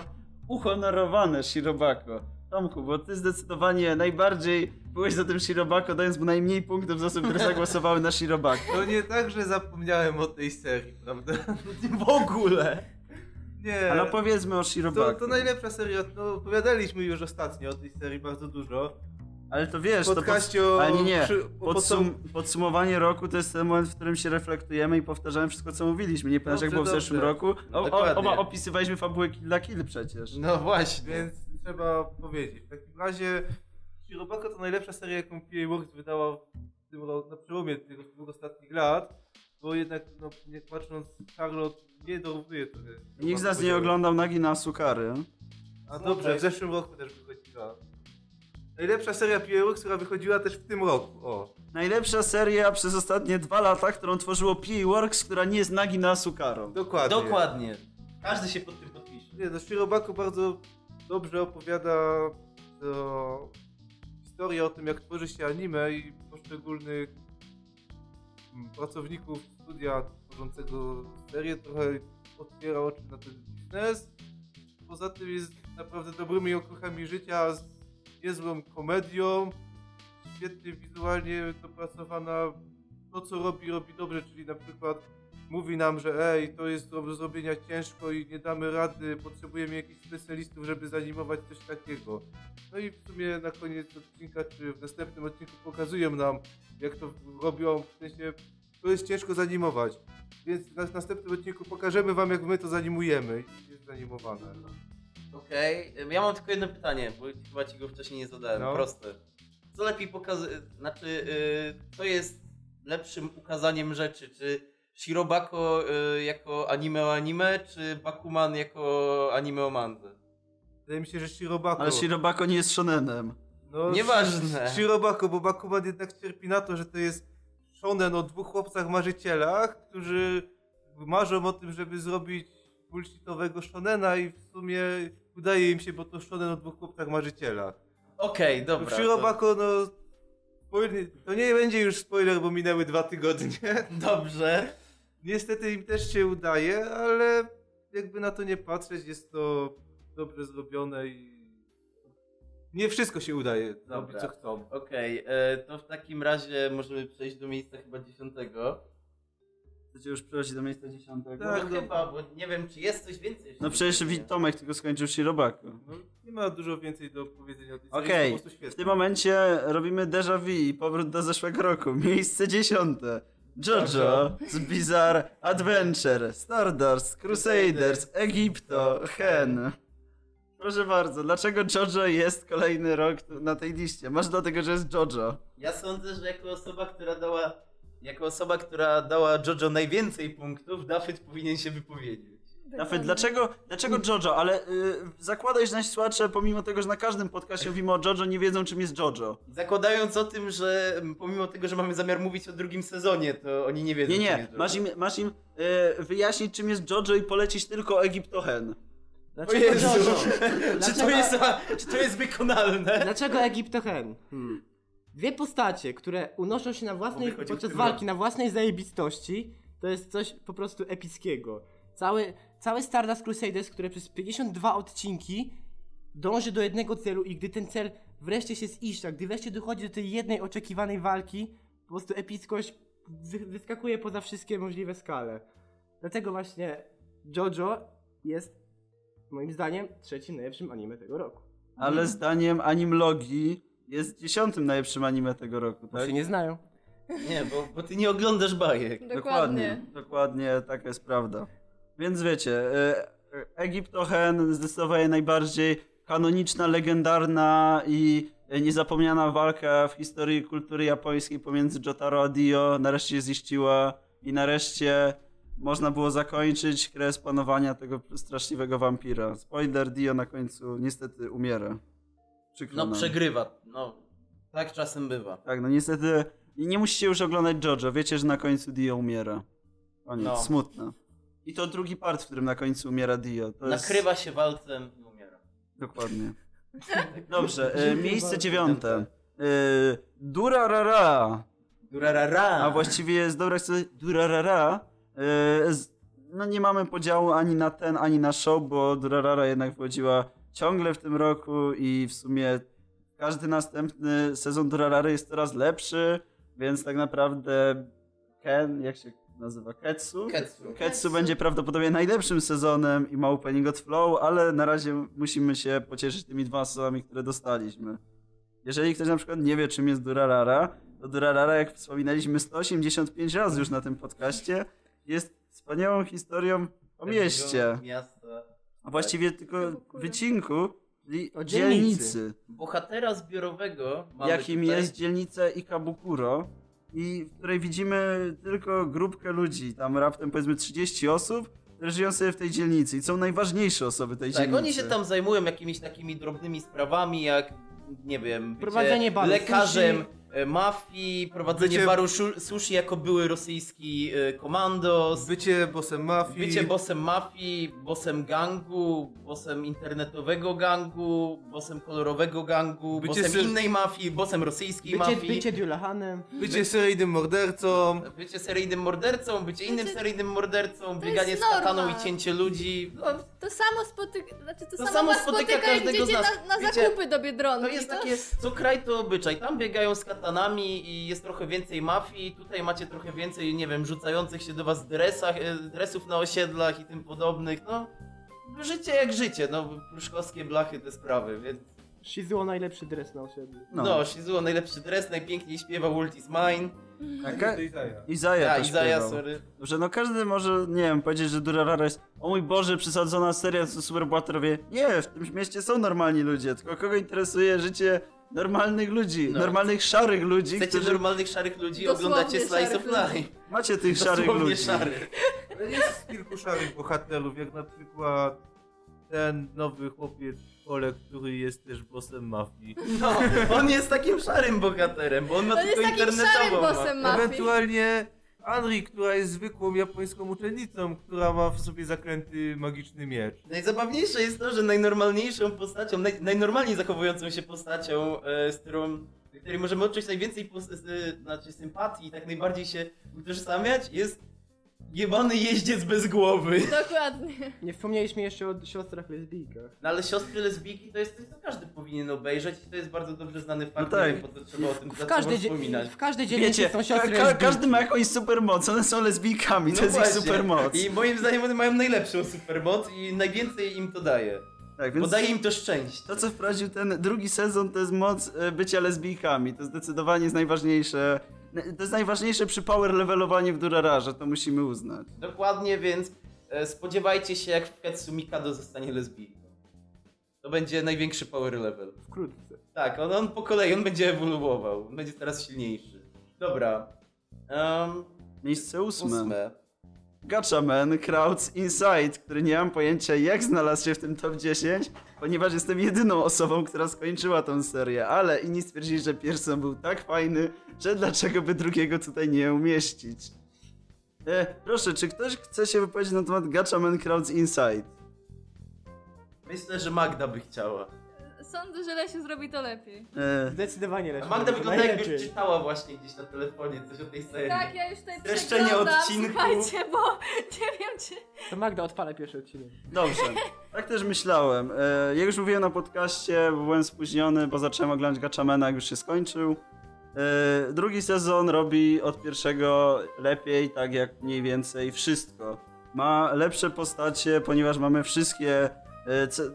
uhonorowane Shirobako? Tomku, bo ty zdecydowanie najbardziej byłeś za tym Shirobako, dając mu najmniej punktów z osób, które zagłosowały na Shirobako. To nie tak, że zapomniałem o tej serii, prawda? W ogóle. Nie. Ale powiedzmy o to, Shirobako. to najlepsza seria, no opowiadaliśmy już ostatnio o tej serii bardzo dużo. Ale to wiesz, to pod... o- Ale nie, Podsum... Podsumowanie roku to jest ten moment, w którym się reflektujemy i powtarzamy wszystko, co mówiliśmy. Nie pamiętasz, jak Dobrze, było w zeszłym dobrze. roku? O, o, oba opisywaliśmy fabułę Kill la Kill przecież. No właśnie. Więc trzeba powiedzieć. W takim razie Shirobako to najlepsza seria, jaką PA Works wydała w tym roku, na przełomie tych dwóch ostatnich lat. Bo jednak, no, nie patrząc, Charlotte nie dorównuje trochę. Nikt z nas nie oglądał Nagi na Sukary. A dobrze, w zeszłym roku też wychodziła. Najlepsza seria PA Works, która wychodziła też w tym roku. O. Najlepsza seria przez ostatnie dwa lata, którą tworzyło PA Works, która nie jest Nagi na Sukaro. Dokładnie. Dokładnie. Każdy się pod tym podpisze. Nie, no Shirobako bardzo dobrze opowiada to historię o tym, jak tworzy się anime i poszczególnych mm, pracowników studia tworzącego serię trochę otwiera oczy na ten biznes. Poza tym jest naprawdę dobrymi okruchami życia, z niezłą komedią, świetnie wizualnie dopracowana. To, co robi, robi dobrze, czyli na przykład mówi nam, że ej, to jest do zrobienia ciężko i nie damy rady, potrzebujemy jakichś specjalistów, żeby zanimować coś takiego. No i w sumie na koniec odcinka, czy w następnym odcinku pokazują nam, jak to robią, w sensie to jest ciężko zanimować. Więc w następnym odcinku pokażemy wam, jak my to zanimujemy. I jest zanimowane. Okej, ja mam tylko jedno pytanie, bo chyba ci go wcześniej nie zadałem. No. Proste. Co lepiej pokazać, znaczy, y, co jest lepszym ukazaniem rzeczy? Czy Shirobako y, jako anime o anime, czy Bakuman jako anime o mandze? Wydaje mi się, że Shirobako. Ale Shirobako nie jest shonenem. No, Nieważne. Shirobako, bo Bakuman jednak cierpi na to, że to jest shonen o dwóch chłopcach marzycielach, którzy marzą o tym, żeby zrobić bullshitowego shonena i w sumie udaje im się, bo to shonen o dwóch chłopcach marzycielach. Okej, W dobra. Shirobako, no... Spoiler, to nie będzie już spoiler, bo minęły dwa tygodnie. Dobrze. Niestety im też się udaje, ale jakby na to nie patrzeć, jest to dobrze zrobione i nie wszystko się udaje robić co chcą. Okej, e, to w takim razie możemy przejść do miejsca chyba dziesiątego. Chcecie już przechodzić do miejsca dziesiątego? Tak, no chyba, bo nie wiem, czy jest coś więcej. No przecież Tomek tylko skończył Shirobako. No, nie ma dużo więcej do powiedzenia o tej serii, Okej, prostu w tym momencie robimy déjà vu i powrót do zeszłego roku. Miejsce dziesiąte. JoJo z Bizarre Adventure, Stardust, Crusaders, Egipto, Hen. Proszę bardzo, dlaczego JoJo jest kolejny rok na tej liście? Masz dlatego, że jest JoJo. Ja sądzę, że jako osoba, która dała jako osoba, która dała JoJo najwięcej punktów, Dafyt powinien się wypowiedzieć. Dafyt, dlaczego, dlaczego JoJo? Ale y, zakładaj, że nasi słuchacze, pomimo tego, że na każdym podcastie mówimy o JoJo, nie wiedzą czym jest JoJo. Zakładając o tym, że pomimo tego, że mamy zamiar mówić o drugim sezonie, to oni nie wiedzą. Nie, czym nie, jest JoJo. masz im, masz im y, wyjaśnić czym jest JoJo i polecić tylko Egipto Hen. O Dlaczego Jezu! JoJo? czy, to Dlaczego- jest, czy to jest wykonalne? Dlaczego Egiptohen? Hmm. Dwie postacie, które unoszą się na własnej, podczas walki na własnej zajebistości, to jest coś po prostu epickiego. Cały, cały Stardust Crusaders, które przez 52 odcinki dąży do jednego celu i gdy ten cel wreszcie się ziszcza, gdy wreszcie dochodzi do tej jednej oczekiwanej walki, po prostu epickość wy- wyskakuje poza wszystkie możliwe skale. Dlatego właśnie JoJo jest moim zdaniem trzecim najlepszym anime tego roku. Ale zdaniem Animlogi jest dziesiątym najlepszym anime tego roku, Bo tak? się nie znają. Nie, bo, bo ty nie oglądasz bajek. Dokładnie. Dokładnie, taka jest prawda. Więc wiecie, e, e, Egipto Hen zdecydowanie najbardziej kanoniczna, legendarna i niezapomniana walka w historii kultury japońskiej pomiędzy Jotaro a Dio nareszcie ziściła i nareszcie można było zakończyć kres panowania tego straszliwego wampira. Spoiler, Dio na końcu niestety umiera. Przykro No nam. przegrywa. No, tak czasem bywa. Tak, no niestety nie musicie już oglądać JoJo, wiecie, że na końcu Dio umiera. Koniec, No. smutno. I to drugi part, w którym na końcu umiera Dio. To jest... Nakrywa się walcem i umiera. Dokładnie. Dobrze, e, miejsce dziewiąte. E, Durarara. Durarara! A właściwie jest dobra chcę Durarara. E, z- no nie mamy podziału ani na ten, ani na show, bo Durarara jednak wchodziła ciągle w tym roku i w sumie każdy następny sezon Durarary jest coraz lepszy, więc tak naprawdę Ken, jak się nazywa? Ketsu? Ketsu. Ketsu będzie prawdopodobnie najlepszym sezonem i ma opening od Flow, ale na razie musimy się pocieszyć tymi dwoma sezonami, które dostaliśmy. Jeżeli ktoś na przykład nie wie, czym jest Durarara, to Durarara, jak wspominaliśmy 185 razy już na tym podcaście, jest wspaniałą historią o mieście. Miasta. A właściwie tylko Kabukuro. wycinku, czyli O dzielnicy. dzielnicy. Bohatera zbiorowego mamy Jakim tutaj. jest dzielnica Ikabukuro i w której widzimy tylko grupkę ludzi, tam raptem powiedzmy 30 osób, które żyją sobie w tej dzielnicy i są najważniejsze osoby tej Tak, dzielnicy. oni się tam zajmują jakimiś takimi drobnymi sprawami, jak nie wiem, bycie Prowadzenie lekarzem mafii, prowadzenie Bycie- baru sushi jako były rosyjski e, komandos, Bycie bossem mafii. bycie bossem mafii, bossem gangu, bossem internetowego gangu, bossem kolorowego gangu, Bycie bossem sy- innej mafii, bossem rosyjskiej Bycie, mafii. bycie Dulahanem. Bycie seryjnym mordercą. Bycie seryjnym mordercą, bycie innym seryjnym mordercą, to bieganie z kataną i cięcie ludzi. No, To samo spotyka, znaczy to, To samo, spotyka spotyka, jak każdego z idziecie nas. na, na Wiecie, zakupy do Biedronki. To jest takie, co kraj to obyczaj. Tam biegają z szarlatanami i jest trochę więcej mafii. Tutaj macie trochę więcej, nie wiem, rzucających się do was dresach, e, dresów na osiedlach i tym podobnych. No, życie jak życie, no, pruszkowskie blachy te sprawy, więc... Shizuo najlepszy dres na osiedlu. No, No. Shizuo najlepszy dres, najpiękniej śpiewa Ult is mine. A ka- To Izaja. Izaja A, też Izaja, śpiewał. sorry. Dobrze, no każdy może, nie wiem, powiedzieć, że Durarara jest o mój Boże, przesadzona seria, co superbohaterowie. Nie, w tym mieście są normalni ludzie, tylko kogo interesuje życie normalnych ludzi, No. normalnych szarych ludzi, Chcecie którzy... normalnych szarych ludzi, Dosłownie oglądacie Slice of szarych Life. Macie tych szarych Dosłownie ludzi. szarych. Jest kilku szarych bohaterów, jak na przykład ten nowy chłopiec Olek, który jest też bossem mafii. No, on jest takim szarym bohaterem, bo on ma On jest tylko takim szarym internetową bossem mafii. Ewentualnie Anri, która jest zwykłą japońską uczennicą, która ma w sobie zakręty magiczny miecz. Najzabawniejsze jest to, że najnormalniejszą postacią, naj, najnormalniej zachowującą się postacią, e, z którą której możemy odczuć najwięcej pos- znaczy sympatii i tak najbardziej się utożsamiać, jest jebany jeździec bez głowy. Dokładnie. Nie wspomnieliśmy jeszcze o siostrach lesbijkach. No ale siostry lesbijki to jest coś, co każdy powinien obejrzeć i to jest bardzo dobrze znany fakt, No tak. po co trzeba o tym W każdej, wspominać. w każdej dzielnicy Wiecie, są ka siostry ka lesbijki. każdy ma jakąś supermoc, one są lesbijkami, to jest ich No właśnie. supermoc. I moim zdaniem one mają najlepszą supermoc i najwięcej im to daje. Tak, Bo więc daje im to szczęście. to, co wprowadził ten drugi sezon, to jest moc e, bycia lesbijkami. To zdecydowanie jest najważniejsze. To jest najważniejsze przy power levelowaniu w Durararze, to musimy uznać. Dokładnie, więc e, spodziewajcie się, jak w Ketsu Mikado zostanie lesbijką. To będzie największy power level. Wkrótce. Tak, on, on po kolei, on będzie ewoluował. On będzie teraz silniejszy. Dobra. Um, Miejsce ósme. ósme. Gatchaman Crowds Inside, który nie mam pojęcia jak znalazł się w tym top 10, ponieważ jestem jedyną osobą, która skończyła tą serię, ale inni stwierdzili, że pierwszy był tak fajny, że dlaczego by drugiego tutaj nie umieścić. E, proszę, czy ktoś chce się wypowiedzieć na temat Gatchaman Crowds Inside? Myślę, że Magda by chciała. Sądzę, że Lesiu zrobi to lepiej. E, Zdecydowanie A lepiej. Magda wygląda jakby Najlepiej. czytała właśnie gdzieś na telefonie coś o tej serii. Tak, ja już tutaj Streszczenie przeglądam, odcinku. słuchajcie, bo nie wiem czy... To Magda odpala pierwszy odcinek. Dobrze, tak też myślałem. E, jak już mówiłem na podcaście, bo byłem spóźniony, bo zacząłem oglądać Gatchamana, jak już się skończył. E, drugi sezon robi od pierwszego lepiej, tak jak mniej więcej wszystko. Ma lepsze postacie, ponieważ mamy wszystkie,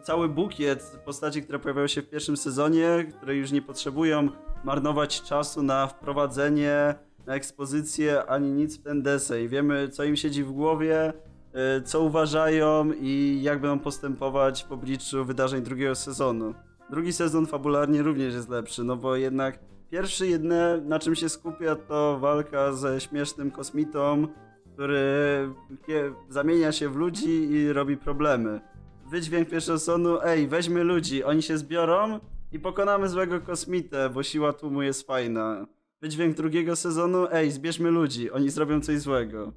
cały bukiet postaci, które pojawiają się w pierwszym sezonie, które już nie potrzebują marnować czasu na wprowadzenie, na ekspozycję, ani nic w ten desej. Wiemy, co im siedzi w głowie, e, co uważają i jak będą postępować w obliczu wydarzeń drugiego sezonu. Drugi sezon fabularnie również jest lepszy, no bo jednak pierwszy jedyne na czym się skupia to walka ze śmiesznym kosmitą, który zamienia się w ludzi i robi problemy. Wydźwięk pierwszego sezonu, ej, weźmy ludzi, oni się zbiorą i pokonamy złego kosmitę, bo siła tłumu jest fajna. Wydźwięk drugiego sezonu, ej, zbierzmy ludzi, oni zrobią coś złego.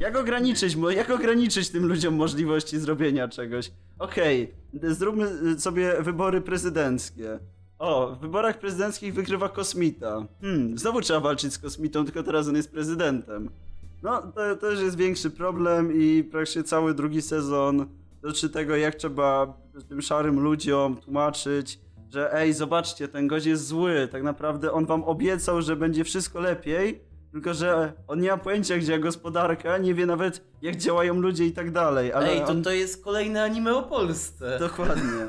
Jak ograniczyć, jak ograniczyć tym ludziom możliwości zrobienia czegoś? Okej, zróbmy y, sobie wybory prezydenckie. O, w wyborach prezydenckich wygrywa kosmita. Hmm, znowu trzeba walczyć z kosmitą, tylko teraz on jest prezydentem. No, to też jest większy problem i praktycznie cały drugi sezon dotyczy tego, jak trzeba tym szarym ludziom tłumaczyć, że ej, zobaczcie, ten gość jest zły, tak naprawdę on wam obiecał, że będzie wszystko lepiej, tylko że on nie ma pojęcia, gdzie gospodarka, nie wie nawet, jak działają ludzie i tak dalej, ale Ej, to, on... to jest kolejne anime o Polsce. Dokładnie.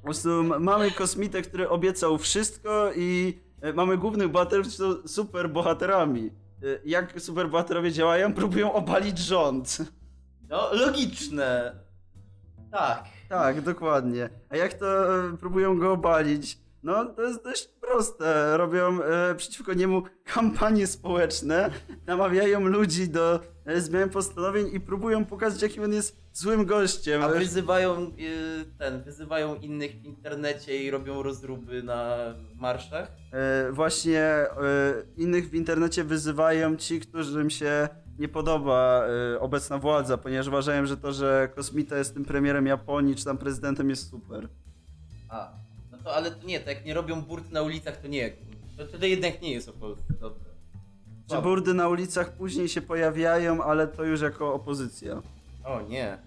Po prostu mamy kosmitę, który obiecał wszystko i e, mamy głównych bohaterów, którzy są super bohaterami. E, Jak super bohaterowie działają? Próbują obalić rząd. No, logiczne. Tak. Tak, dokładnie. A jak to e, próbują go obalić? No, to jest dość proste. Robią e, przeciwko niemu kampanie społeczne, namawiają ludzi do e, zmian postanowień i próbują pokazać, jakim on jest złym gościem. A wyzywają y, ten, wyzywają innych w internecie i robią rozruby na marszach. E, właśnie e, innych w internecie wyzywają ci, którym się nie podoba e, obecna władza, ponieważ uważają, że to, że Kosmita jest tym premierem Japonii czy tam prezydentem jest super. A, no to ale to nie, to jak nie robią burt na ulicach, to nie. To wtedy jednak nie jest o Polsce, dobra. Czy burdy na ulicach później się pojawiają, ale to już jako opozycja. O nie.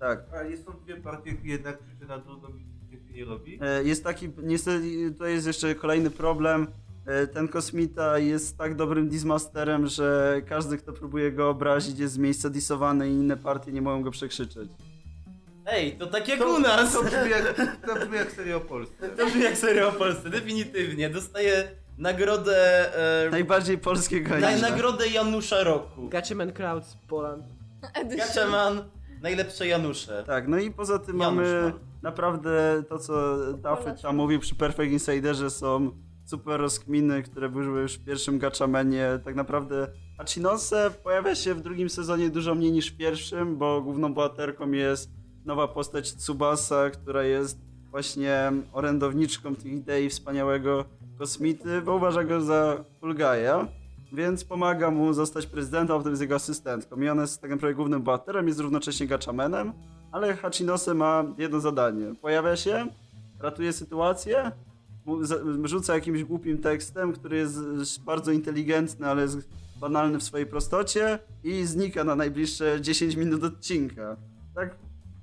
Tak. A jest są dwie partie, jednak krzyczy na drugą i nie robi. E, Jest taki, niestety, to jest jeszcze kolejny problem. E, Ten kosmita jest tak dobrym dismasterem, że każdy, kto próbuje go obrazić, jest z miejsca disowany i inne partie nie mogą go przekrzyczeć. Ej, to tak jak To, u nas! to brzmi jak, to brzmi jak seria o Polsce. To brzmi jak seria o Polsce, definitywnie. Dostaje nagrodę... E, Najbardziej polskiego na, nagrodę Janusza Roku. Gatchaman Crowds Poland. Edition. Gatchaman, najlepsze Janusze. Tak, no i poza tym Janusz mamy Mann. naprawdę to, co Koleś. tam mówił przy Perfect Insiderze, są super rozkminy, które były już w pierwszym Gatchamanie. Tak naprawdę Achinose pojawia się w drugim sezonie dużo mniej niż w pierwszym, bo główną bohaterką jest nowa postać Tsubasa, która jest właśnie orędowniczką tych idei wspaniałego kosmity, bo uważa go za Fulgaja. Więc pomaga mu zostać prezydentem, a potem jest jego asystentką. I ona jest tak naprawdę głównym bohaterem, jest równocześnie Gatchamanem, ale Hachinose ma jedno zadanie. Pojawia się, ratuje sytuację, rzuca jakimś głupim tekstem, który jest bardzo inteligentny, ale jest banalny w swojej prostocie i znika na najbliższe 10 minut odcinka. Tak,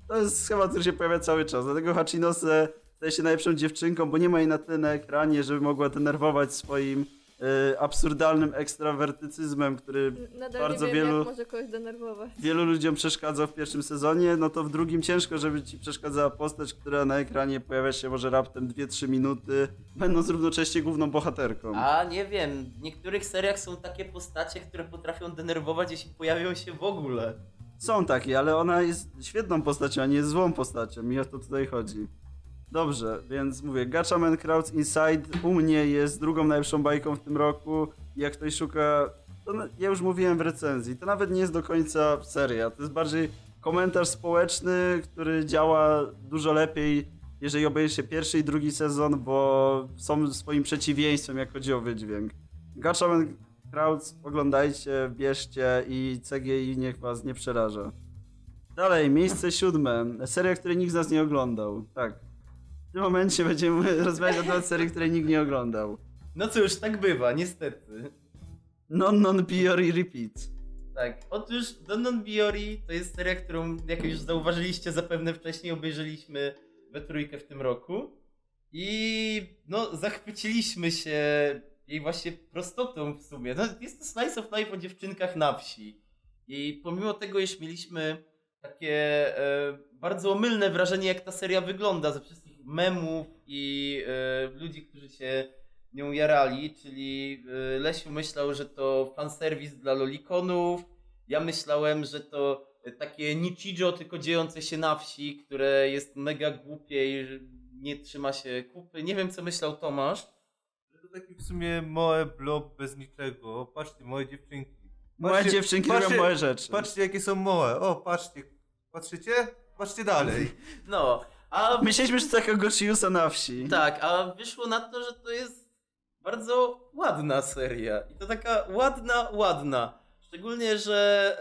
to jest schemat, który się pojawia cały czas. Dlatego Hachinose staje się najlepszą dziewczynką, bo nie ma jej na tyle na ekranie, żeby mogła denerwować swoim absurdalnym ekstrawertycyzmem, który Nadal bardzo nie wiem, wielu- jak może kogoś denerwować. wielu ludziom przeszkadzał w pierwszym sezonie, no to w drugim ciężko, żeby ci przeszkadzała postać, która na ekranie pojawia się może raptem 2-3 minuty, będąc równocześnie główną bohaterką. A nie wiem, w niektórych seriach są takie postacie, które potrafią denerwować, jeśli pojawią się w ogóle. Są takie, ale ona jest świetną postacią, a nie jest złą postacią i o to tutaj chodzi. Dobrze, więc mówię, Gatchaman Crowds Inside u mnie jest drugą najlepszą bajką w tym roku. Jak ktoś szuka, to ja już mówiłem w recenzji, to nawet nie jest do końca seria, to jest bardziej komentarz społeczny, który działa dużo lepiej, jeżeli obejrzy pierwszy i drugi sezon, bo są swoim przeciwieństwem, jak chodzi o wydźwięk. Gatchaman Crowds oglądajcie, bierzcie i CGI niech was nie przeraża. Dalej, miejsce siódme. Seria, której nikt z nas nie oglądał. Tak. W tym momencie będziemy rozmawiać na temat serii, której nikt nie oglądał. No cóż, tak bywa, niestety. Non Non Biori Repeat. Tak, otóż Donon Biori to jest seria, którą, jak już zauważyliście, zapewne wcześniej obejrzeliśmy we trójkę w tym roku. I no, zachwyciliśmy się jej właśnie prostotą w sumie. No, jest to slice of life o dziewczynkach na wsi. I pomimo tego, iż mieliśmy takie e, bardzo omylne wrażenie, jak ta seria wygląda, ze wszystkich memów i e, ludzi, którzy się nią jarali, czyli y, Lesiu myślał, że to fanserwis dla lolikonów, ja myślałem, że to y, takie Nichijo, tylko dziejące się na wsi, które jest mega głupie i nie trzyma się kupy. Nie wiem, co myślał Tomasz. To taki w sumie moe blob bez niczego. Patrzcie, moje dziewczynki. Moje Patrzcie- dziewczynki patrzcie- robią moje rzeczy. Patrzcie, jakie są moe. O, patrzcie. Patrzycie? Patrzcie dalej. No, a Myśleliśmy, że to taka Gochiusa na wsi. tak, a wyszło na to, że to jest bardzo ładna seria. I to taka ładna, ładna. Szczególnie, że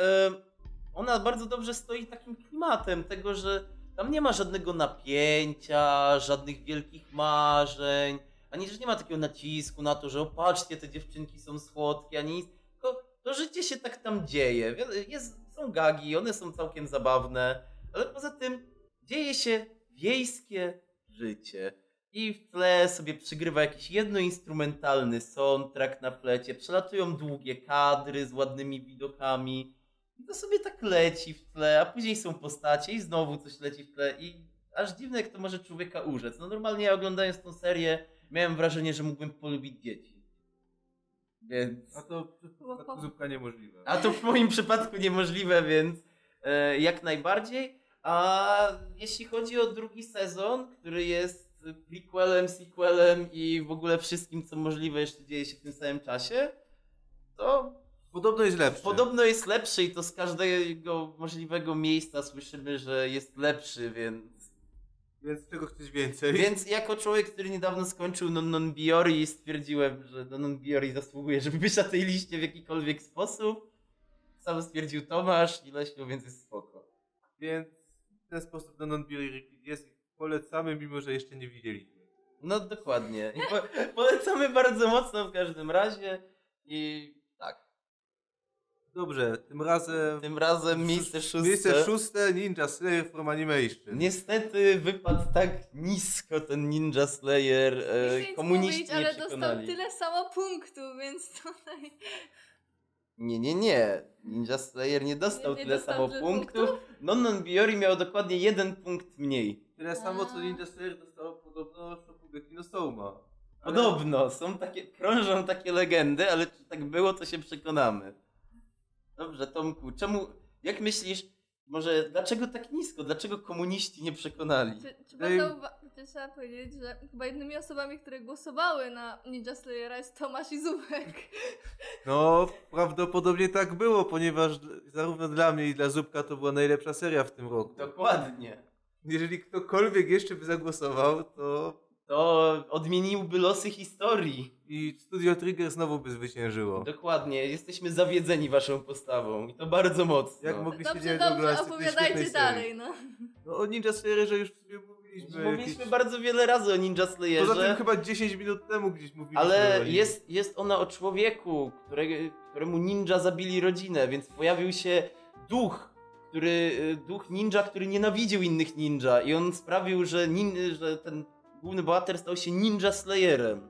ona bardzo dobrze stoi takim klimatem tego, że tam nie ma żadnego napięcia, żadnych wielkich marzeń, ani że nie ma takiego nacisku na to, że opatrzcie, te dziewczynki są słodkie, ani nic. Tylko to życie się tak tam dzieje. Jest, są gagi, one są całkiem zabawne, ale poza tym dzieje się wiejskie życie. I w tle sobie przygrywa jakiś jednoinstrumentalny soundtrack na flecie, przelatują długie kadry z ładnymi widokami. I to sobie tak leci w tle, a później są postacie i znowu coś leci w tle i aż dziwne jak to może człowieka urzec. No normalnie ja oglądając tą serię miałem wrażenie, że mógłbym polubić dzieci. Więc... A to, to, to zupka niemożliwe. A to w moim przypadku niemożliwe, więc e, jak najbardziej. A jeśli chodzi o drugi sezon, który jest prequelem, sequelem i w ogóle wszystkim, co możliwe jeszcze dzieje się w tym samym czasie, to Podobno jest lepszy. podobno jest lepszy i to z każdego możliwego miejsca słyszymy, że jest lepszy, więc... Więc czego chcesz więcej? Więc jako człowiek, który niedawno skończył Non Non Biori, stwierdziłem, że Non Non Biori zasługuje, żeby być na tej liście w jakikolwiek sposób. Sam stwierdził Tomasz i Leśmiu, więc jest spoko. Więc ten sposób Donon Biori jest polecamy, mimo że jeszcze nie widzieliśmy. No dokładnie. I po, polecamy bardzo mocno w każdym razie i tak. Dobrze, tym razem... Tym razem miejsce szóste. Miejsce szóste Ninja Slayer from Animation. Niestety wypadł tak nisko ten Ninja Slayer. E, komuniści mówić, nie ale dostał przekonali. tyle samo punktów, więc tutaj... Nie, nie, nie. Ninja Slayer nie dostał Nie- nie tyle dostał samo tyle punktów. Non-Non Biori miał dokładnie jeden punkt mniej. Tyle samo co. Ninja Slayer dostało podobno Shokugeki no Souma. Ale- Podobno, są takie, krążą takie legendy, ale czy tak było, to się przekonamy. Dobrze, Tomku, czemu, jak myślisz, może dlaczego tak nisko? Dlaczego komuniści nie przekonali? Czy, trzeba, Ej. zauwa- czy trzeba powiedzieć, że chyba jednymi osobami, które głosowały na Ninja Slayera jest Tomasz i Zubek. No, prawdopodobnie tak było, ponieważ zarówno dla mnie i dla Zupka to była najlepsza seria w tym roku. Dokładnie. Jeżeli ktokolwiek jeszcze by zagłosował, to To odmieniłby losy historii. i Studio Trigger znowu by zwyciężyło. Dokładnie, jesteśmy zawiedzeni waszą postawą i to bardzo mocno. Jak mogli się Dobrze, dobrze, opowiadajcie dalej, no. No o Ninja Slayerze już sobie mówiliśmy. Mówiliśmy jakieś- bardzo wiele razy o Ninja Slayerze. Poza tym chyba 10 minut temu gdzieś mówiliśmy. Ale jest, jest ona o człowieku, którego, któremu ninja zabili rodzinę, więc pojawił się duch, który, y, duch ninja, który nienawidził innych ninja i on sprawił, że, nin, że ten główny bohater stał się ninja slayerem.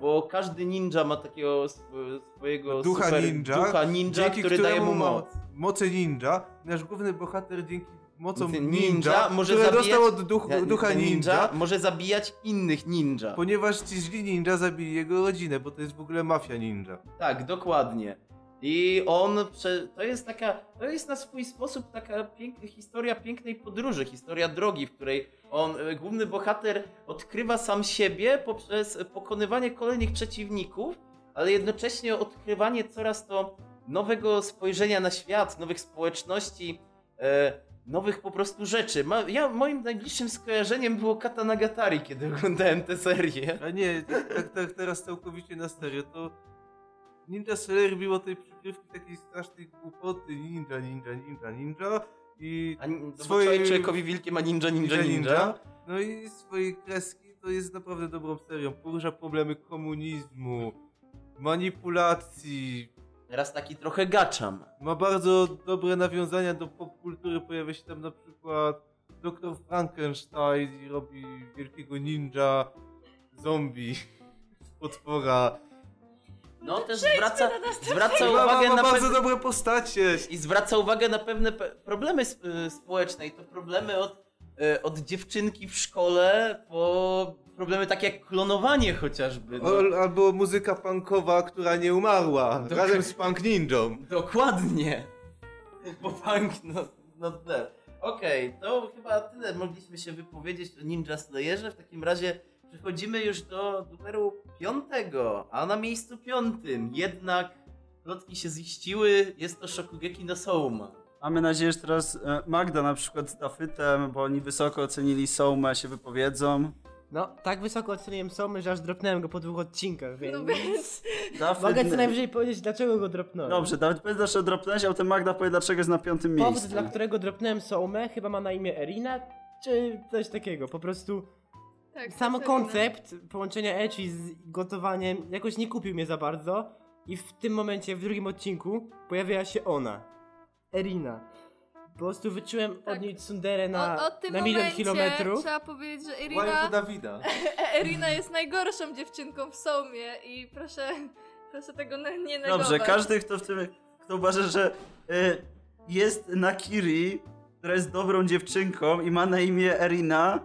Bo każdy ninja ma takiego sw- swojego Ducha super ninja, ducha ninja który daje mu moc. Moce ninja. Nasz główny bohater dzięki mocom Ninja ninja, może które zabijać- dostał od duch, ducha ninja, może zabijać innych ninja. ponieważ ci źli ninja zabili jego rodzinę, bo to jest w ogóle mafia ninja. Tak, dokładnie. I on, to jest taka, to jest na swój sposób taka pięk... historia pięknej podróży, historia drogi, w której on, e, główny bohater odkrywa sam siebie poprzez pokonywanie kolejnych przeciwników, ale jednocześnie odkrywanie coraz to nowego spojrzenia na świat, nowych społeczności, e, nowych po prostu rzeczy. Ma... Ja, moim najbliższym skojarzeniem było Katanagatari, kiedy oglądałem tę serię. A nie, tak, tak teraz całkowicie na serio, to Ninja Slayer było tej przykrywki takiej strasznej głupoty ninja, ninja, ninja, ninja i A no Swojej- człowiekowi wilkiem, a ninja, ninja, ninja. No i swojej kreski to jest naprawdę dobrą serią. Porusza problemy komunizmu, manipulacji, Teraz taki trochę gaczam. ma bardzo dobre nawiązania do popkultury. Pojawia się tam na przykład Dr. Frankenstein i robi wielkiego ninja, zombie, potwora. No też zwraca, zwraca Ma, ma, uwagę ma na bardzo pewne... dobre postacie. I zwraca uwagę na pewne pe problemy sp y, społeczne. I to problemy od, od dziewczynki w szkole po problemy takie jak klonowanie chociażby. No. Albo muzyka punkowa, która nie umarła, Dok- razem z punk ninją. Dokładnie. Bo punk, no, no tle. Okej, to chyba tyle mogliśmy się wypowiedzieć o Ninja Slayerze. W takim razie przechodzimy już do numeru piątego, a na miejscu piątym jednak plotki się ziściły, jest to Shokugeki no Souma. Mamy nadzieję, że teraz e, Magda na przykład z Dafytem, bo oni wysoko ocenili Soumę, się wypowiedzą. No, tak wysoko oceniłem Somy, że aż dropnąłem go po dwóch odcinkach, więc... No więc... Dafyt... Mogę co najwyżej powiedzieć, dlaczego go dropnąłem. Dobrze, Dawid powiedz dlaczego dropnąłeś, a potem Magda powie dlaczego jest na piątym Powód, miejscu. dla którego dropnąłem Somę, chyba ma na imię Erina, czy coś takiego. Po prostu Tak, sam koncept połączenia Echi z gotowaniem jakoś nie kupił mnie za bardzo. I w tym momencie, w drugim odcinku, pojawiła się ona. Erina. Po prostu wyczułem Tak. od niej tsunderę na, o, o tym na milion kilometrów. trzeba powiedzieć, że Irina, Dawida. Irina jest najgorszą dziewczynką w Soumie i proszę, proszę tego nie negować. Dobrze, każdy kto w tym, kto uważa, że y, jest Nakiri, która jest dobrą dziewczynką i ma na imię Erina,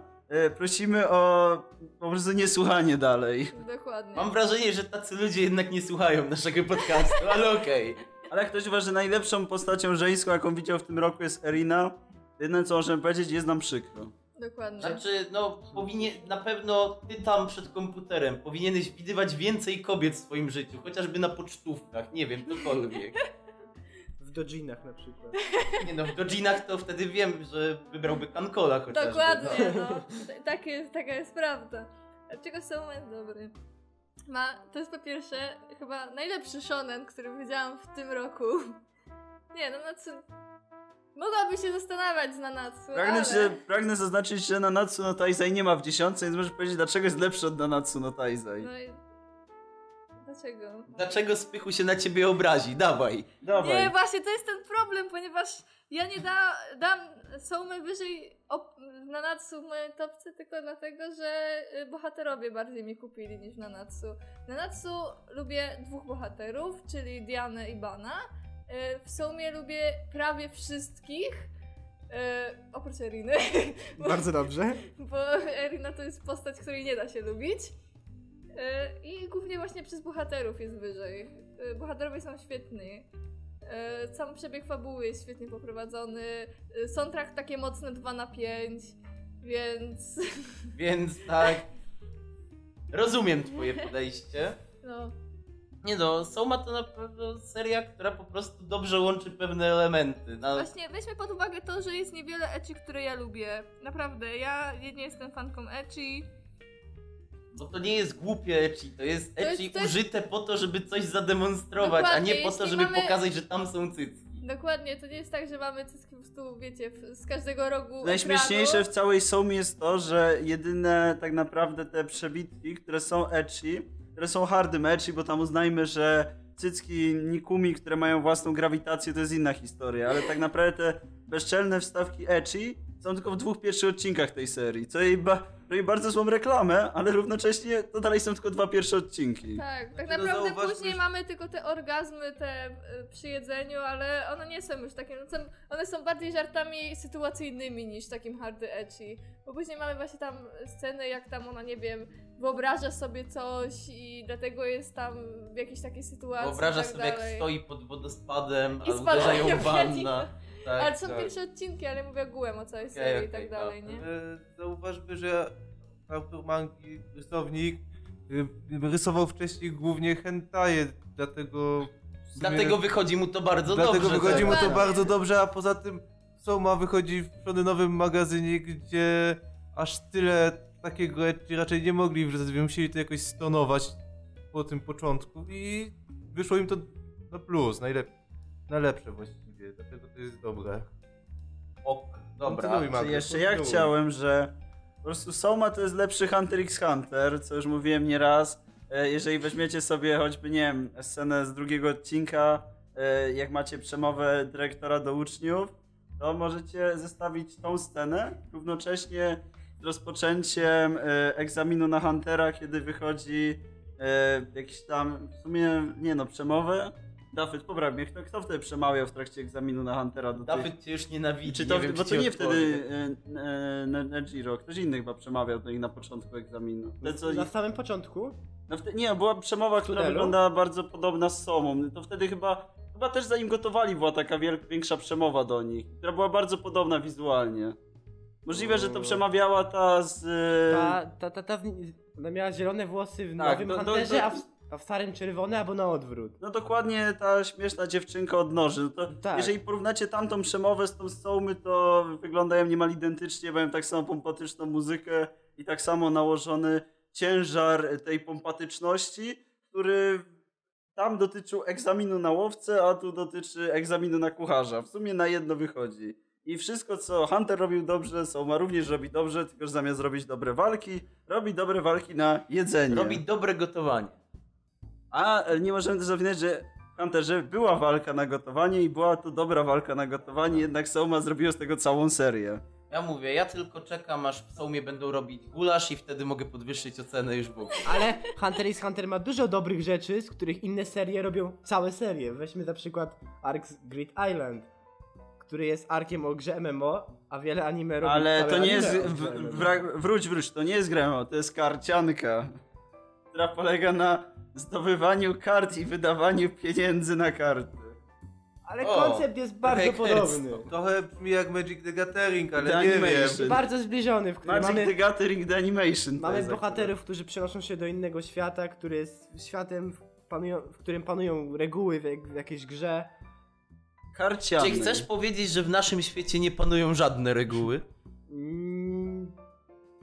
y, prosimy o po prostu niesłuchanie dalej. Dokładnie. Mam wrażenie, że tacy ludzie jednak nie słuchają naszego podcastu, ale okej. Ale ktoś uważa, że najlepszą postacią żeńską, jaką widział w tym roku jest Erina, jedyne co możemy powiedzieć, jest nam przykro. Dokładnie. Znaczy, no, powinien, na pewno ty tam przed komputerem powinieneś widywać więcej kobiet w swoim życiu, chociażby na pocztówkach, nie wiem, cokolwiek. W dojinach na przykład. Nie no, w godzinach to wtedy wiem, że wybrałby Kankola chociażby. Dokładnie, no. T- Tak jest, taka jest prawda. Dlaczego Souma jest dobry? Ma, to jest po pierwsze chyba najlepszy shonen, który widziałam w tym roku. Nie, no Natsu... Mogłaby się zastanawiać na Natsu, Pragnę, ale... się, pragnę zaznaczyć, że Nanatsu no Taizai nie ma w dziesiątce, więc możesz powiedzieć, dlaczego jest lepszy od Nanatsu no Taizai. No i... Dlaczego? Dlaczego Spychu się na ciebie obrazi? Dawaj. Dawaj. Nie, właśnie to jest ten problem, ponieważ ja nie da, dam Sołmę wyżej op- w Nanatsu w mojej topce tylko dlatego, że y, bohaterowie bardziej mi kupili niż w Nanatsu. W Nanatsu lubię dwóch bohaterów, czyli Dianę i Bana. Y, W Sołmie lubię prawie wszystkich, y, oprócz Eriny, Bardzo dobrze. bo Erina to jest postać, której nie da się lubić. Y, I głównie właśnie przez bohaterów jest wyżej. Y, Bohaterowie są świetni. Sam przebieg fabuły jest świetnie poprowadzony. Soundtrack takie mocne 2 na 5, więc Więc tak. Rozumiem twoje podejście. no. Nie no, Soma to na pewno seria, która po prostu dobrze łączy pewne elementy. No, Właśnie weźmy pod uwagę to, że jest niewiele ecchi, które ja lubię. Naprawdę, ja nie jestem fanką ecchi. Bo to nie jest głupie ecchi, to jest To jest- ecchi to jest- użyte po to, żeby coś zademonstrować, a Dokładnie, nie po to, żeby mamy- pokazać, że tam są cycki. Dokładnie, to nie jest tak, że mamy cycki po prostu, wiecie, w- z każdego rogu Najśmieszniejsze w ekranu. całej Somi jest to, że jedyne tak naprawdę te przebitki, które są ecchi, które są hardym ecchi, bo tam uznajmy, że cycki Nikumi, które mają własną grawitację, to jest inna historia, ale tak naprawdę te bezczelne wstawki ecchi są tylko w dwóch pierwszych odcinkach tej serii, co jej ba robi bardzo złą reklamę, ale równocześnie to dalej są tylko dwa pierwsze odcinki. Tak, tak no naprawdę zauważmy, później że- mamy tylko te orgazmy, te y, przy jedzeniu, ale one nie są już takie, no, są, one są bardziej żartami sytuacyjnymi niż takim hardy ecchi. Bo później mamy właśnie tam sceny, jak tam ona, nie wiem, wyobraża sobie coś i dlatego jest tam w jakiejś takiej sytuacji Wyobraża i tak sobie, jak dalej. stoi pod wodospadem, I a uderzają kwiatki. wanna. Tak, ale to są tak. pierwsze odcinki, ale mówię ogółem o całej serii i okej, tak dalej, no. nie? E, Zauważmy, że autor mangi, rysownik, y, rysował wcześniej głównie hentaje, dlatego... sumie- Dlatego wychodzi mu to bardzo Dlatego dobrze. wychodzi mu to bardzo dobrze, a poza tym Soma wychodzi w przodynowym magazynie, gdzie aż tyle takiego raczej nie mogli wrzucać, musieli to jakoś stonować po tym początku i wyszło im to na plus, najlep najlepsze właściwie, dlatego to jest dobre. Ok, dobra. Kontynuuj, Magda, jeszcze ja kontynuuj. chciałem, że po prostu Soma to jest lepszy Hunter x Hunter, co już mówiłem nieraz. E, Jeżeli weźmiecie sobie choćby, nie wiem, scenę z drugiego odcinka, e, jak macie przemowę dyrektora do uczniów, to możecie zestawić tą scenę równocześnie z rozpoczęciem e, egzaminu na Huntera, kiedy wychodzi jakiś tam, w sumie, nie no, przemowę. Dafyt, popraw mnie, kto, kto wtedy przemawiał w trakcie egzaminu na Huntera do tych... Dawid cię już nienawidzi. Czy to, nie wiem, bo czy to nie wtedy e, e, Ne- Nejiro, ktoś inny chyba przemawiał do nich na początku egzaminu. Te, co, Na samym początku? no wtedy, nie, była przemowa, która wyglądała bardzo podobna z Somą. To wtedy chyba, chyba też zanim gotowali była taka wiel, większa przemowa do nich, która była bardzo podobna wizualnie. Możliwe, że to Mm. przemawiała ta z... e, Ta, ta, ta, ta, w- ona miała zielone włosy w Tak, nowym to- to- Hunterze, to- a, w, a w starym czerwone, albo na odwrót. No dokładnie ta śmieszna dziewczynka od noży. No to Tak. Jeżeli porównacie tamtą przemowę z tą z Sołmy, to wyglądają niemal identycznie, mają tak samo pompatyczną muzykę i tak samo nałożony ciężar tej pompatyczności, który tam dotyczył egzaminu na łowcę, a tu dotyczy egzaminu na kucharza. W sumie na jedno wychodzi. I wszystko, co Hunter robił dobrze, Sołma również robi dobrze, tylko że zamiast robić dobre walki, robi dobre walki na jedzenie. Robi dobre gotowanie. A e, nie możemy też zapominać, że w Hunterze była walka na gotowanie i była to dobra walka na gotowanie, jednak Soma zrobiła z tego całą serię. Ja mówię, ja tylko czekam, aż w Sołmie będą robić gulasz i wtedy mogę podwyższyć ocenę już ogóle. Ale Hunter x Hunter ma dużo dobrych rzeczy, z których inne serie robią całe serie. Weźmy za przykład ark z Grid Island, który jest arkiem o grze MMO, a wiele anime robi Ale całe to nie anime jest. MMO. wróć, wróć, to nie jest gra, to jest karcianka, która polega na zdobywaniu kart i wydawaniu pieniędzy na karty. Ale O, koncept jest bardzo jak podobny. Trochę brzmi jak Magic the Gathering, ale The nie wiem. Animation. Bardzo zbliżony, w którym Magic mamy, the Gathering the Animation. to mamy jest bohaterów, którzy przenoszą się do innego świata, który jest światem, w, panują, w którym panują reguły w, jak, w jakiejś grze. akurat Karciany. Czy chcesz powiedzieć, że w naszym świecie nie panują żadne reguły? Mm,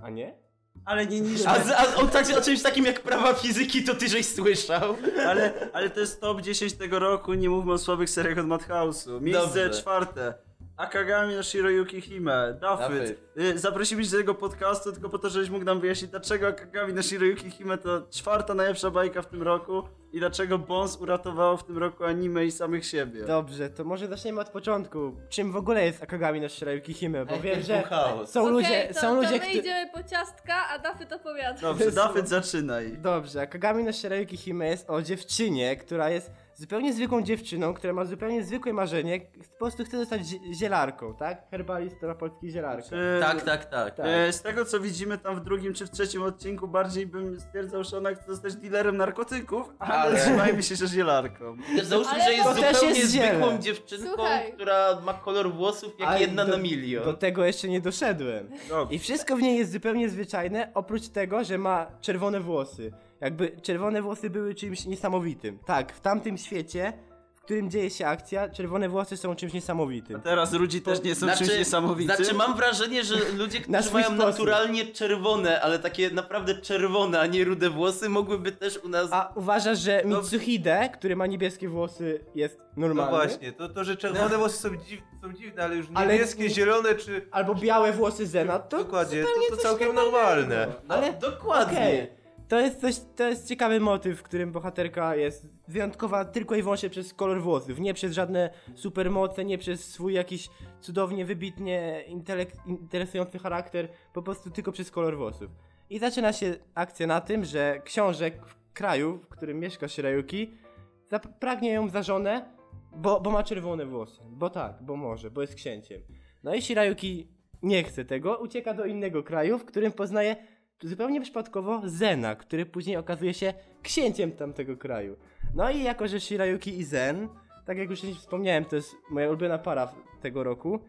a nie? Ale nie niż. A, z- a o, tak, o czymś takim jak prawa fizyki to ty żeś słyszał? Ale, ale to jest top 10 tego roku, nie mówmy o słabych seriach od Madhouse'u. Miejsce Dobrze. czwarte. Akagami no Shiroyuki Hime, Dafyt. Dafyt. Y, Zaprosiliśmy do tego podcastu tylko po to, żebyś mógł nam wyjaśnić, dlaczego Akagami no Shiroyuki Hime to czwarta najlepsza bajka w tym roku i dlaczego Bones uratowało w tym roku anime i samych siebie. Dobrze, to może zaczniemy od początku. Czym w ogóle jest Akagami no Shirayuki Hime? Bo wiem, że chaos. są ludzie, Okej, to, są ludzie, to my którzy... idziemy po ciastka, a Dafy to powiada. Dobrze, Dafyt zaczynaj. Dobrze, Akagami no Shirayuki Hime jest o dziewczynie, która jest zupełnie zwykłą dziewczyną, która ma zupełnie zwykłe marzenie, po prostu chce zostać zie- zielarką, tak? Herbalista na polski zielarka. Czy- Tak, tak, tak. Tak. E, Z tego co widzimy tam w drugim czy w trzecim odcinku, bardziej bym stwierdzał, że ona chce zostać dealerem narkotyków, ale, Ale- trzymajmy się, że zielarką. Załóżmy, Ale że jest zupełnie jest zwykłą ziele. dziewczynką, Słuchaj. która ma kolor włosów jak Ale jedna do- na milion. Do tego jeszcze nie doszedłem. Dobrze. I wszystko w niej jest zupełnie zwyczajne, oprócz tego, że ma czerwone włosy. Jakby czerwone włosy były czymś niesamowitym. Tak, w tamtym świecie, w którym dzieje się akcja, czerwone włosy są czymś niesamowitym. Teraz ludzi też nie są czymś niesamowitym. Znaczy mam wrażenie, że ludzie, którzy mają sposób. naturalnie czerwone, ale takie naprawdę czerwone, a nie rude włosy, mogłyby też u nas... A uważasz, że Mitsuhide, który ma niebieskie włosy, jest No normalny? właśnie, to, to że czerwone włosy są, dziw, są dziwne, ale już Ale- niebieskie, zielone czy... Albo białe włosy Zena, to Dokładnie, to, to całkiem normalnego. normalne. No, ale- dokładnie. Okej. To jest coś, to jest ciekawy motyw, w którym bohaterka jest wyjątkowa tylko i wyłącznie przez kolor włosów, nie przez żadne supermoce, nie przez swój jakiś cudownie, wybitnie interesujący charakter, po prostu tylko przez kolor włosów. I zaczyna się akcja na tym, że książek w kraju, w którym mieszka Shirayuki, pragnie ją za żonę, bo, bo ma czerwone włosy. Bo tak, bo może, bo jest księciem. No i Shirayuki nie chce tego, ucieka do innego kraju, w którym poznaje zupełnie przypadkowo Zena, który później okazuje się księciem tamtego kraju. No i jako, że Shirayuki i Zen, tak jak już wspomniałem, to jest moja ulubiona para tego roku,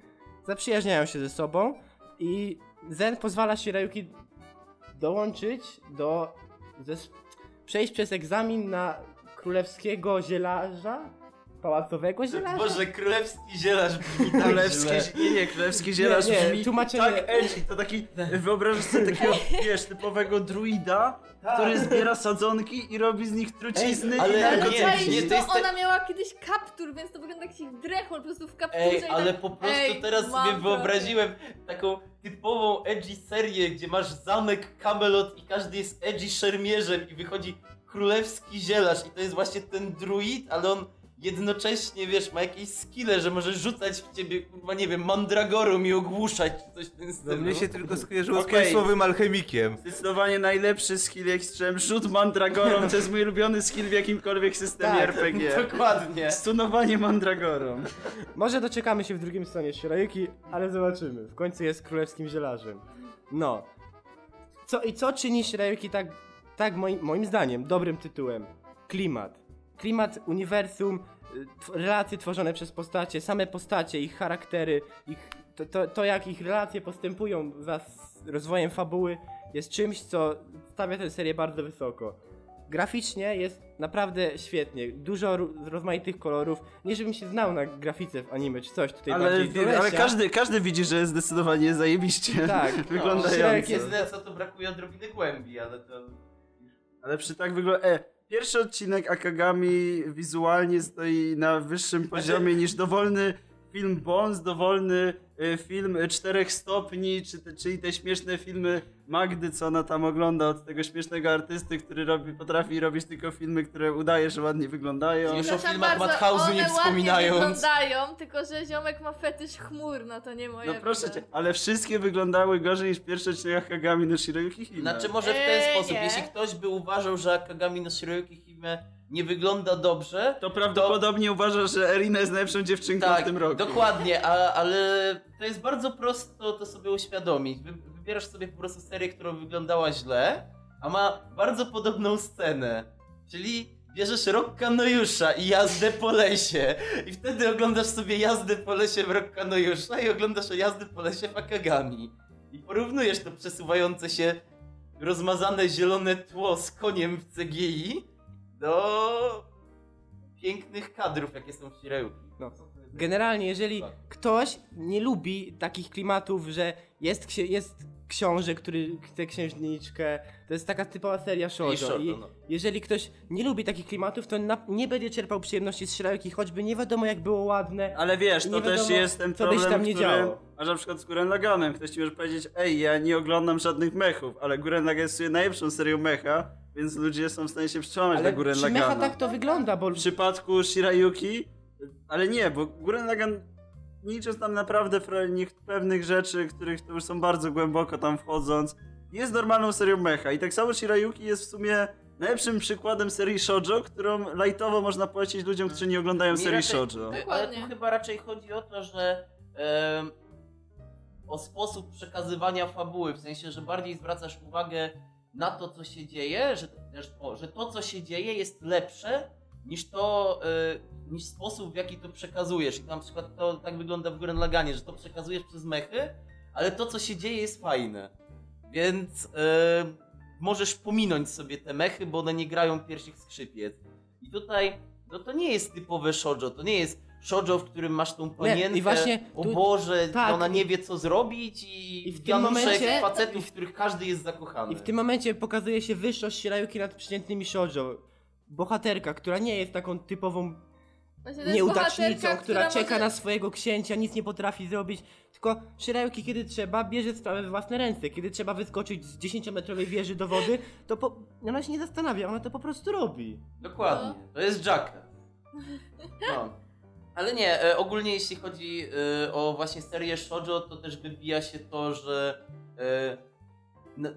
zaprzyjaźniają się ze sobą i Zen pozwala Shirayuki dołączyć do... Przejść przez egzamin na królewskiego zielarza? Pałacowego zielarza? Boże, królewski zielarz brzmi tak Królewski, źle. nie, nie, królewski zielarz Nie, nie, brzmi tłumaczenie- tak edgy, to taki, wyobrażasz sobie takiego, wiesz, typowego druida, który zbiera sadzonki i robi z nich trucizny ale- i Ale nie, nie, narkotyki. nie, to, jest te- ona miała kiedyś kaptur, więc to wygląda jak jakiś drechol po prostu w kapturze Ej, tak, ale po prostu ej, teraz mam sobie wyobraziłem taką typową edgy serię, gdzie masz zamek Camelot i każdy jest edgy szermierzem i wychodzi królewski zielarz i to jest właśnie ten druid, ale on jednocześnie, wiesz, ma jakieś skille, że może rzucać w ciebie, kurwa, nie wiem, mandragorą i ogłuszać, czy coś w tym No, stylu. mnie się tylko skojarzyło Okej. z państwowym alchemikiem. Zdecydowanie najlepszy skill jak strzem, rzut mandragorą, to jest mój ulubiony skill w jakimkolwiek systemie Tak, RPG. Dokładnie. Stunowanie mandragorą. Może doczekamy się w drugim stanie Shirayuki, ale zobaczymy. W końcu jest królewskim zielarzem. No. Co i co czyni Shirayuki tak, tak moim, moim zdaniem, dobrym tytułem? Klimat. Klimat, uniwersum, y, relacje tworzone przez postacie, same postacie, ich charaktery, ich, to, to, to jak ich relacje postępują wraz z rozwojem fabuły jest czymś, co stawia tę serię bardzo wysoko. Graficznie jest naprawdę świetnie. Dużo rozmaitych kolorów. Nie żebym się znał na grafice w anime czy coś tutaj Ale, bardziej z ale każdy, każdy widzi, że jest zdecydowanie zajebiście Tak. wyglądający. Shrek Nie znam, co to brakuje odrobiny głębi, ale to... Ale przy tak wygląda... E, pierwszy odcinek Akagami wizualnie stoi na wyższym poziomie niż dowolny film Bones, dowolny e, film czterech stopni, czy te, czyli te śmieszne filmy Magdy, co ona tam ogląda od tego śmiesznego artysty, który robi, potrafi robić tylko filmy, które udaje, że ładnie wyglądają. Już o filmach Madhouse'u nie one wspominając. ładnie wyglądają, tylko że ziomek ma fetysz chmur, no to nie moje No proszę cię, ale wszystkie wyglądały gorzej niż pierwszy odcinek Akagami no Shiroyuki Hime. Znaczy może w ten Eee, sposób, nie. jeśli ktoś by uważał, że Akagami no Shiroyuki Hime nie wygląda dobrze, To prawdopodobnie uważasz, że Erina jest najlepszą dziewczynką tak, w tym roku. dokładnie, a, ale to jest bardzo prosto to sobie uświadomić. Wy, wybierasz sobie po prostu serię, która wyglądała źle, a ma bardzo podobną scenę, czyli bierzesz Rokka Nojusza i jazdę po lesie i wtedy oglądasz sobie jazdę po lesie w Rokka Nojusza i oglądasz jazdę po lesie w Akagami. I porównujesz to przesuwające się rozmazane zielone tło z koniem w CGI do pięknych kadrów, jakie są w Shireuki. No. Generalnie, jeżeli Tak. ktoś nie lubi takich klimatów, że jest, jest książek, który tę księżniczkę. To jest taka typowa seria shoujo. I no. jeżeli ktoś nie lubi takich klimatów, to na, nie będzie czerpał przyjemności z Shirayuki, choćby nie wiadomo jak było ładne. Ale wiesz, to też jest ten problem, tam nie którym, działo. a na przykład z Guren Laganem, ktoś ci może powiedzieć, ej, ja nie oglądam żadnych mechów, ale Guren Lagan jest najlepszą serią mecha, więc ludzie są w stanie się przełamać na Guren przy mecha Lagana. tak to wygląda, bo W przypadku Shirayuki, ale nie, bo Guren Lagan nie licząc tam naprawdę fra- nie- pewnych rzeczy, których to już są bardzo głęboko tam wchodząc, jest normalną serią mecha i tak samo Shirayuki jest w sumie najlepszym przykładem serii shoujo, którą lightowo można polecić ludziom, którzy nie oglądają Mi serii raczej- shoujo. Ale tu chyba raczej chodzi o to, że o sposób przekazywania fabuły, w sensie, że bardziej zwracasz uwagę na to, co się dzieje, że, że to, co się dzieje, jest lepsze niż to, y, niż sposób, w jaki to przekazujesz. I na przykład to tak wygląda w Gurren Laganie, że to przekazujesz przez mechy, ale to, co się dzieje, jest fajne. Więc y, możesz pominąć sobie te mechy, bo one nie grają pierwszych skrzypiec. I tutaj, no to nie jest typowe shoujo, to nie jest shoujo, w którym masz tą panienkę, i właśnie o tu- Boże, tak. ona nie wie co zrobić i, I w tym momencie- facetów, w których każdy jest zakochany. I w tym momencie pokazuje się wyższość Shirayuki nad przeciętnymi shoujo. Bohaterka, która nie jest taką typową nieudacznicą, bohaterka, która czeka może- na swojego księcia, nic nie potrafi zrobić. Tylko Shirayuki, kiedy trzeba, bierze sprawę w własne ręce. Kiedy trzeba wyskoczyć z 10-metrowej wieży do wody, to po... ona się nie zastanawia, ona to po prostu robi. Dokładnie, to jest Jacka. No. Ale nie, e, ogólnie jeśli chodzi e, o właśnie serię shoujo, to też wybija się to, że e,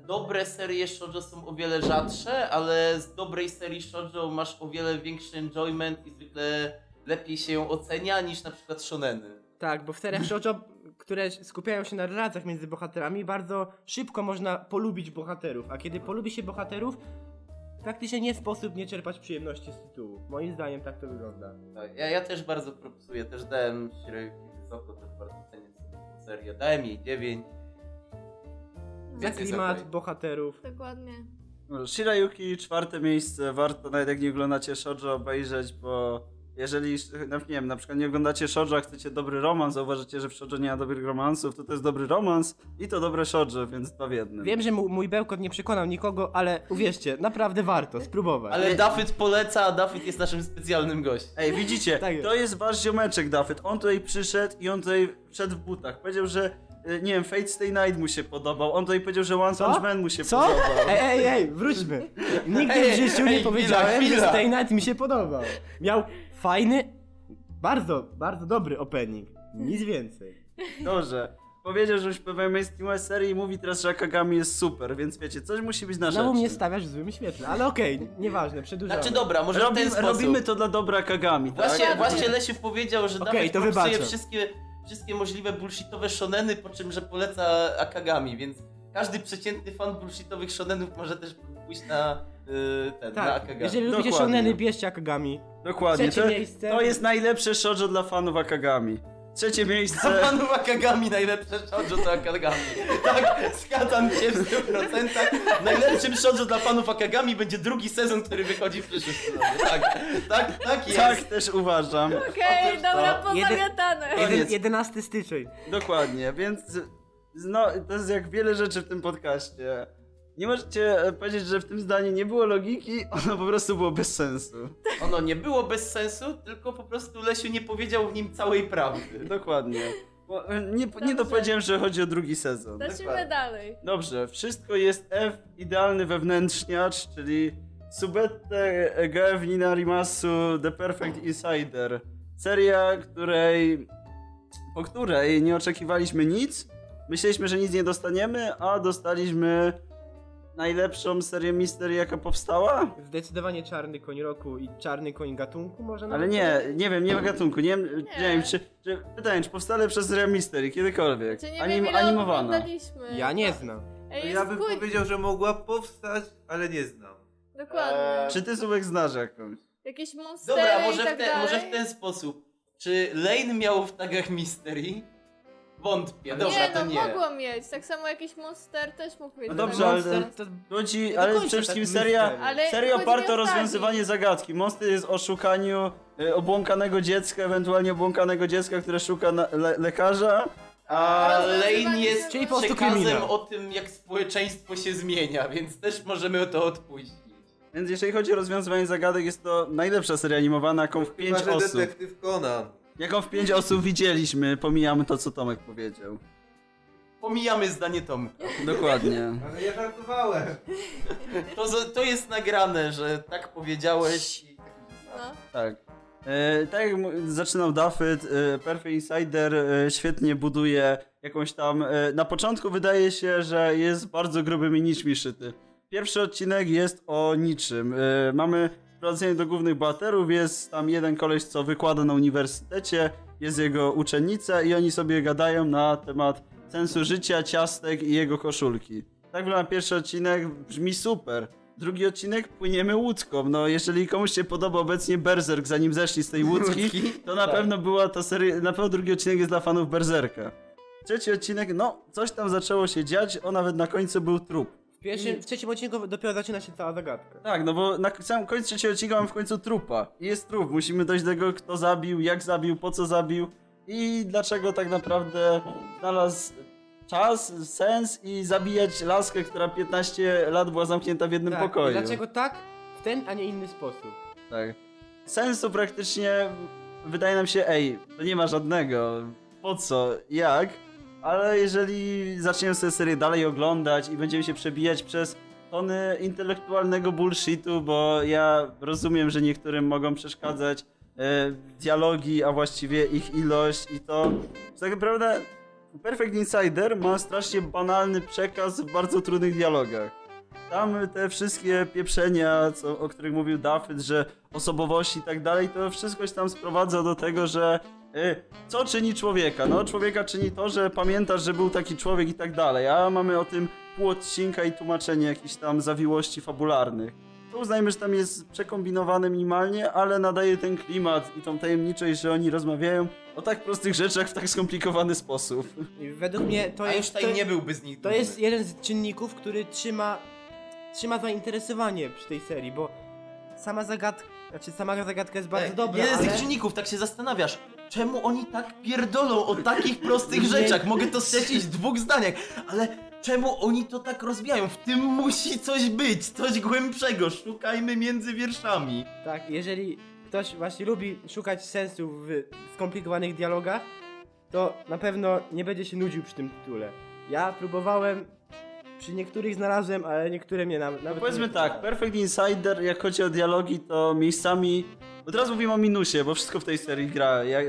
dobre serie shoujo są o wiele rzadsze, ale z dobrej serii shoujo masz o wiele większy enjoyment i zwykle lepiej się ją ocenia niż na przykład shoneny. Tak, bo w seriach shoujo, które skupiają się na relacjach między bohaterami, bardzo szybko można polubić bohaterów. A kiedy polubi się bohaterów, praktycznie nie sposób nie czerpać przyjemności z tytułu. Moim zdaniem tak to wygląda. Tak, ja, ja też bardzo propsuję, też dałem Shirayuki wysoko, też bardzo cenię serię. Dałem jej 9. Jest klimat bohaterów. Dokładnie. No, Shirayuki, czwarte miejsce, warto nawet jak nie oglądacie shoujo obejrzeć, bo jeżeli, no, nie wiem, na przykład nie oglądacie shoujo, a chcecie dobry romans, zauważycie, że w shoujo nie ma dobrych romansów, to to jest dobry romans i to dobre shoujo, więc dwa w jednym. Wiem, że mój bełkot nie przekonał nikogo, ale uwierzcie, naprawdę warto spróbować. Ale Dafyt poleca, a Dafyt jest naszym specjalnym gościem. Ej, widzicie, Tak jest. to jest wasz ziomeczek Dafyt, on tutaj przyszedł i on tutaj wszedł w butach, powiedział, że nie wiem, Fate Stay Night mu się podobał, on tutaj powiedział, że One Co? Punch Man mu się Co? podobał. Ej, ej, ej, wróćmy. Nigdy Ej, w życiu ej, nie chwila, powiedziałem, że chwila. Stay Night mi się podobał. Miał fajny, bardzo, bardzo dobry opening. Nic więcej. Dobrze. Powiedział, że już pewien mainstreamowej serii i mówi teraz, że Akagami jest super, więc wiecie, coś musi być na Znowu rzeczy. mnie stawiasz w złym świetle, ale okej, nieważne, przedłużamy. Znaczy dobra, może w Robimy, ten sposób. robimy to dla dobra Akagami, tak? Właśnie, właśnie Lesiu powiedział, że Okej, Dawid to wybaczam. wszystkie, wszystkie możliwe bullshitowe shoneny, po czym, że poleca Akagami, więc każdy przeciętny fan bullshitowych shonenów może też pójść na y, ten, na Tak, Akagami. jeżeli lubicie Dokładnie. shoneny, bierzcie Akagami. Dokładnie. To, to jest najlepsze shoujo dla fanów Akagami. Trzecie Za miejsce. fanów Akagami najlepsze shoujo to Akagami. Tak, zgadzam się w 100%. Najlepszym shoujo dla fanów Akagami będzie drugi sezon, który wychodzi w przyszłym sezonie. Tak, tak, tak jest. Tak też uważam. Okej, Otóż dobra, to. pozamiatane. Koniec. Jeden, 11 styczeń. Dokładnie, więc no, to jest jak wiele rzeczy w tym podcaście. Nie możecie e, powiedzieć, że w tym zdaniu nie było logiki, ono po prostu było bez sensu. Ono nie było bez sensu, tylko po prostu Lesiu nie powiedział w nim całej prawdy. Dokładnie. Bo, e, nie, nie dopowiedziałem, że chodzi o drugi sezon. Dokładnie. dalej. Dobrze, wszystko jest F, idealny wewnętrzniacz, czyli Subette GF Ninarimasu The Perfect Insider. Seria, której, po której nie oczekiwaliśmy nic. Myśleliśmy, że nic nie dostaniemy, a dostaliśmy najlepszą serię misterii, jaka powstała. Zdecydowanie czarny koń roku i czarny koń gatunku może Ale nawet? nie, nie wiem, nie ma gatunku. Nie, wiem, nie. wiem, czy, czy. Pytanie, czy powstała lepsza seria misterii kiedykolwiek? Czy nie Anim, wiem, animowana. Ja nie znam. Ej, Ja bym kuj- powiedział, że mogła powstać, ale nie znam. Dokładnie. Czy ty Subek znasz jakąś? Jakieś monstery Dobra, i może, tak w, te, dalej. może w ten sposób. Czy Lane miał w tagach Mystery? Wątpię, dobra, nie, to no nie. mogło mieć. Tak samo jakiś monster też mógł mieć. No dobrze, ale- to- Chodzi, do ale przede wszystkim tak seria. Ale seria oparta o rozwiązywanie zagadki. Monster jest o szukaniu e, obłąkanego dziecka, ewentualnie obłąkanego dziecka, które szuka na, le, lekarza, A Lane jest Czyli po prostu przekazem kryminał. o tym, jak społeczeństwo się zmienia, więc też możemy to odpuścić. Więc jeżeli chodzi o rozwiązywanie zagadek, jest to najlepsza seria animowana, jaką w 5 Chyba, że osób. detektyw Conan. Jaką w 5 osób widzieliśmy, pomijamy to, co Tomek powiedział. Pomijamy zdanie Tomka. Dokładnie. Ale ja żartowałem. To, z- to jest nagrane, że tak powiedziałeś i tak No. Tak. E, tak jak mu- zaczynał Dafyt, e, Perfect Insider e, świetnie buduje jakąś tam... E, na początku wydaje się, że jest bardzo grubymi nićmi szyty. Pierwszy odcinek jest o niczym. E, mamy wprowadzenie do głównych bohaterów, jest tam jeden koleś, co wykłada na uniwersytecie, jest jego uczennica i oni sobie gadają na temat sensu życia, ciastek i jego koszulki. Tak wygląda pierwszy odcinek, brzmi super. Drugi odcinek płyniemy łódką. No, jeżeli komuś się podoba obecnie Berserk, zanim zeszli z tej łódki, to na Tak. pewno była ta seria, na pewno drugi odcinek jest dla fanów Berserka. Trzeci odcinek, no, coś tam zaczęło się dziać, o nawet na końcu był trup. W pierwszym, w trzecim odcinku dopiero zaczyna się cała zagadka. Tak, no bo na samym końcu trzeciego odcinka mamy w końcu trupa. I jest trup, musimy dojść do tego, kto zabił, jak zabił, po co zabił i dlaczego tak naprawdę znalazł czas, sens i zabijać laskę, która 15 lat była zamknięta w jednym Tak, pokoju. Dlaczego tak w ten, a nie inny sposób? Tak. Sensu praktycznie wydaje nam się, ej, to nie ma żadnego. Po co? Jak? Ale jeżeli zaczniemy sobie serię dalej oglądać i będziemy się przebijać przez tony intelektualnego bullshitu, bo ja rozumiem, że niektórym mogą przeszkadzać e, dialogi, a właściwie ich ilość i to, tak naprawdę Perfect Insider ma strasznie banalny przekaz w bardzo trudnych dialogach. Tam te wszystkie pieprzenia, co, o których mówił Dafyt, że osobowości i tak dalej, to wszystko się tam sprowadza do tego, że co czyni człowieka? No człowieka czyni to, że pamiętasz, że był taki człowiek i tak dalej, a mamy o tym pół odcinka i tłumaczenie jakichś tam zawiłości fabularnych. To uznajmy, że tam jest przekombinowane minimalnie, ale nadaje ten klimat i tą tajemniczość, że oni rozmawiają o tak prostych rzeczach w tak skomplikowany sposób. Według mnie to A jest... Einstein nie byłby z nich To dumny. jest jeden z czynników, który trzyma, trzyma zainteresowanie przy tej serii, bo sama zagadka, znaczy sama zagadka jest bardzo Ej, dobra, Jeden z ale... tych czynników, tak się zastanawiasz, czemu oni tak pierdolą o takich prostych rzeczach? Mogę to streścić w dwóch zdaniach, ale czemu oni to tak rozwijają? W tym musi coś być, coś głębszego, szukajmy między wierszami. Tak, jeżeli ktoś właśnie lubi szukać sensu w skomplikowanych dialogach, to na pewno nie będzie się nudził przy tym tytule. Ja próbowałem, przy niektórych znalazłem, ale niektóre mnie nawet... nawet Powiedzmy nie tak, Perfect Insider, jak chodzi o dialogi, to miejscami. Bo teraz mówimy o minusie, bo wszystko w tej serii gra. Jak,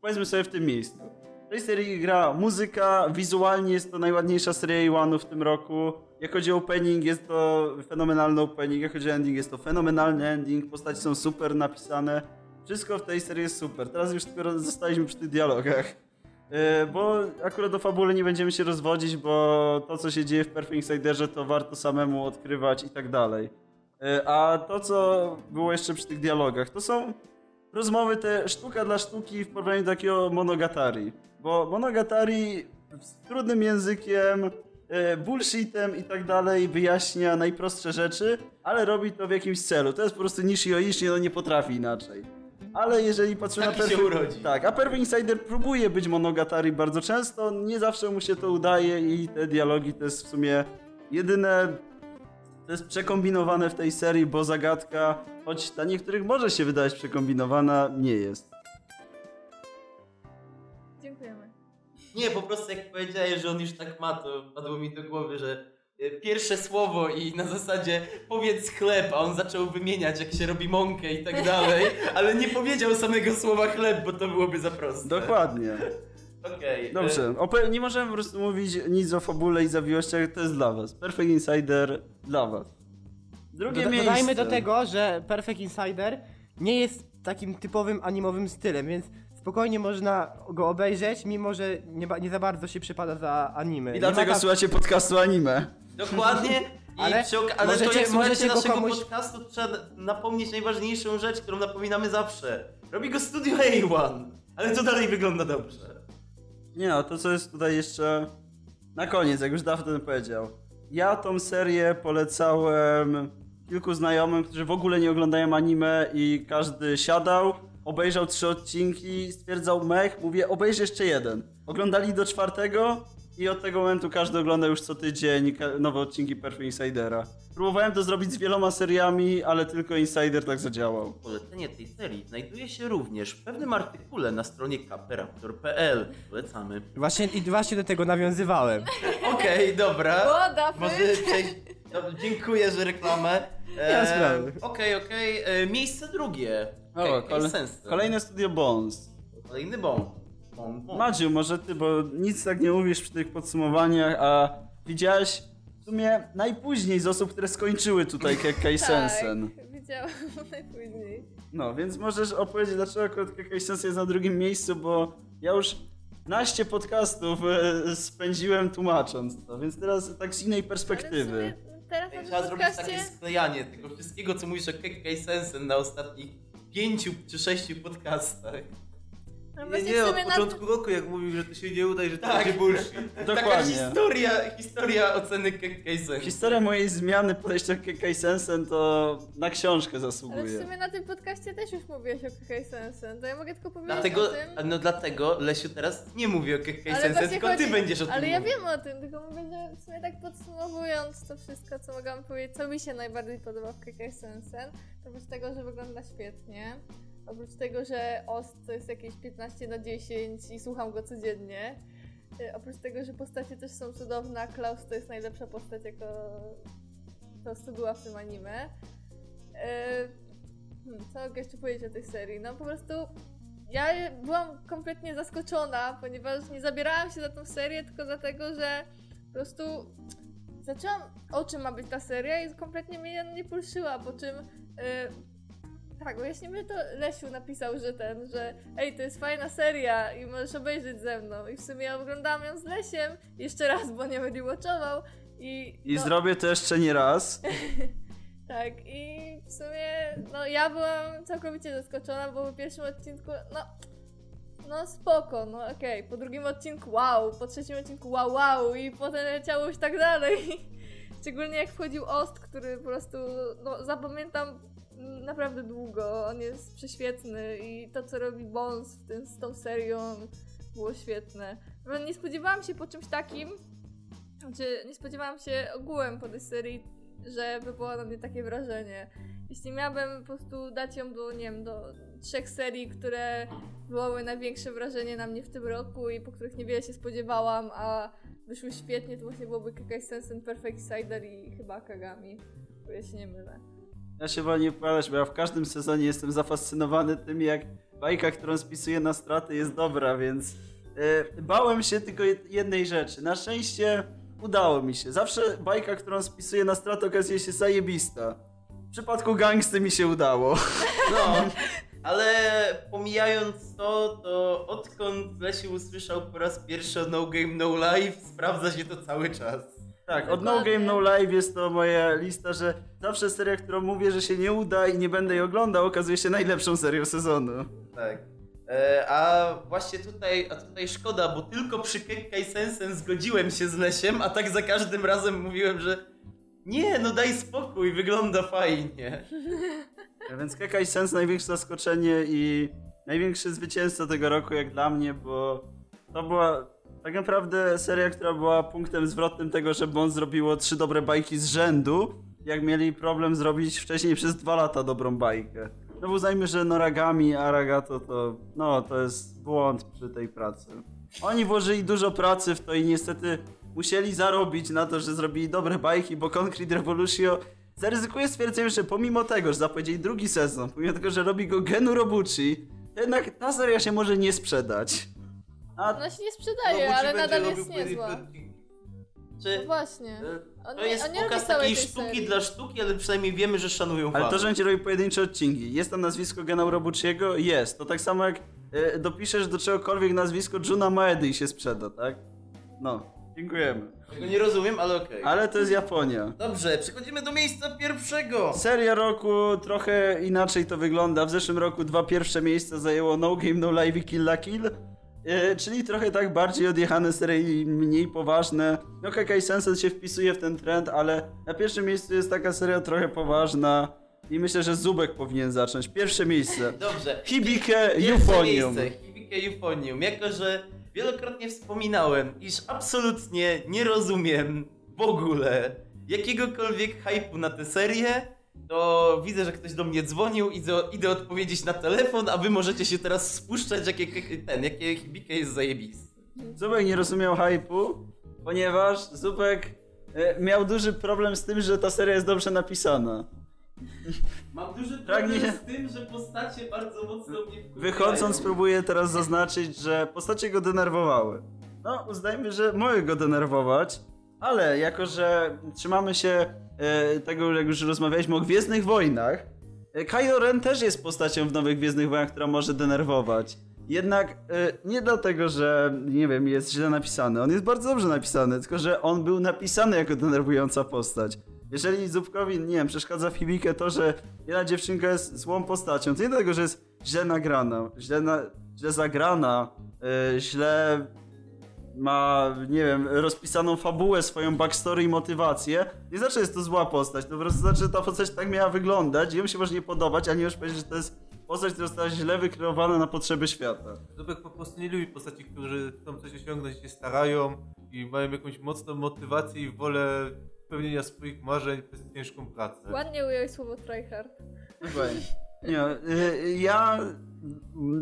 powiedzmy sobie w tym miejscu. W tej serii gra muzyka, wizualnie jest to najładniejsza seria Iwanu w tym roku. Jak chodzi o opening, jest to fenomenalny opening. Jak chodzi o ending, jest to fenomenalny ending. Postaci są super napisane. Wszystko w tej serii jest super. Teraz już tylko zostaliśmy przy tych dialogach. Yy, Bo akurat do fabuły nie będziemy się rozwodzić, bo to co się dzieje w Perfect Insiderze to warto samemu odkrywać i tak dalej. Yy, A to co było jeszcze przy tych dialogach, to są rozmowy te sztuka dla sztuki w porównaniu do takiego monogatari. Bo monogatari z trudnym językiem, yy, bullshitem i tak dalej wyjaśnia najprostsze rzeczy, ale robi to w jakimś celu. To jest po prostu nishi o ishi, no nie potrafi inaczej. Ale jeżeli patrzymy Taki na się Perfect... urodzi. Tak, a Perfect Insider próbuje być monogatari bardzo często, nie zawsze mu się to udaje i te dialogi to jest w sumie jedyne to jest przekombinowane w tej serii, bo zagadka, choć dla niektórych może się wydawać przekombinowana, nie jest. Dziękujemy. Nie, po prostu jak powiedziałeś, że on już tak ma, to padło mi do głowy, że e, pierwsze słowo i na zasadzie powiedz chleb, a on zaczął wymieniać jak się robi mąkę i tak dalej, ale nie powiedział samego słowa chleb, bo to byłoby za proste. Dokładnie. Okej. e, Dobrze, ope- nie możemy po prostu mówić nic o fabule i zawiłościach, to jest dla was. Perfect Insider dla was. Drugie Doda- miejsce. Dodajmy do tego, że Perfect Insider nie jest takim typowym animowym stylem, więc spokojnie można go obejrzeć, mimo że nie, nie za bardzo się przypada za anime. I Nie dlatego tam- słuchacie podcastu anime. Dokładnie. I Ale przy ale to możecie- jak słuchacie naszego komuś- podcastu, trzeba napomnieć najważniejszą rzecz, którą napominamy zawsze. Robi go Studio A1, ale to dalej wygląda dobrze. Nie no, to co jest tutaj jeszcze na koniec, jak już dawno powiedział. Ja tą serię polecałem kilku znajomym, którzy w ogóle nie oglądają anime i każdy siadał, obejrzał trzy odcinki, stwierdzał mech, mówię obejrz jeszcze jeden. oglądali do czwartego i od tego momentu każdy ogląda już co tydzień nowe odcinki Perfect Insidera. Próbowałem to zrobić z wieloma seriami, ale tylko Insider tak zadziałał. Polecenie tej serii znajduje się również w pewnym artykule na stronie kaperaptor.pl. Polecamy. Właśnie, I właśnie do tego nawiązywałem. Okej, dobra. What the Może przejść... no, dziękuję za reklamę. Sprawy. Okej, okej. e, Miejsce drugie. O, Okej, kole- kolejne studio Bones. Kolejny bon. Bon. Madziu, może ty, bo nic tak nie mówisz przy tych podsumowaniach, a widziałeś w sumie najpóźniej z osób, które skończyły tutaj Kekkei Sensen. Tak, widziałam najpóźniej. No, więc możesz opowiedzieć, dlaczego akurat Kekkei Sensen jest na drugim miejscu, bo ja już naście podcastów e, spędziłem tłumacząc to, więc teraz tak z innej perspektywy. Teraz na Trzeba zrobić takie sklejanie tego wszystkiego, co mówisz o Kekkei Sensen na ostatnich pięciu czy sześciu podcastach. No Nie, nie, od początku roku jak mówił, że to się nie uda i że to Tak. będzie bullshit. Taka Dokładnie. historia, historia oceny Kekkei Sensen. Historia mojej zmiany podejścia do Kekkei Sensen to na książkę Ale w zasługuje. sumie na tym podcaście też już mówiłeś o Kekkei Sensen, to ja mogę tylko powiedzieć Dlatego, o tym... no dlatego Lesiu teraz nie mówi o Kekkei Ale Sensen, właśnie tylko chodzi- ty będziesz o tym Ale ja mówił. wiem o tym, tylko mówię, że w sumie tak podsumowując to wszystko, co mogłam powiedzieć, co mi się najbardziej podoba w Kekkei Sensen, to oprócz tego, że wygląda świetnie, oprócz tego, że Ost to jest jakieś 15 na 10 i słucham go codziennie, y, oprócz tego, że postacie też są cudowne, a Klaus to jest najlepsza postać, jako po prostu była w tym anime. Y, Hmm, co mogę jeszcze powiedzieć o tej serii? No po prostu ja byłam kompletnie zaskoczona, ponieważ nie zabierałam się za tą serię tylko dlatego, że po prostu zaczęłam, o czym ma być ta seria i kompletnie mnie nie pulszyła, po czym tak, właśnie mi to Lesiu napisał, że ten, że ej, to jest fajna seria i możesz obejrzeć ze mną. I w sumie ja oglądałam ją z Lesiem jeszcze raz, bo nie będzie watchował i... I no, zrobię to jeszcze nie raz. tak, i w sumie, no ja byłam całkowicie zaskoczona, bo po pierwszym odcinku, no, no spoko, no okej, po drugim odcinku wow, po trzecim odcinku wow, wow. I potem leciało już tak dalej. Szczególnie jak wchodził Ost, który po prostu, no zapamiętam naprawdę długo, on jest prześwietny i to co robi Bones w tym, z tą serią było świetne. No, Nie spodziewałam się po czymś takim, znaczy nie spodziewałam się ogółem po tej serii że wywoła na mnie takie wrażenie. Jeśli miałabym po prostu dać ją do, nie wiem, do trzech serii, które wywołały największe wrażenie na mnie w tym roku i po których niewiele się spodziewałam, a wyszły świetnie, to właśnie byłoby Kekai Sensen, Perfect Cider i chyba Kagami. Bo ja się nie mylę. Ja się wolę nie wypowiadać, bo ja w każdym sezonie jestem zafascynowany tym, jak bajka, którą spisuję na straty jest dobra, więc e, bałem się tylko jed- jednej rzeczy. Na szczęście udało mi się. Zawsze bajka, którą spisuję na straty okazuje się zajebista. W przypadku gangsty mi się udało. No, ale pomijając to, to odkąd Lesiu usłyszał po raz pierwszy o No Game No Life, sprawdza się to cały czas. Tak, od No. Game No Live jest to moja lista, że zawsze seria, którą mówię, że się nie uda i nie będę jej oglądał, okazuje się najlepszą serią sezonu. Tak. E, a właśnie tutaj, a tutaj szkoda, bo tylko przy Kekkei Sensen zgodziłem się z Lesiem, a tak za każdym razem mówiłem, że nie, no daj spokój, wygląda fajnie. Więc Kekai Sens największe zaskoczenie i największy zwycięzca tego roku jak dla mnie, bo to była tak naprawdę seria, która była punktem zwrotnym tego, że Bond zrobiło trzy dobre bajki z rzędu, jak mieli problem zrobić wcześniej przez dwa lata dobrą bajkę. No bo uznajmy, że Noragami, Aragato to, no to jest błąd przy tej pracy. Oni włożyli dużo pracy w to i niestety musieli zarobić na to, że zrobili dobre bajki, bo Concrete Revolution zaryzykuję stwierdzeniem, że pomimo tego, że zapowiedzieli drugi sezon, pomimo tego, że robi go Genu Robuchi, to jednak ta seria się może nie sprzedać. A Ona się nie sprzedaje, ale będzie nadal robił jest niezła. Czy, No właśnie. e, On to nie- jest on nie robi pokaz całej takiej tej sztuki serii. dla sztuki, ale przynajmniej wiemy, że szanują Ale to, że będzie robił pojedyncze odcinki, jest tam nazwisko Gena Robuchiego? Jest. To tak samo jak e, dopiszesz do czegokolwiek nazwisko Juna Maedy i się sprzeda, tak? No, dziękujemy. Tego nie rozumiem, ale okej. Ale to jest Japonia. Dobrze, przechodzimy do miejsca pierwszego. Seria roku trochę inaczej to wygląda. W zeszłym roku dwa pierwsze miejsca zajęło No Game No Live i Kill la Kill. E, czyli trochę tak bardziej odjechane serie i mniej poważne. No Kekai Sensen się wpisuje w ten trend, ale na pierwszym miejscu jest taka seria trochę poważna. I myślę, że Zubek powinien zacząć. Pierwsze miejsce. Dobrze. Hibike Pierwsze Euphonium. miejsce, Hibike Euphonium. Jako, że wielokrotnie wspominałem, iż absolutnie nie rozumiem w ogóle jakiegokolwiek hype'u na tę serię, to widzę, że ktoś do mnie dzwonił, idę, idę odpowiedzieć na telefon, a wy możecie się teraz spuszczać, jakie ten, jakie Hibike jest zajebisty. Zubek nie rozumiał hype'u, ponieważ Zubek e, miał duży problem z tym, że ta seria jest dobrze napisana. Mam duży Pragnie- problem z tym, że postacie bardzo mocno mnie wkurwiają. Wychodząc próbuję teraz zaznaczyć, że postacie go denerwowały. No, uznajmy, że mogę go denerwować, ale jako, że trzymamy się tego, jak już rozmawialiśmy o Gwiezdnych Wojnach, e, Kylo Ren też jest postacią w Nowych Gwiezdnych Wojnach, która może denerwować. Jednak e, nie dlatego, że, nie wiem, jest źle napisany. On jest bardzo dobrze napisany, tylko że on był napisany jako denerwująca postać. Jeżeli Zupkowi, nie wiem, przeszkadza w Hibikę to, że jedna dziewczynka jest złą postacią, to nie dlatego, że jest źle nagrana, źle, na, źle zagrana, źle ma, nie wiem, rozpisaną fabułę, swoją backstory i motywację, nie znaczy, że jest to zła postać, to po prostu znaczy, że ta postać tak miała wyglądać i ją się może nie podobać, a nie już powiedzieć, że to jest postać, która została źle wykreowana na potrzeby świata. Zubek po prostu nie lubi postaci, którzy chcą coś osiągnąć, się starają i mają jakąś mocną motywację i wolę spełnienia swoich marzeń przez ciężką pracę. Ładnie ująłeś słowo tryhard. Dokładnie. Nie, y, ja.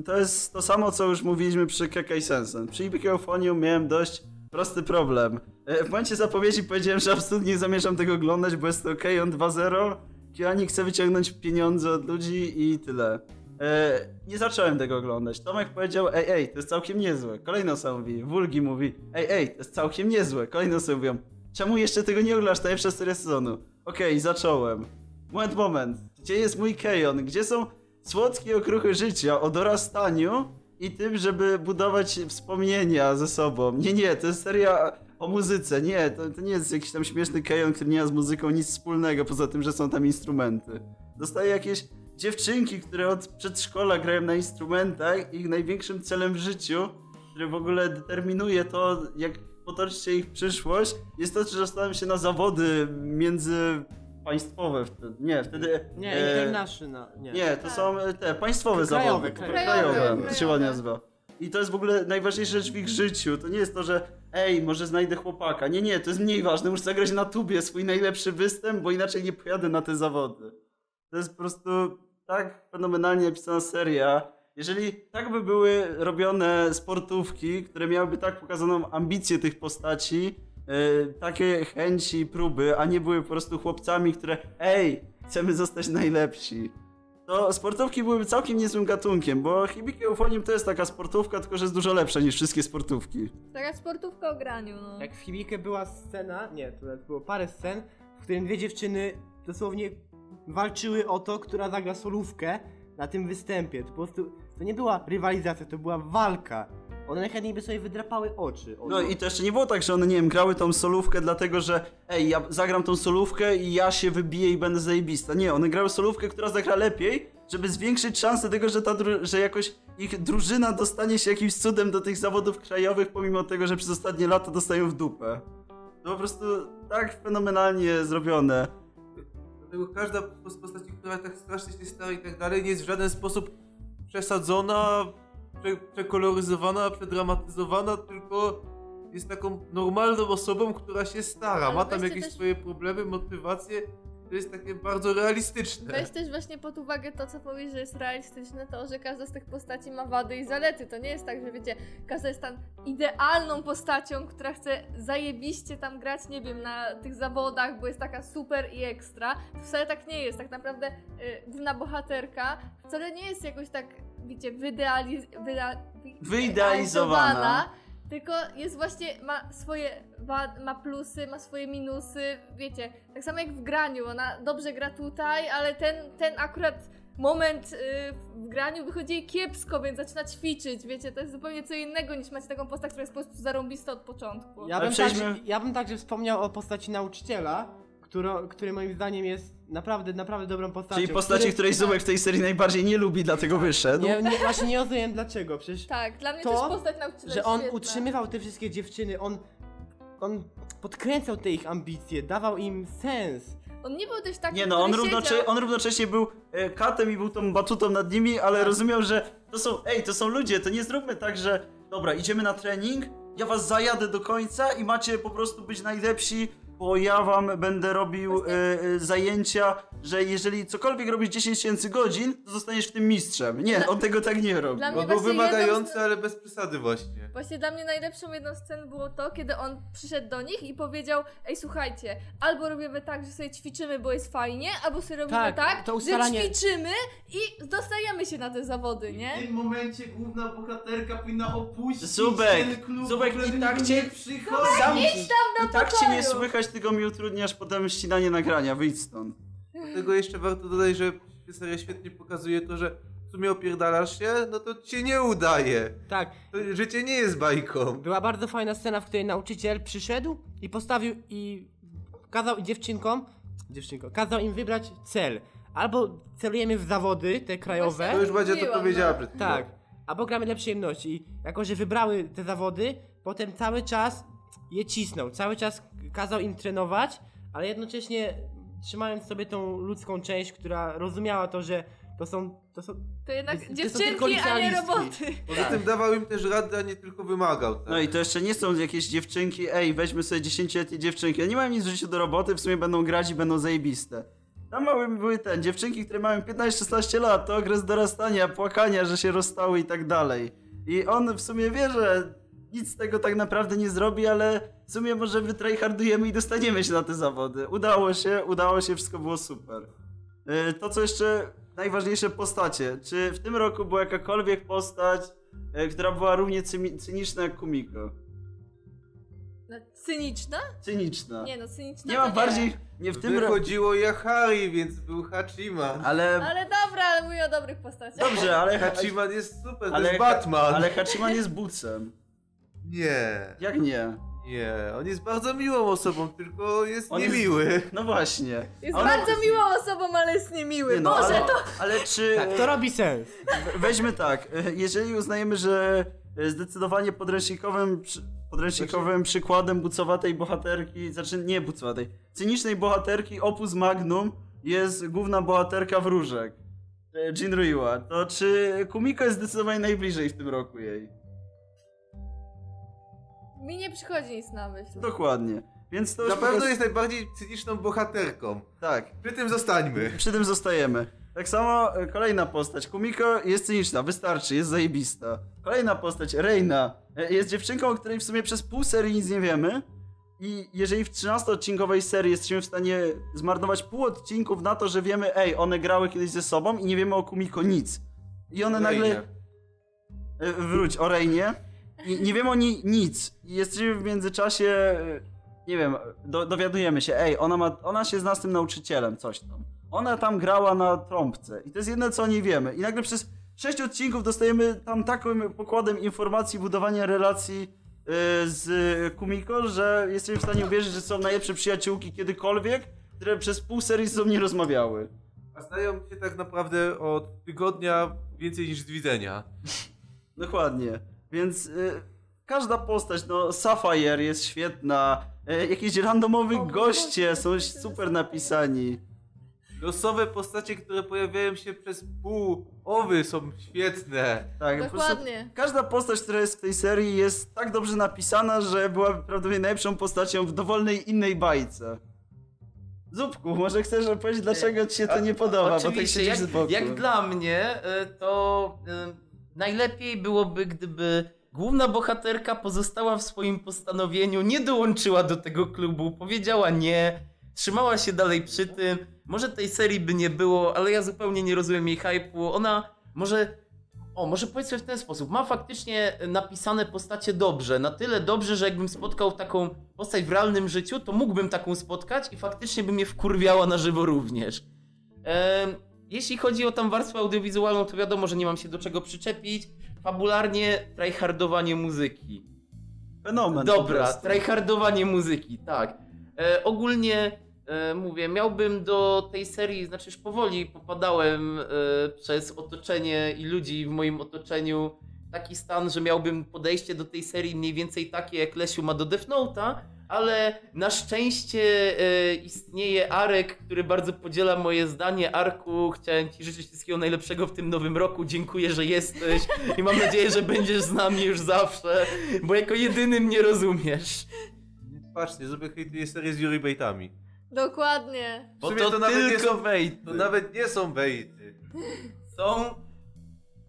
To jest to samo, co już mówiliśmy przy Kekai Sensen. Przy Ibikeofoniu miałem dość prosty problem. Y, W momencie zapowiedzi powiedziałem, że absolutnie nie zamierzam tego oglądać, bo jest to Keion 2.0. Kiani chce wyciągnąć pieniądze od ludzi i tyle. Y, Nie zacząłem tego oglądać. Tomek powiedział, ej, ej, to jest całkiem niezłe. Kolejna osoba mówi, Wulgi mówi, ej, ej, to jest całkiem niezłe. Kolejne osoby mówią, czemu jeszcze tego nie oglądasz? To seria sezonu. Okej, zacząłem. Moment, moment. Gdzie jest mój Kejon? Gdzie są słodkie okruchy życia o dorastaniu i tym, żeby budować wspomnienia ze sobą? Nie, nie, to jest seria o muzyce. Nie, to, to nie jest jakiś tam śmieszny Kejon, który nie ma z muzyką nic wspólnego, poza tym, że są tam instrumenty. Dostaję jakieś dziewczynki, które od przedszkola grają na instrumentach i ich największym celem w życiu, który w ogóle determinuje to, jak potoczy się ich przyszłość, jest to, że dostaną się na zawody międzypaństwowe wtedy. Nie, wtedy... Nie, e, International. Nie. nie, to są e, te państwowe Krajowe, zawody. krajowe. krajowe, Krajowe, to się ładnie nazywa. I to jest w ogóle najważniejsza rzecz w ich życiu. To nie jest to, że ej, może znajdę chłopaka. Nie, nie, to jest mniej ważne. Muszę zagrać na tubie swój najlepszy występ, bo inaczej nie pojadę na te zawody. To jest po prostu tak fenomenalnie napisana seria. Jeżeli tak by były robione sportówki, które miałyby tak pokazaną ambicję tych postaci, takie chęci i próby, a nie były po prostu chłopcami, które ej, chcemy zostać najlepsi. To sportówki byłyby całkiem niezłym gatunkiem, bo Hibiki Euphonium to jest taka sportówka, tylko że jest dużo lepsza niż wszystkie sportówki. Taka sportówka o graniu, no. Jak w Hibikę była scena, nie, to nawet było parę scen, w którym dwie dziewczyny dosłownie walczyły o to, która zagra solówkę na tym występie. To po prostu, to nie była rywalizacja, to była walka. One najchętniej by sobie wydrapały oczy. No i to jeszcze nie było tak, że one, nie wiem, grały tą solówkę dlatego, że ej, ja zagram tą solówkę i ja się wybiję i będę zajebista. Nie, one grały solówkę, która zagra lepiej, żeby zwiększyć szansę tego, że, ta dru- że jakoś ich drużyna dostanie się jakimś cudem do tych zawodów krajowych, pomimo tego, że przez ostatnie lata dostają w dupę. To po prostu tak fenomenalnie zrobione. Dlatego każda z postaci, która tak strasznie się stara i tak dalej, nie jest w żaden sposób przesadzona, prze, przekoloryzowana, przedramatyzowana, tylko jest taką normalną osobą, która się stara. Ale Ma tam jakieś też- swoje problemy, motywacje. To jest takie bardzo realistyczne. Weź też właśnie pod uwagę to, co powiesz, że jest realistyczne, to, że każda z tych postaci ma wady i zalety. To nie jest tak, że wiecie, każda jest tam idealną postacią, która chce zajebiście tam grać, nie wiem, na tych zawodach, bo jest taka super i ekstra. To wcale tak nie jest. Tak naprawdę y, główna bohaterka wcale nie jest jakoś tak, wiecie, wyidealiz- wyra- Wyidealizowana. tylko jest właśnie, ma swoje ma plusy, ma swoje minusy, wiecie, tak samo jak w graniu, ona dobrze gra tutaj, ale ten, ten akurat moment y, w graniu wychodzi jej kiepsko, więc zaczyna ćwiczyć, wiecie, to jest zupełnie co innego niż macie taką postać, która jest po prostu zarąbista od początku. Ja bym, przejdźmy- także, ja bym także wspomniał o postaci nauczyciela, którą, który moim zdaniem jest naprawdę, naprawdę dobrą postacią. Czyli postaci, który- której Zubek w tej serii najbardziej nie lubi, dlatego wyszedł. Nie, nie, właśnie nie rozumiem dlaczego, przecież Tak, dla mnie To, też postać nauczyciela że on świetna. utrzymywał te wszystkie dziewczyny, on, on podkręcał te ich ambicje, dawał im sens. On nie był też taki, Nie no, on, który równocze- siedział... on równocześnie był e, katem i był tą batutą nad nimi, ale rozumiał, że to są, ej, to są ludzie, to nie zróbmy tak, że dobra, idziemy na trening, ja was zajadę do końca i macie po prostu być najlepsi, bo ja wam będę robił e, e, zajęcia, że jeżeli cokolwiek robisz 10 tysięcy godzin, to zostaniesz w tym mistrzem. Nie, on tego tak nie robi. Dla mnie On był właśnie jedną wymagający, z- ale bez przesady właśnie. Właśnie dla mnie najlepszą jedną scen było to, kiedy on przyszedł do nich i powiedział Ej, słuchajcie, albo robimy tak, że sobie ćwiczymy, bo jest fajnie, albo sobie robimy Tak, tak, to ustalanie- że ćwiczymy i dostajemy się na te zawody, nie? W tym momencie główna bohaterka powinna opuścić Zubek, ten klub. Zubek, w ogóle i do tak niego cię- nie przychodzi. I tak cię nie słychać, tylko mi utrudniasz potem ścinanie nagrania, wyjdź stąd. Dlatego jeszcze warto dodać, że seria świetnie pokazuje to, że w sumie opierdalasz się, no to ci się nie udaje. Tak, To życie nie jest bajką. była bardzo fajna scena, w której nauczyciel przyszedł i postawił i kazał dziewczynkom, dziewczynkom, kazał im wybrać cel. Albo celujemy w zawody te krajowe, To już Badzia to powiedziała przed chwilą. tak, albo gramy dla przyjemności. I jako, że wybrały te zawody, potem cały czas je cisnął, cały czas kazał im trenować, ale jednocześnie trzymając sobie tą ludzką część, która rozumiała to, że to są, to są To jednak To dziewczynki, a nie roboty. Poza tym dawał im też rady, a nie tylko wymagał. Tak? No i to jeszcze nie są jakieś dziewczynki, ej, weźmy sobie 10-letnie dziewczynki, nie mają nic w życiu do roboty, w sumie będą grać i będą zajebiste. Tam mały były ten, dziewczynki, które mają 15-16 lat, to okres dorastania, płakania, że się rozstały i tak dalej. I on w sumie wie, że nic z tego tak naprawdę nie zrobi, ale w sumie może wytryhardujemy i dostaniemy się na te zawody. Udało się, udało się, wszystko było super. Yy, To co jeszcze najważniejsze postacie. Czy w tym roku była jakakolwiek postać, yy, która była równie cyniczna jak Kumiko? No, cyniczna? Cyniczna. Nie no, cyniczna Nie to ma bardziej, nie w tym roku. Wychodziło Yahari, więc był Hachiman. Ale Ale dobra, ale mówię o dobrych postaciach. dobrze, ale Hachiman jest super, to ale jest Batman. Ale Hachiman jest bucem. Nie, Jak nie? nie, on jest bardzo miłą osobą, tylko jest On jest- niemiły. No właśnie. Jest On- bardzo miłą osobą, ale jest niemiły. Nie no, Boże, ale, to... ale czy Tak, to robi sens. weźmy tak, jeżeli uznajemy, że zdecydowanie podręcznikowym podręcznikowym przykładem bucowatej bohaterki, znaczy nie bucowatej, cynicznej bohaterki Opus Magnum jest główna bohaterka Wróżek. e, Jinruiwa, to czy Kumiko jest zdecydowanie najbliżej w tym roku jej? Mi nie przychodzi nic na myśl. Dokładnie. Więc to już Na pewno jest najbardziej cyniczną bohaterką. Tak, Przy tym zostańmy. przy tym zostajemy. Tak samo e, kolejna postać. Kumiko jest cyniczna, wystarczy, jest zajebista. Kolejna postać, Reina, e, jest dziewczynką, o której w sumie przez pół serii nic nie wiemy. I jeżeli w 13-odcinkowej serii jesteśmy w stanie zmarnować pół odcinków na to, że wiemy, ej, one grały kiedyś ze sobą i nie wiemy o Kumiko nic. I one nagle... Reinie. E, Wróć, o Reinie. I nie wiemy o niej nic. Jesteśmy w międzyczasie, e, nie wiem, do, dowiadujemy się, ej, ona, ma, ona się zna z tym nauczycielem, coś tam. Ona tam grała na trąbce. I to jest jedno, co o niej wiemy. I nagle przez sześć odcinków dostajemy tam takim pokładem informacji, budowania relacji e, z Kumiko, że jesteśmy w stanie uwierzyć, że są najlepsze przyjaciółki kiedykolwiek, które przez pół serii ze nie rozmawiały. A znają się tak naprawdę od tygodnia więcej niż z widzenia. Dokładnie. Więc y, każda postać, no Sapphire jest świetna, y, jakieś randomowi O, goście są super napisani. Losowe postacie, które pojawiają się przez pół owy są świetne. Tak, po Dokładnie. każda postać, która jest w tej serii jest tak dobrze napisana, że była prawdopodobnie najlepszą postacią w dowolnej innej bajce. Zupku, może chcesz opowiedzieć, dlaczego ci się to nie podoba, bo tak Oczywiście, siedzisz jak, z boku. jak dla mnie, y, to y, najlepiej byłoby, gdyby główna bohaterka pozostała w swoim postanowieniu, nie dołączyła do tego klubu, powiedziała nie, trzymała się dalej przy tym. Może tej serii by nie było, ale ja zupełnie nie rozumiem jej hype'u. Ona może. O, może powiedzmy w ten sposób. Ma faktycznie napisane postacie dobrze. Na tyle dobrze, że jakbym spotkał taką postać w realnym życiu, to mógłbym taką spotkać i faktycznie by mnie wkurwiała na żywo również. Em, jeśli chodzi o tam warstwę audiowizualną, to wiadomo, że nie mam się do czego przyczepić. Fabularnie, tryhardowanie muzyki. Fenomen. Dobra, tryhardowanie muzyki, tak. E, ogólnie e, mówię, miałbym do tej serii, znaczy już powoli popadałem e, przez otoczenie i ludzi w moim otoczeniu taki stan, że miałbym podejście do tej serii mniej więcej takie jak Lesiu ma do Death Note'a, ale na szczęście e, istnieje Arek, który bardzo podziela moje zdanie. Arku, chciałem Ci życzyć wszystkiego najlepszego w tym nowym roku. Dziękuję, że jesteś i mam nadzieję, że będziesz z nami już zawsze, bo jako jedyny mnie rozumiesz. Patrzcie, sobie hejtuje serię z Yuri Baitami. Dokładnie. Bo to, to nawet nie tylko są- bejty. To nawet nie są bejty. Są,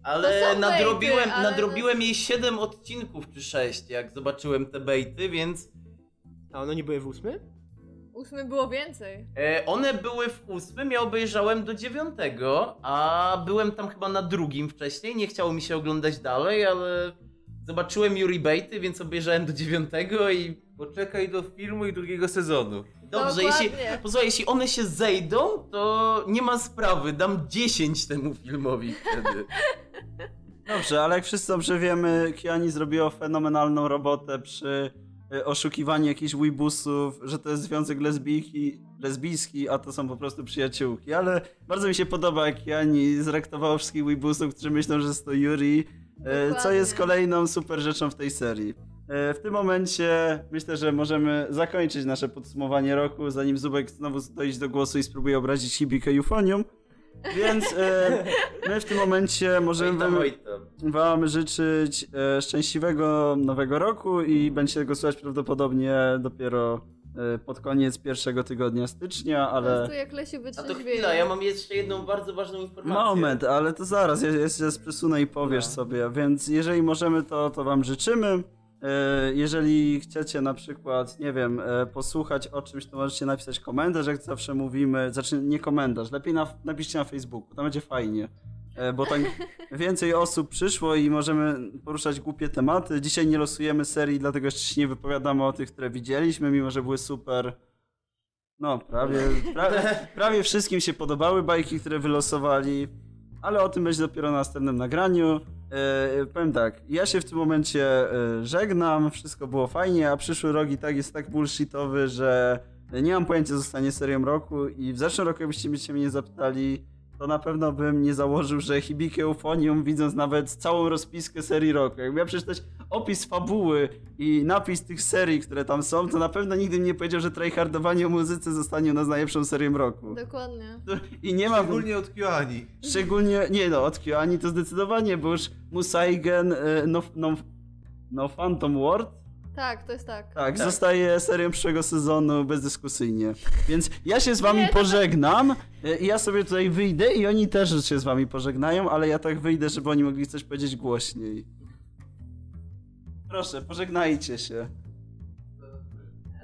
ale nadrobiłem, bejty, ale nadrobiłem jej 7 odcinków czy 6, jak zobaczyłem te bejty, więc A one nie były w ósmym? Ósmy było więcej. e, one były w ósmym, ja obejrzałem do dziewiątego, a byłem tam chyba na drugim wcześniej, nie chciało mi się oglądać dalej, ale zobaczyłem Yuri bejty, więc obejrzałem do dziewiątego i Poczekaj do filmu i drugiego sezonu. dobrze, jeśli, posłuchaj, jeśli one się zejdą, to nie ma sprawy, dam 10 temu filmowi wtedy. Dobrze, ale jak wszyscy dobrze wiemy, Kiani zrobiła fenomenalną robotę przy e, oszukiwaniu jakichś weebusów, że to jest związek lesbijki, lesbijski, a to są po prostu przyjaciółki. Ale bardzo mi się podoba, jak Kiani zrektowała wszystkich weebusów, którzy myślą, że jest to Yuri, e, co Dokładnie. jest kolejną super rzeczą w tej serii. E, W tym momencie myślę, że możemy zakończyć nasze podsumowanie roku, zanim Zubek znowu dojdzie do głosu i spróbuje obrazić Hibikę Eufonium. Więc e, my w tym momencie możemy tam, wam, wam życzyć e, szczęśliwego nowego roku i będziecie go słuchać prawdopodobnie dopiero e, pod koniec pierwszego tygodnia stycznia, Po prostu ale... jak Lesiu A to chwila, ja mam jeszcze jedną bardzo ważną informację. Moment, ale to zaraz, ja ja się przesunę i powiesz No. sobie, więc jeżeli możemy, to, to wam życzymy. E, Jeżeli chcecie na przykład, nie wiem, e, posłuchać o czymś, to możecie napisać komentarz, jak zawsze mówimy, znaczy nie komentarz, lepiej na, napiszcie na Facebooku, tam będzie fajnie. E, Bo tak więcej osób przyszło i możemy poruszać głupie tematy. Dzisiaj nie losujemy serii, dlatego jeszcze się nie wypowiadamy o tych, które widzieliśmy, mimo że były super. No, prawie, prawie, prawie wszystkim się podobały bajki, które wylosowali, ale o tym będzie dopiero na następnym nagraniu. E, powiem tak, ja się w tym momencie e, żegnam, wszystko było fajnie, a przyszły rok i tak jest tak bullshitowy, że nie mam pojęcia, zostanie serią roku i w zeszłym roku, jakbyście mnie zapytali, to na pewno bym nie założył, że Hibike Eufonium, widząc nawet całą rozpiskę serii roku, jakbym miał przeczytać opis fabuły i napis tych serii, które tam są, to na pewno nigdy bym nie powiedział, że tryhardowanie o muzyce zostanie u nas najlepszą serią roku. Dokładnie. I nie ma... Szczególnie od Kyoani. Szczególnie, nie no, od Kyoani to zdecydowanie, bo już Musaigen, y, no, no, no Phantom World, Tak, to jest tak. tak, zostaje serią przyszłego sezonu bezdyskusyjnie. Więc ja się z wami Nie, to- pożegnam i ja sobie tutaj wyjdę i oni też się z wami pożegnają, ale ja tak wyjdę, żeby oni mogli coś powiedzieć głośniej. Proszę, pożegnajcie się.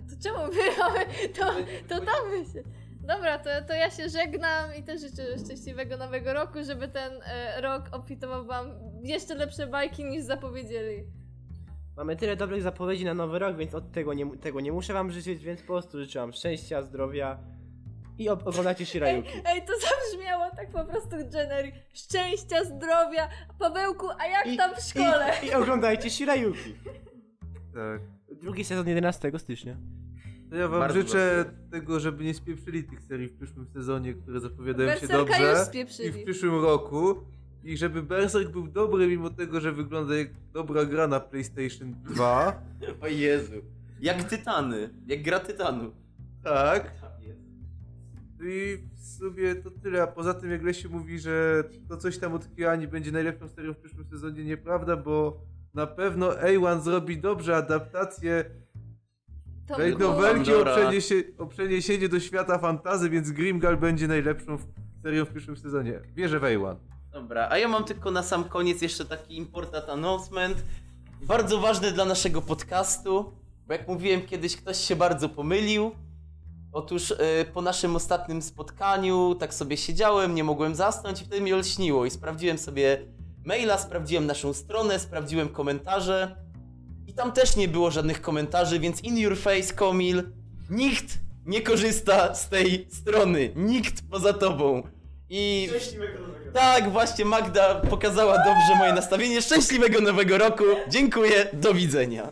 To czemu my mamy, to, to damy się. Dobra, to, to ja się żegnam i też życzę szczęśliwego nowego roku, żeby ten e, rok obfitował wam jeszcze lepsze bajki niż zapowiedzieli. Mamy tyle dobrych zapowiedzi na nowy rok, więc od tego nie, tego nie muszę wam życzyć, więc po prostu życzę wam szczęścia, zdrowia i ob- oglądajcie Ej, ej, to zabrzmiało tak po prostu generic. Szczęścia, zdrowia. Pawełku, a jak tam w szkole? I, I oglądajcie Shirayuki. Tak. Drugi sezon 11 stycznia. To ja wam Bardzo życzę dobrze. tego, żeby nie spieprzyli tych serii w przyszłym sezonie, które zapowiadają się Berserka już dobrze. I spieprzyli. w przyszłym roku. I żeby Berserk był dobry, mimo tego, że wygląda jak dobra gra na PlayStation 2. O Jezu. Jak Tytany. Jak gra Tytanu. Tak. I w sumie to tyle, a poza tym jak Lesiu mówi, że to coś tam od Kyoani będzie najlepszą serią w przyszłym sezonie, nieprawda, bo na pewno A1 zrobi dobrze adaptację To tej nowelki o, przeniesie, o przeniesienie do świata fantazy, więc Grimgal będzie najlepszą w- serią w przyszłym sezonie. Wierzę w A1. Dobra, a ja mam tylko na sam koniec jeszcze taki important announcement. Bardzo ważny dla naszego podcastu, bo jak mówiłem kiedyś, ktoś się bardzo pomylił. Otóż e, po naszym ostatnim spotkaniu tak sobie siedziałem, nie mogłem zasnąć i wtedy mi olśniło i sprawdziłem sobie maila, sprawdziłem naszą stronę, sprawdziłem komentarze i tam też nie było żadnych komentarzy, więc in your face, Komil, nikt nie korzysta z tej strony, nikt poza tobą. I tak, właśnie Magda pokazała dobrze moje nastawienie. Szczęśliwego nowego roku. Dziękuję, do widzenia.